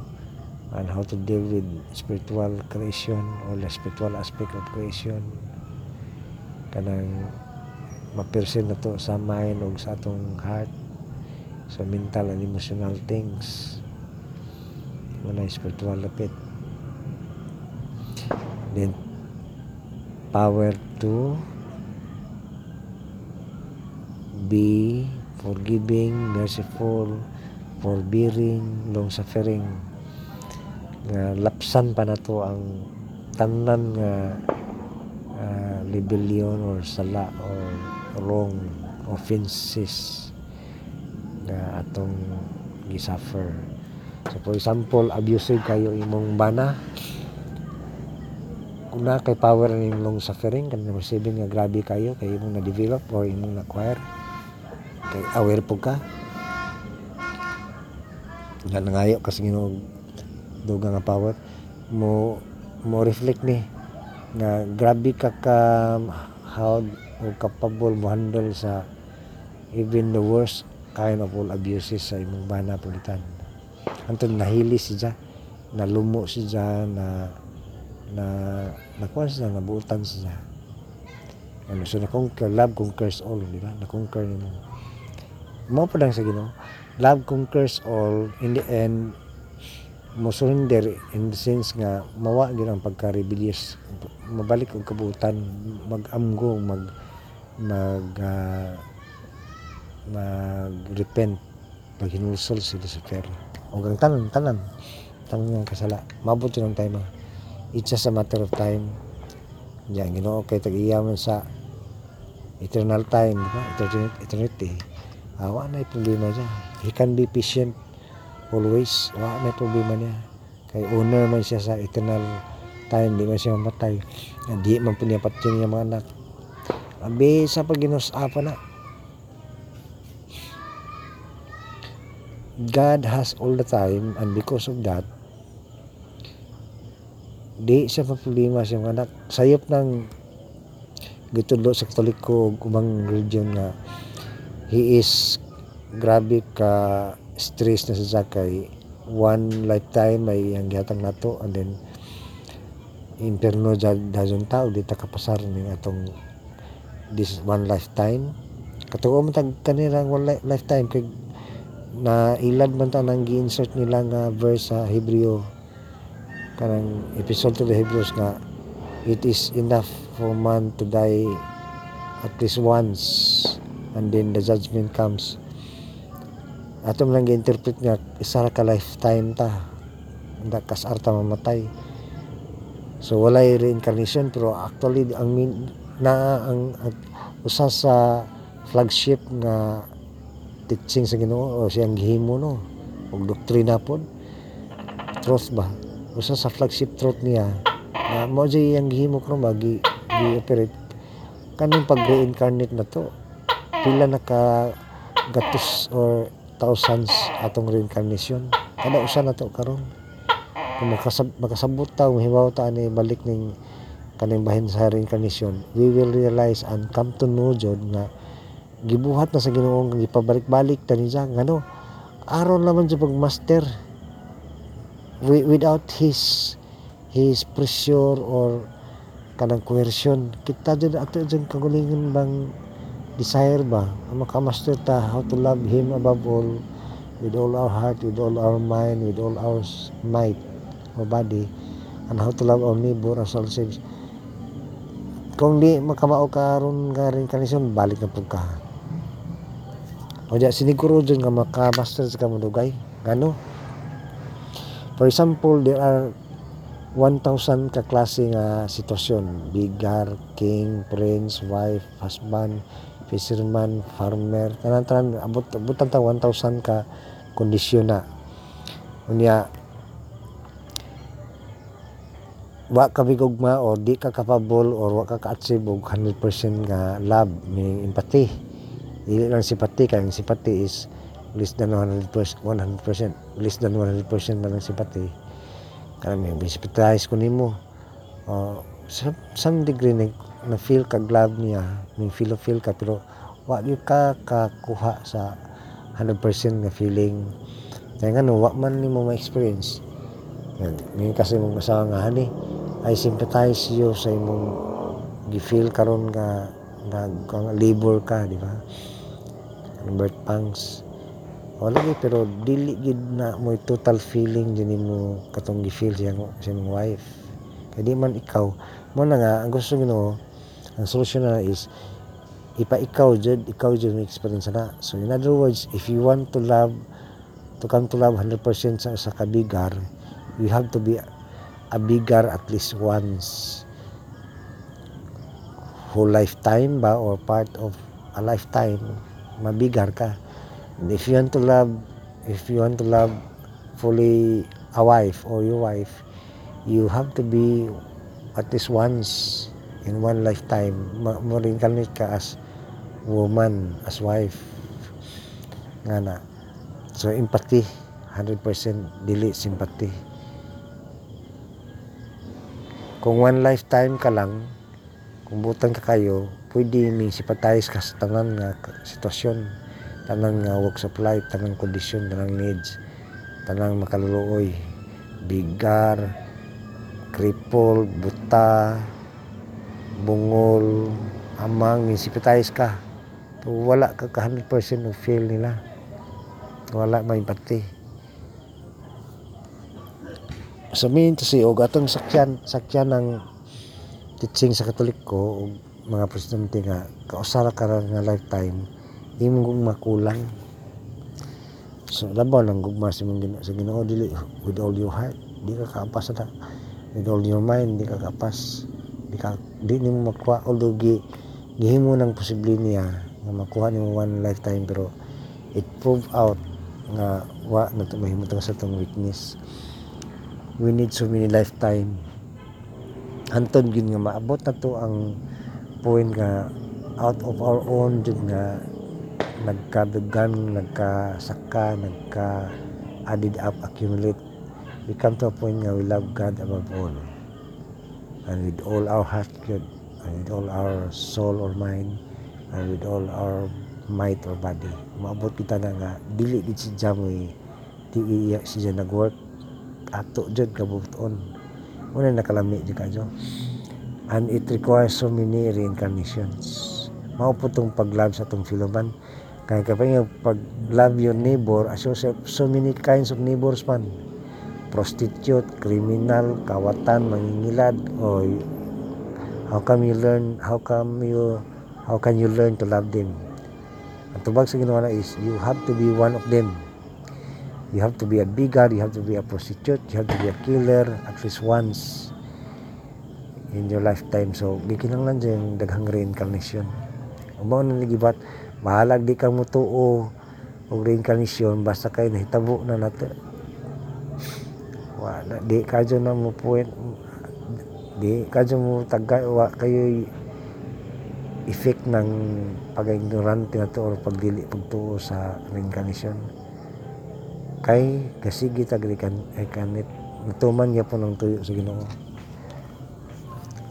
and how to deal with spiritual creation or the spiritual aspect of creation. Kanang ma-perceive na to sa mind o sa atong heart. Sa mental and emotional things. Wala spiritual lapit then power to be forgiving, merciful, forbearing, long-suffering. Nga lapsan pa na to ang tanan nga ah, rebellion or sala or wrong offenses nga atong gisuffer. So for example, abusive kayo imong bana, kung na kay power ning long suffering kanang receiving nga grabe kayo kay imong na-develop or imong na-acquire. Kay aware po ka. Nga nangayo kasi Ginoo duga nga power mo mo reflect ni nga grabe ka ka how o capable mo handle sa even the worst kind of all abuses sa imong bana pulitan antong nahili siya nalumo siya na na nakuha siya nabuutan siya ano so na-conquer love conquers all di ba? Na-conquer ni mo. Mo pa lang sa Ginoo. Love conquers all. In the end mo surrender in the sense nga mawa gyud ang pagka-rebellious. Mabalik og kabuutan mag-amgo mag mag ah, mag-repent. Pag hinulsol si Lucifer o ang tanan tanan. Tanan nga kasala. Mabot yun ang time ah. it's just a matter of time. Yan ginoo kay tag-iyaman sa eternal time di ba? Eternity, awa na problema niya he can be patient always wa na problema niya. Kay owner man siya sa eternal time di man siya mamatay. Di man po niya patyo niya mga anak. Abi sa pag ginusapa na. God has all the time and because of that di siya pa problema sa mga anak. Sayop ng gitudlo sa katoliko ubang religion nga he is grabe ka stress na sa kay one lifetime ay ang gihatag nato. And then imperno dazon tao di ta kapasar ning atong this one lifetime. Katuo man tag kanirang one li- lifetime kay na ilad man ta nang gi-insert nila nga verse sa Hebreo. Kanang episode to the Hebrews nga it is enough for man to die at least once and then the judgment comes ato lang gi-interpret nga isa ra ka lifetime ta. Da kasar ta mamatay. So walay reincarnation pero actually ang na ang, usa sa flagship nga teaching sa Ginoo o siyang gihimo no? Ug doktrina pod. Truth ba? Usa sa flagship truth niya. Na mo jay ang gihimo karon ba gi, gi-operate. Kanang pag-reincarnate na to pila na ka gatos or thousands atong reincarnation. Kada usa na to karon. Kung makasab makasabot ta mahibaw ta ani balik ning kaning bahin sa reincarnation we will realize and come to know jud nga gibuhat na sa Ginoo nga gipabalik-balik ta niya ngano aron naman sa pagmaster Wi- without his his pressure or kanang coercion. Kita jud ato jud kagulingon bang desire ba? Makamaster ta how to love him above all with all our heart with all our mind with all our might or body and how to love our neighbor as ourselves. Kung di makamao ka aron nga reincarnation balik na pud ka. O diya siniguro dyan nga makamaster sa kamudugay ngano For example, there are 1,000 ka klase nga sitwasyon. Bigar, king, prince, wife, husband, fisherman, farmer. Tanan-tanan, abot, abot ta 1,000 ka kondisyon na. Unya, wa ka bigugma or di ka capable or wa ka ka-achieve og 100% nga love, meaning empathy. Dili lang simpati kay ang simpati is less than 100%, 100%, less than 100% man ang simpati. Kaya may sympathize ko nimo. Uh, some, some degree na, feel ka love niya, may feel feel ka pero wa gyud ka kakuha sa 100% nga feeling. Kaya nga no, wa man nimo ma-experience. Yan, may kasi mong asawa nga hani, I sympathize you sa imong gi-feel karon nga nag labor ka, di ba? Birth pangs. Wala gyud pero dili gid na mo total feeling din mo katong gi-feel siya sa imong wife. Kaya di man ikaw, mo na nga ang gusto Ginoo, ang solusyon na is ipa ikaw jud, ikaw jud may experience na. So in other words, if you want to love to come to love 100% sa sa kabigar, you have to be a bigger at least once whole lifetime ba or part of a lifetime mabigar ka and if you want to love if you want to love fully a wife or your wife you have to be at least once in one lifetime ma mo reincarnate ka as woman as wife. Nga na. So empathy 100% dili sympathy. Kung one lifetime ka lang, kung butang ka kayo, pwede may sympathize ka sa tanan nga sitwasyon, tanan nga walks of life, tanan kondisyon, tanan needs, tanan makaluluoy, bigar, cripple, buta, bungol, amang, sympathize ka. So, wala ka ka 100% of feel nila. Wala may empathy. So meaning to say, og atong sakyan, sakyan ng teaching sa Katoliko, og mga presidente nga, kausara ka ra nga lifetime, imong kong makulang. So, labaw lang gugma sa mong gino, sa ginoo, dili, with all your heart, di ka kaapas na with all your mind, di ka kaapas, di ka, di nimo makuha, although gi, gihimo ng posible niya, nga makuha nimo one lifetime, pero it prove out nga wa na to mahimutang sa tong weakness. We need so many lifetime. Anton gyud nga maabot na to ang point nga out of our own jud nga nagkadugan nagkasaka nagka added up accumulate. We come to a point nga we love God above all and with all our heart good and with all our soul or mind and with all our might or body. Maabot kita na nga dili gid si Jamoy di iya siya nag-work. Ato jud kabuton muna nakalami jud kadyo and it requires so many reincarnations. Mao po tong pag-love sa tong filoman. Kaya kapag nga pag love your neighbor so, so, so many kinds of neighbors man prostitute, criminal, kawatan, mangingilad o how come you learn how come you how can you learn to love them ang tubag sa ginawa na is you have to be one of them You have to be a bigot, you have to be a prostitute, you have to be a killer at least once in your lifetime. So, lang dyan daghang reincarnation. Umaw na nagibat, mahalag di ka mo tuo o reincarnation, basta kayo nahitabo na nato. Wala, di ka dyan na mo point, di ka dyan mo taga, wa kayo effect ng pag-ignorante na to or pagdili pagtuo sa reincarnation kay kasigi tagrikan ay kanit natuman niya po ng tuyo sa Ginoo.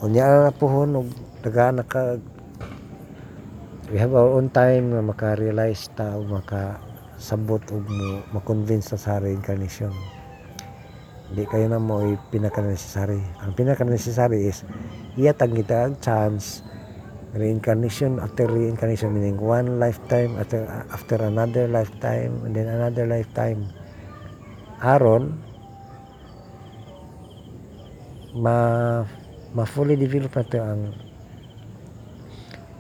Unya na po og daga naka we have our own time na maka-realize ta o maka sabot og mo ma-convince sa reincarnation hindi kayo na mo pinaka-necessary. Ang pinaka-necessary is iyatag kita ang chance reincarnation after reincarnation meaning one lifetime after after another lifetime and then another lifetime. Aron ma ma fully develop na to ang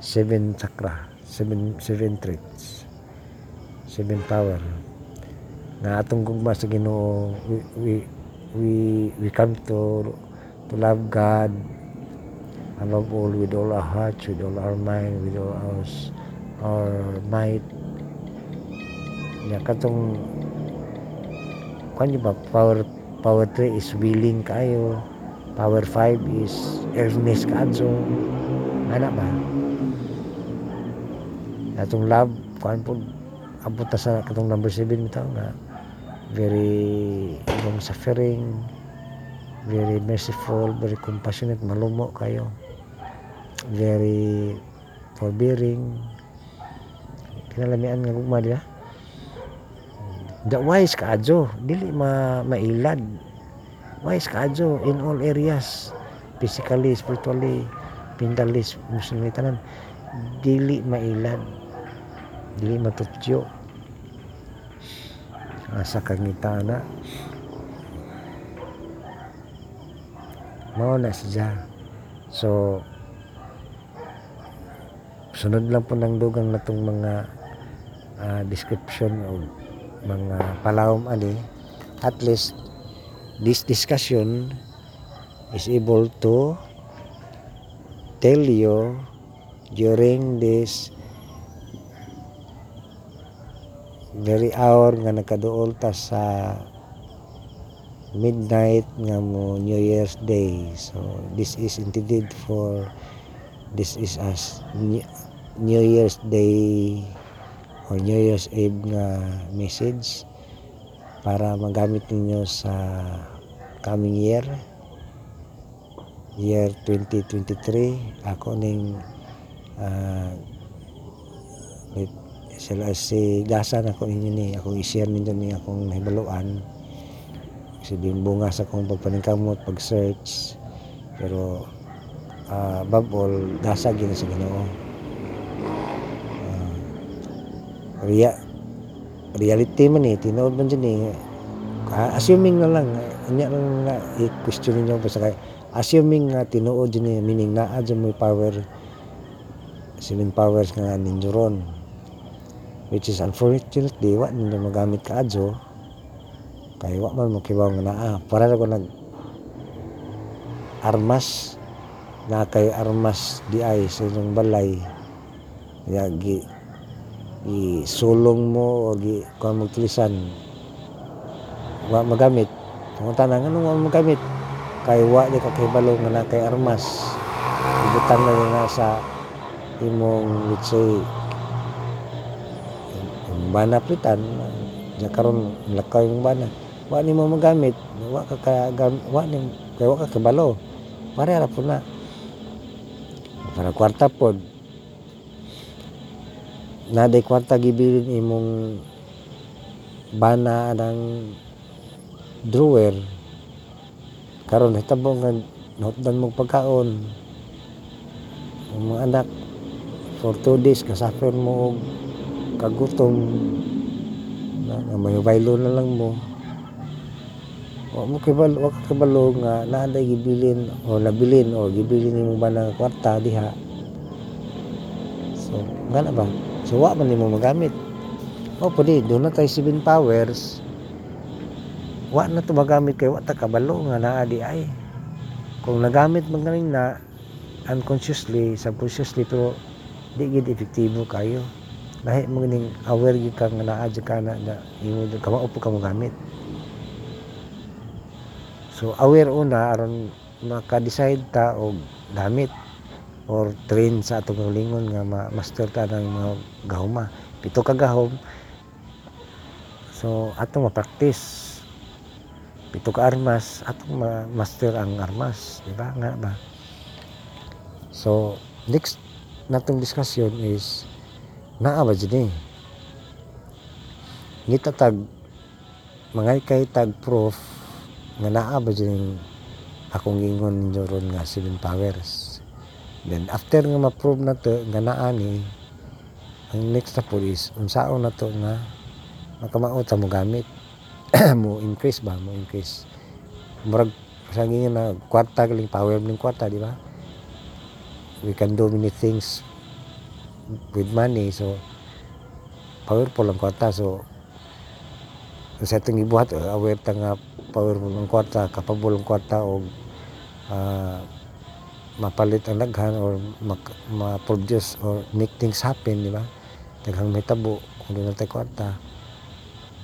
seven chakra seven seven traits seven power. Na atong gugma sa Ginoo we, we we we come to to love God above all with all our hearts, with all our mind, with all our our might. Ya katong kanya ba power power 3 is willing kayo. Power 5 is earnest kaadso. Ana ba? Atong love kuan po abot sa katong number 7 bitaw nga very long suffering. Very merciful very compassionate malumo kayo. Very forbearing. Kinalamian nga gugma diha. The wise kaadyo dili ma mailad. Wise kaadyo in all areas. Physically spiritually mentally emotionally tanan. Dili mailad. Dili matutyo asa kangita na mao na siya so sunod lang po ng dugang na itong mga ah, description o mga palawom ali at least this discussion is able to tell you during this very hour nga nakaduol ta sa midnight nga mo New Year's Day. So this is intended for this is as New New Year's Day or New Year's Eve nga message para magamit ninyo sa coming year year 2023 ako ning uh, sila si gasan ako ninyo ni ako i-share ninyo ni akong nahibaluan kasi din bunga sa akong pagpaningkamot pag search pero uh, babol gasa gina sa Ginoo. Uh, rea reality man eh tinuod man dyan eh. Ah, assuming na lang anya lang nga i-question ninyo basta kay assuming nga tinuod dyan eh meaning naa dyan mo power seven powers nga ninyo ron which is unfortunately wa ninyo magamit kaadyo kay wa man mo kibaw nga naa. Para ko nag armas. Na kay armas di ay sa inyong balay. Ya gi gi sulong mo o gi kuan mo wa magamit. Kung tanang ano wa magamit? Kay wa di ka nga na kay armas. Ibutang na nga sa imong let's say bana plitan ya karon lakaw yung bana. Wa ni mo magamit wa ka ka wa ni kay wa ka kabalo. Pare ra po na. Para kwarta pod na day kwarta gibilin imong bana ng drawer. Karon hitabo nga nahutdan mo pagkaon. Ang mga anak for two days kasuffer mo kagutom. Na, may baylo na lang mo. Wa mo kibalo wa ka kibalo nga naaday gibilin o nabilin o gibilin nimo ba ng kwarta diha. So ngana ba? So wa man nimo magamit. O pwede doon na tayo 7 powers. Wa na to magamit kay wa ta kabalo nga naa di ay. Kung nagamit man ganing na unconsciously subconsciously pero di gid epektibo kayo lahi mo ning aware gyud ka nga naa ka na, na imo kama upo ka mo gamit. So aware una aron maka-decide ta og gamit or train sa atong lingon nga ma-master ta ng mga gahuma. Pito ka gahom so atong ma-practice. Pito ka armas atong ma-master ang armas di ba? Nga ba? So next natong discussion is naa ba dyan eh gitatag mga kay tag proof nga naa ba dyan akong ingon ninyo ron nga seven powers? Then after nga ma-prove na to nga naa ni ang next na po is unsaon na to nga makamao ta mo gamit. *clears throat* Mo increase ba? Mo increase. Murag sa na kwarta galing power ng kwarta di ba? We can do many things with money so powerful ang kwarta. So sa itong ibuhat uh, aware ta nga powerful ang kwarta capable ang kwarta og ah, mapalit ang daghan or ma-produce or make things happen di ba? Daghang mahitabo kung di na tayo kwarta.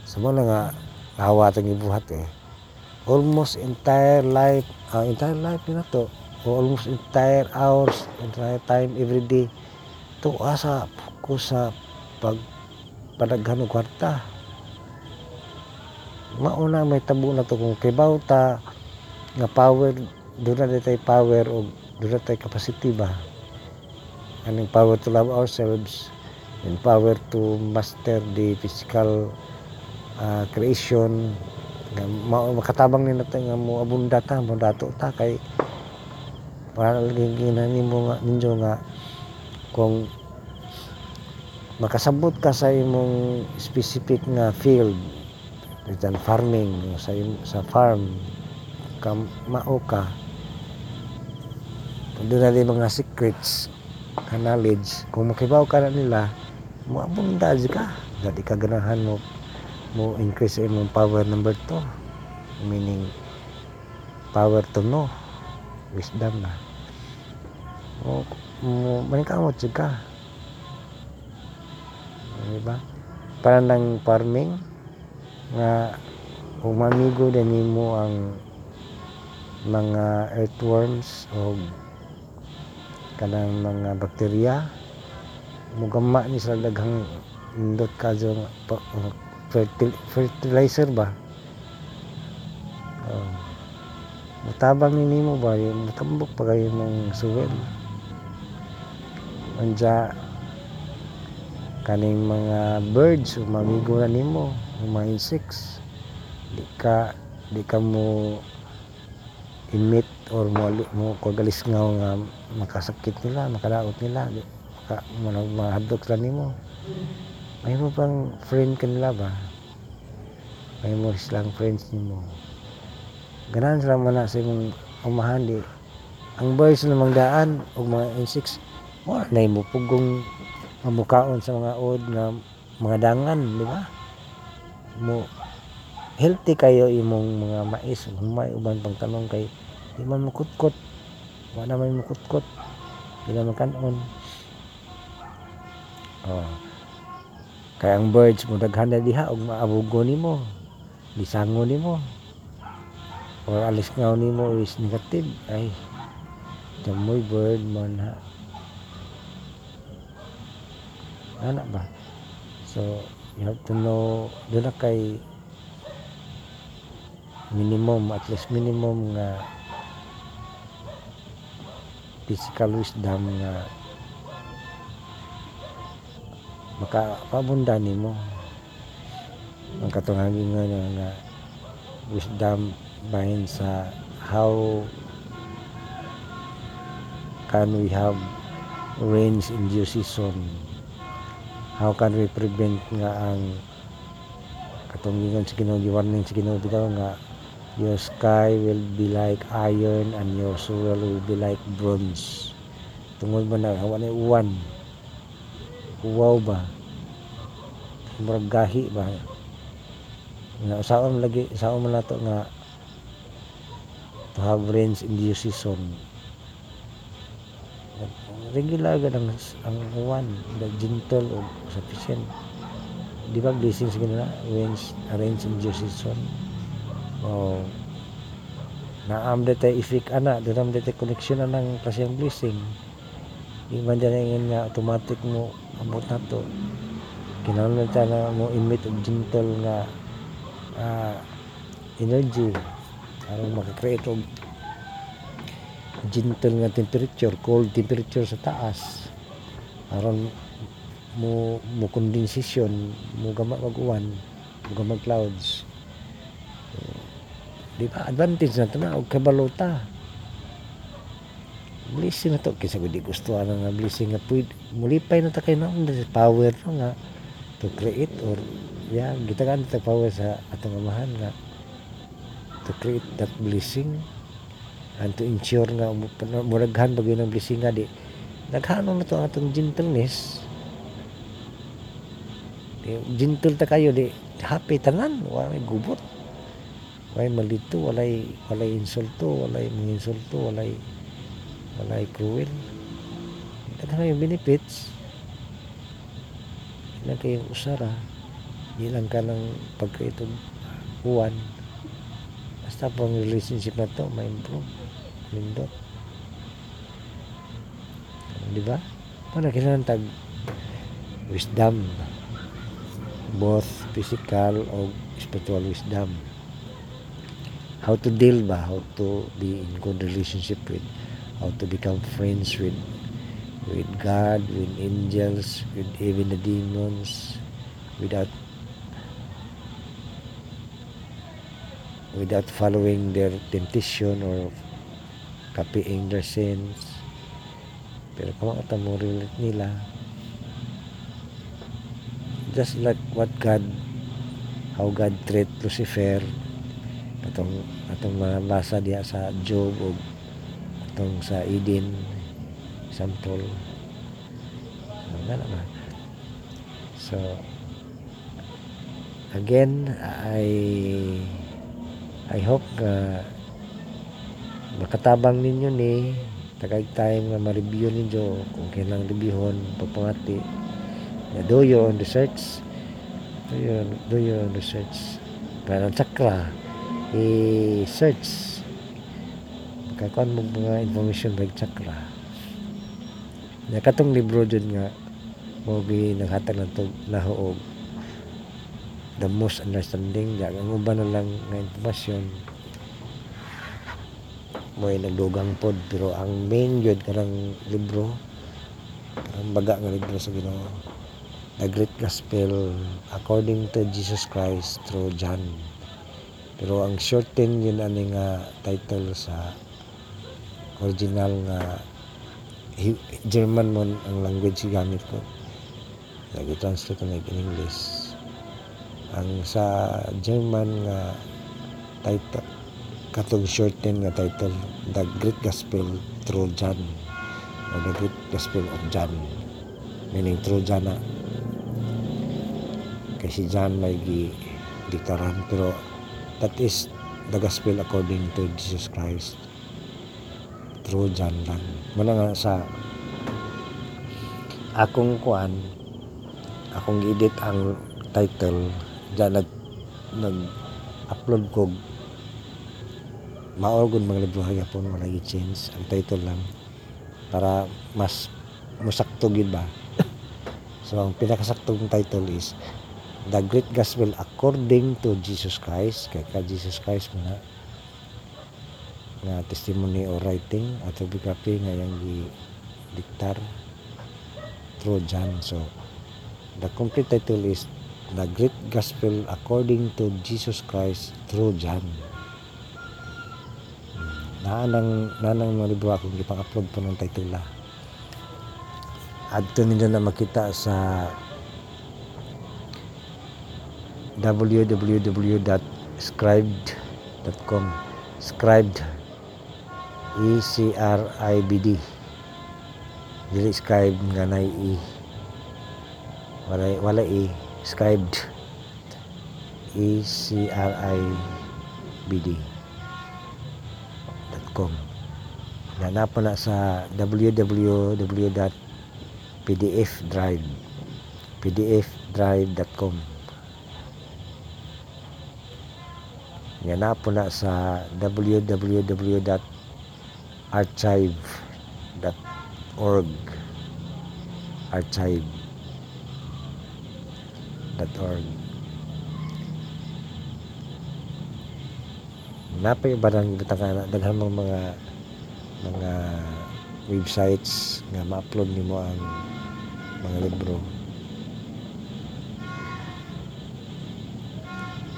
Sa mo nga awa tang ibuhat eh. Almost entire life ah, entire life na to. O almost entire hours entire time every day to asa focus sa pag padaghan og kwarta. Mauna may tabo na to kung kibaw ta nga power doon na tay power o doon na tay capacity ba? Aning power to love ourselves and power to master the physical ah, creation. Nga ma- makatabang ni natin nga mo abunda ta mo dato ta kay para lagi nimo nga ninyo nga kung makasabot ka sa imong specific nga field Digital farming sa sa farm ka mao ka na rin mga secrets knowledge kung makibaw ka na nila mo abunda ka. Dati ka ganahan mo mo increase imong power number 2 meaning power to know wisdom na mo mo manikamot jud ka di ba para ng farming nga kung mamigo din nimo ang mga earthworms o kanang mga bakterya mugama ni sa daghang indot ka nga pa- uh, fertil- fertilizer ba? Oh. mutabang ni nimo ba? Mutambok pa kayo ng suwel anja kaning mga birds umamigo na nimo mga insects di ka di ka mo emit or mo mo kagalis nga nga makasakit nila makadaot nila di ka mo mahadlok sila nimo. May mo pang friend kanila ba? May mo silang friends nimo. Ganahan sila man sa imong umahan di. Ang birds na mangdaan o mga insects mo na mo pugong mamukaon sa mga od nga mga dangan di ba? Mo healthy kayo imong mga mais humay uban pang tanong kay di man makutkot. Wa na may makutkot. Di na makanon. Oh kay ang birds mo daghan na diha og maabugo nimo lisango nimo or alis ngaw nimo is negative. Ay jamoy bird man ha ana ba? So you have to know doon kay minimum at least minimum nga physical wisdom nga makapabunda nimo. Ang katungagin nga nga, nga wisdom bahin sa how can we have rains in due season how can we prevent nga ang katong gingon sa Ginoo? Giwarning sa Ginoo bitaw nga your sky will be like iron and your soil will be like bronze. Tungod ba na hawa na uwan uwaw ba? Murag gahi ba? Nga usaon lagi usaon man nato nga to have rains in due season regular gad ang, ang uwan the gentle o sufficient. Di ba blessings gina na rains rains in due season o naam de tay effect ana dinam de tay connection ana ng klaseng blessing. Di man dyan nga automatic mo abot na to. Kinahanglan ta na mo emit og gentle nga ah, energy aron makakreate og gentle nga temperature cold temperature sa taas. Aron mo mo condensation mo gama mag uwan mo gama clouds. So, di ba advantage na to na og kabalota blessing na to kaysa kung di gusto ana nga blessing nga pwede mulipay na ta kay na power no nga to create or yeah gitagan ta power sa atong amahan nga to create that blessing and to ensure nga muraghan bagay ng blessing nga di. Naghanon na to ang atong gentleness. Di, gentle ta kayo di. Happy tanan walay gubot. Walay malito walay walay insulto walay mga insulto walay walay cruel. Daghan yung benefits. Ilang kayong usara. Ilang ka ng pagkaitog uwan. Basta pang relationship na to ma-improve lindot di ba? Paano kailangan tag wisdom. Both physical o spiritual wisdom. How to deal ba? How to be in good relationship with how to become friends with with God with angels with even the demons without without following their temptation or copying their sins. Pero kung mo relate nila. Just like what God how God treat Lucifer. Atong atong mabasa diha sa Job o atong sa Eden example nga naman so again I I hope nga makatabang ninyo ni tagag time nga ma-review ninyo kung kailang reviewon pagpangati Yeah, do your own research. Do your, do your own research. Para chakra, i-search. Kakuan mo mga information by chakra. Na katong libro dyan nga, mo gi naghatag ng to nahuog the most understanding ang uban na lang nga informasyon mo ay nagdugang pod pero ang main yun karang libro ang baga nga libro sa Ginoo The Great Gospel according to Jesus Christ through John. Pero ang shorten yun ani nga title sa original nga German mo ang language gamit ko. Nag-translate na in English. Ang sa German nga title katong shorten nga title The Great Gospel through John. Or The Great Gospel of John. Meaning through John na. Kay si John may gi diktaran pero that is the gospel according to Jesus Christ. Through John lang. Muna nga sa akong kuan akong edit ang title. Dyan nag nag upload ko maorgod mga libro hagapon wala i-change ang title lang para mas musakto gid ba? *laughs* So ang pinakasaktong title is The Great Gospel according to Jesus Christ. Kay ka Jesus Christ muna. Nga testimony or writing autobiography nga yang gi diktar through John. So the complete title is The Great Gospel according to Jesus Christ through John naanang mga libro akong gipang-upload po ng title la adto ninyo na makita sa www.scribed.com scribed E C R I B D. Dili scribed nga nay E wala wala E scribed. E C R I B D .com Nana po na sa www.pdfdrive pdfdrive.com Yan na po na sa www.archive.org archive.org Napay ba ng bitang daghan mga mga mga websites nga ma-upload nimo ang mga libro.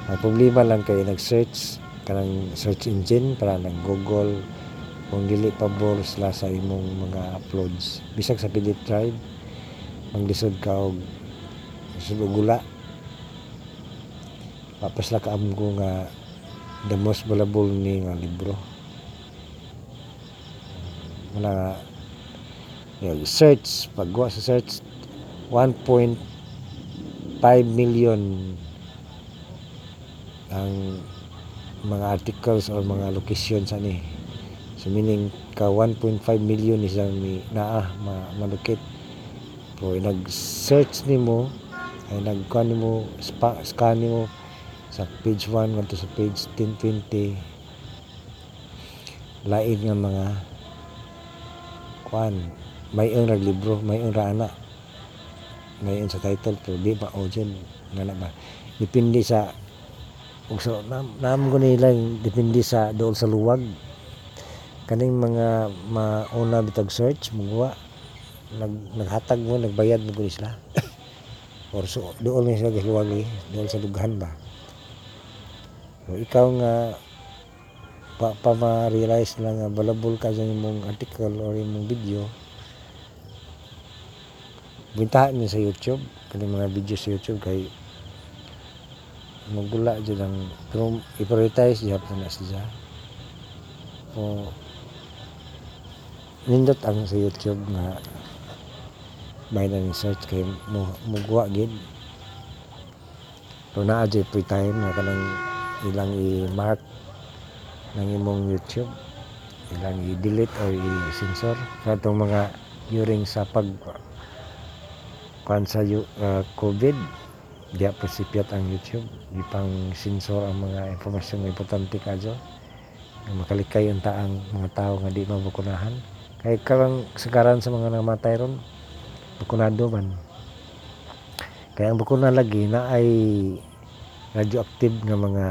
Ang problema lang kay nag-search kanang search engine para nag Google kung dili pabor sila sa imong mga uploads bisag sa PDF drive manglisod ka og lisod og gula papas la ka amgo nga the most valuable ni nga libro. Muna yung search pagwa sa search 1.5 million ang mga articles or mga location sa ni so meaning ka 1.5 million is ang ni naa ma, malukit so nag-search nimo ay nagkuha nimo scan nimo sa page 1 ngadto sa page 1020 lain nga mga kuan may ang naglibro may ang raana may ang sa title pero di ba o dyan nga na ba? Depende sa ug so nam, nam ko nila depende sa dool sa luwag. Kaning mga mauna bitag search mugwa nag naghatag mo nagbayad mo sila. *laughs* Or so dool na sila luwag eh. Dool sa dughan ba ikaw nga pa, pa ma-realize na nga balabol ka sa imong article or imong video bintahan niyo sa YouTube kani mga video sa YouTube kay magula dyan ang pero i-prioritize di hapon na siya o nindot ang sa YouTube na ni search kay mugwa gid pero naa dyan free time nga kanang ilang i-mark ng imong YouTube. Ilang i-delete or i-censor sa itong mga during sa pag kuan sa uh, COVID diya po sipiat ang YouTube. Di pang sensor ang mga impormasyon nga importante kadyo nga makalikay ang taang mga tao nga di mabukunahan. Kay karang sagaran sa mga namatay ron bukunado man. Kaya ang bukuna lagi na ay radioactive nga mga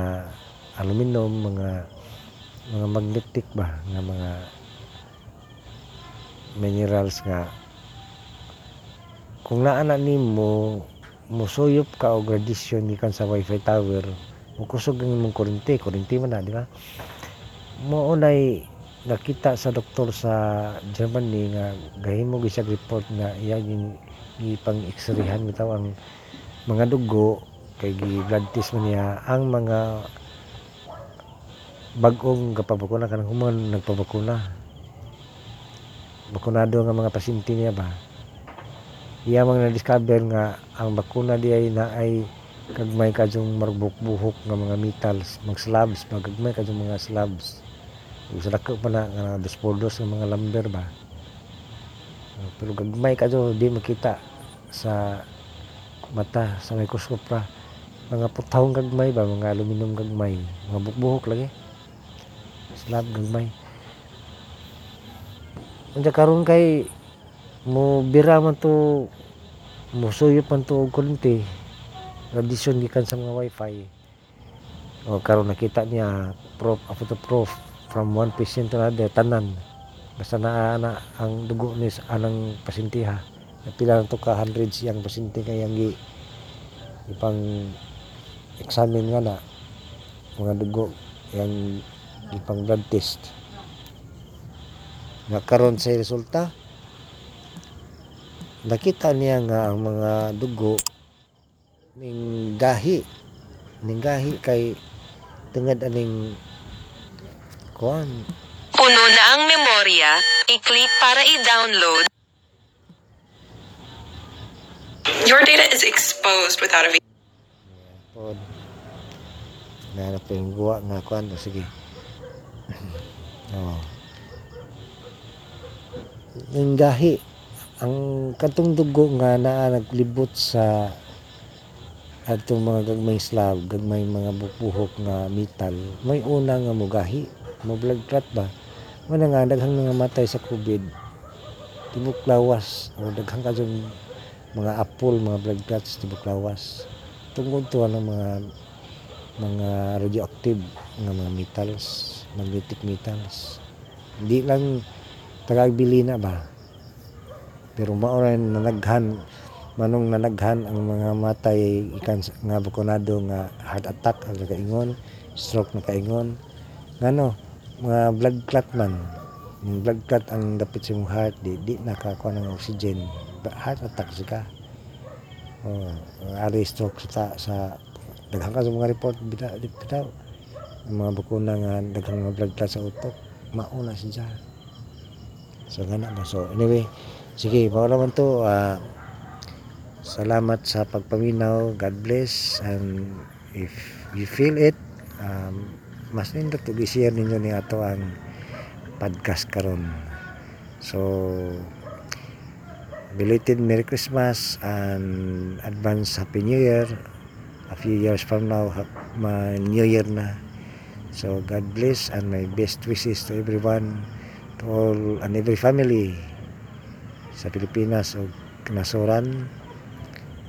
aluminum mga mga magnetic ba nga mga minerals nga. Kung naana nimo musuyop ka og radiation gikan sa wifi tower mukusog ang imong kuryente kuryente man na di ba? Mo unay nakita sa doktor sa Germany nga gahimo gyud report nga iya gipang x-rayhan bitaw ang mga dugo kay gi blood test man niya ang mga bag-ong kapabakuna kanang human nagpabakuna. Bakunado nga mga pasyente niya ba? Iya mang na-discover nga ang bakuna di ay na ay kagmay kadyong marbuk-buhok nga mga metals mag slabs magagmay kadyong mga slabs. Ug sa dako pa na nga dispordos nga mga lumber ba? Pero gagmay kadyo di makita sa mata sa microscope ra mga putahong gagmay ba? Mga aluminum gagmay. Mga bukbuhok lagi. Slab gagmay. Unsa karon kay mo bira man to mo suyop man to og kuryente radisyon gikan sa mga wifi. O karon nakita niya proof after proof from one patient to another tanan. Basta naa na ang dugo ni anang pasintiha. Pila na to ka hundreds yang pasyente kay ang gi ipang examine nga na. Mga dugo yang ipang blood test. Nga karon sa resulta. Nakita niya nga ang mga dugo ning gahi. Ning gahi kay tungod aning kuan. Puno na ang memorya, i-click para i-download. Your data is exposed without a pod nahanap ko yung guwa nga kuan o sige. *clears throat* Oh. yung gahi ang katong dugo nga naa naglibot sa atong mga gagmay slab gagmay mga bubuhok nga metal may una nga mo gahi mo blood clot ba? Mo na nga daghang nga matay sa covid tibok lawas o daghang kadyong mga apple mga blood clots tibok lawas tungkol to ang mga mga radioactive nga mga metals magnetic metals. Hindi lang tagagbili na ba? Pero maoray nanaghan manong nanaghan ang mga matay ikan nga bakunado nga heart attack ang kaingon stroke na kaingon ngano mga blood clot man yung blood clot ang dapit sa heart di di nakakuha ng oxygen. Heart attack sika oh ari stroke sa daghang ka sa mga report bitaw bitaw. Ang mga bakuna nga daghang mga blood clot sa utok mauna siya. So gana ba? So anyway sige mao naman to ah, salamat sa pagpaminaw God bless and if you feel it um, mas nindot ug i-share ninyo ni ato ang podcast karon. So belated Merry Christmas and advance Happy New Year. A few years from now ma New Year na. So God bless and my best wishes to everyone to all and every family sa Pilipinas o kanasuran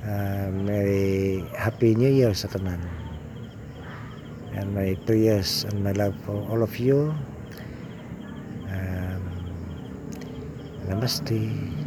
uh, may Happy New Year sa tanan. And my prayers and my love for all of you. Um, Namaste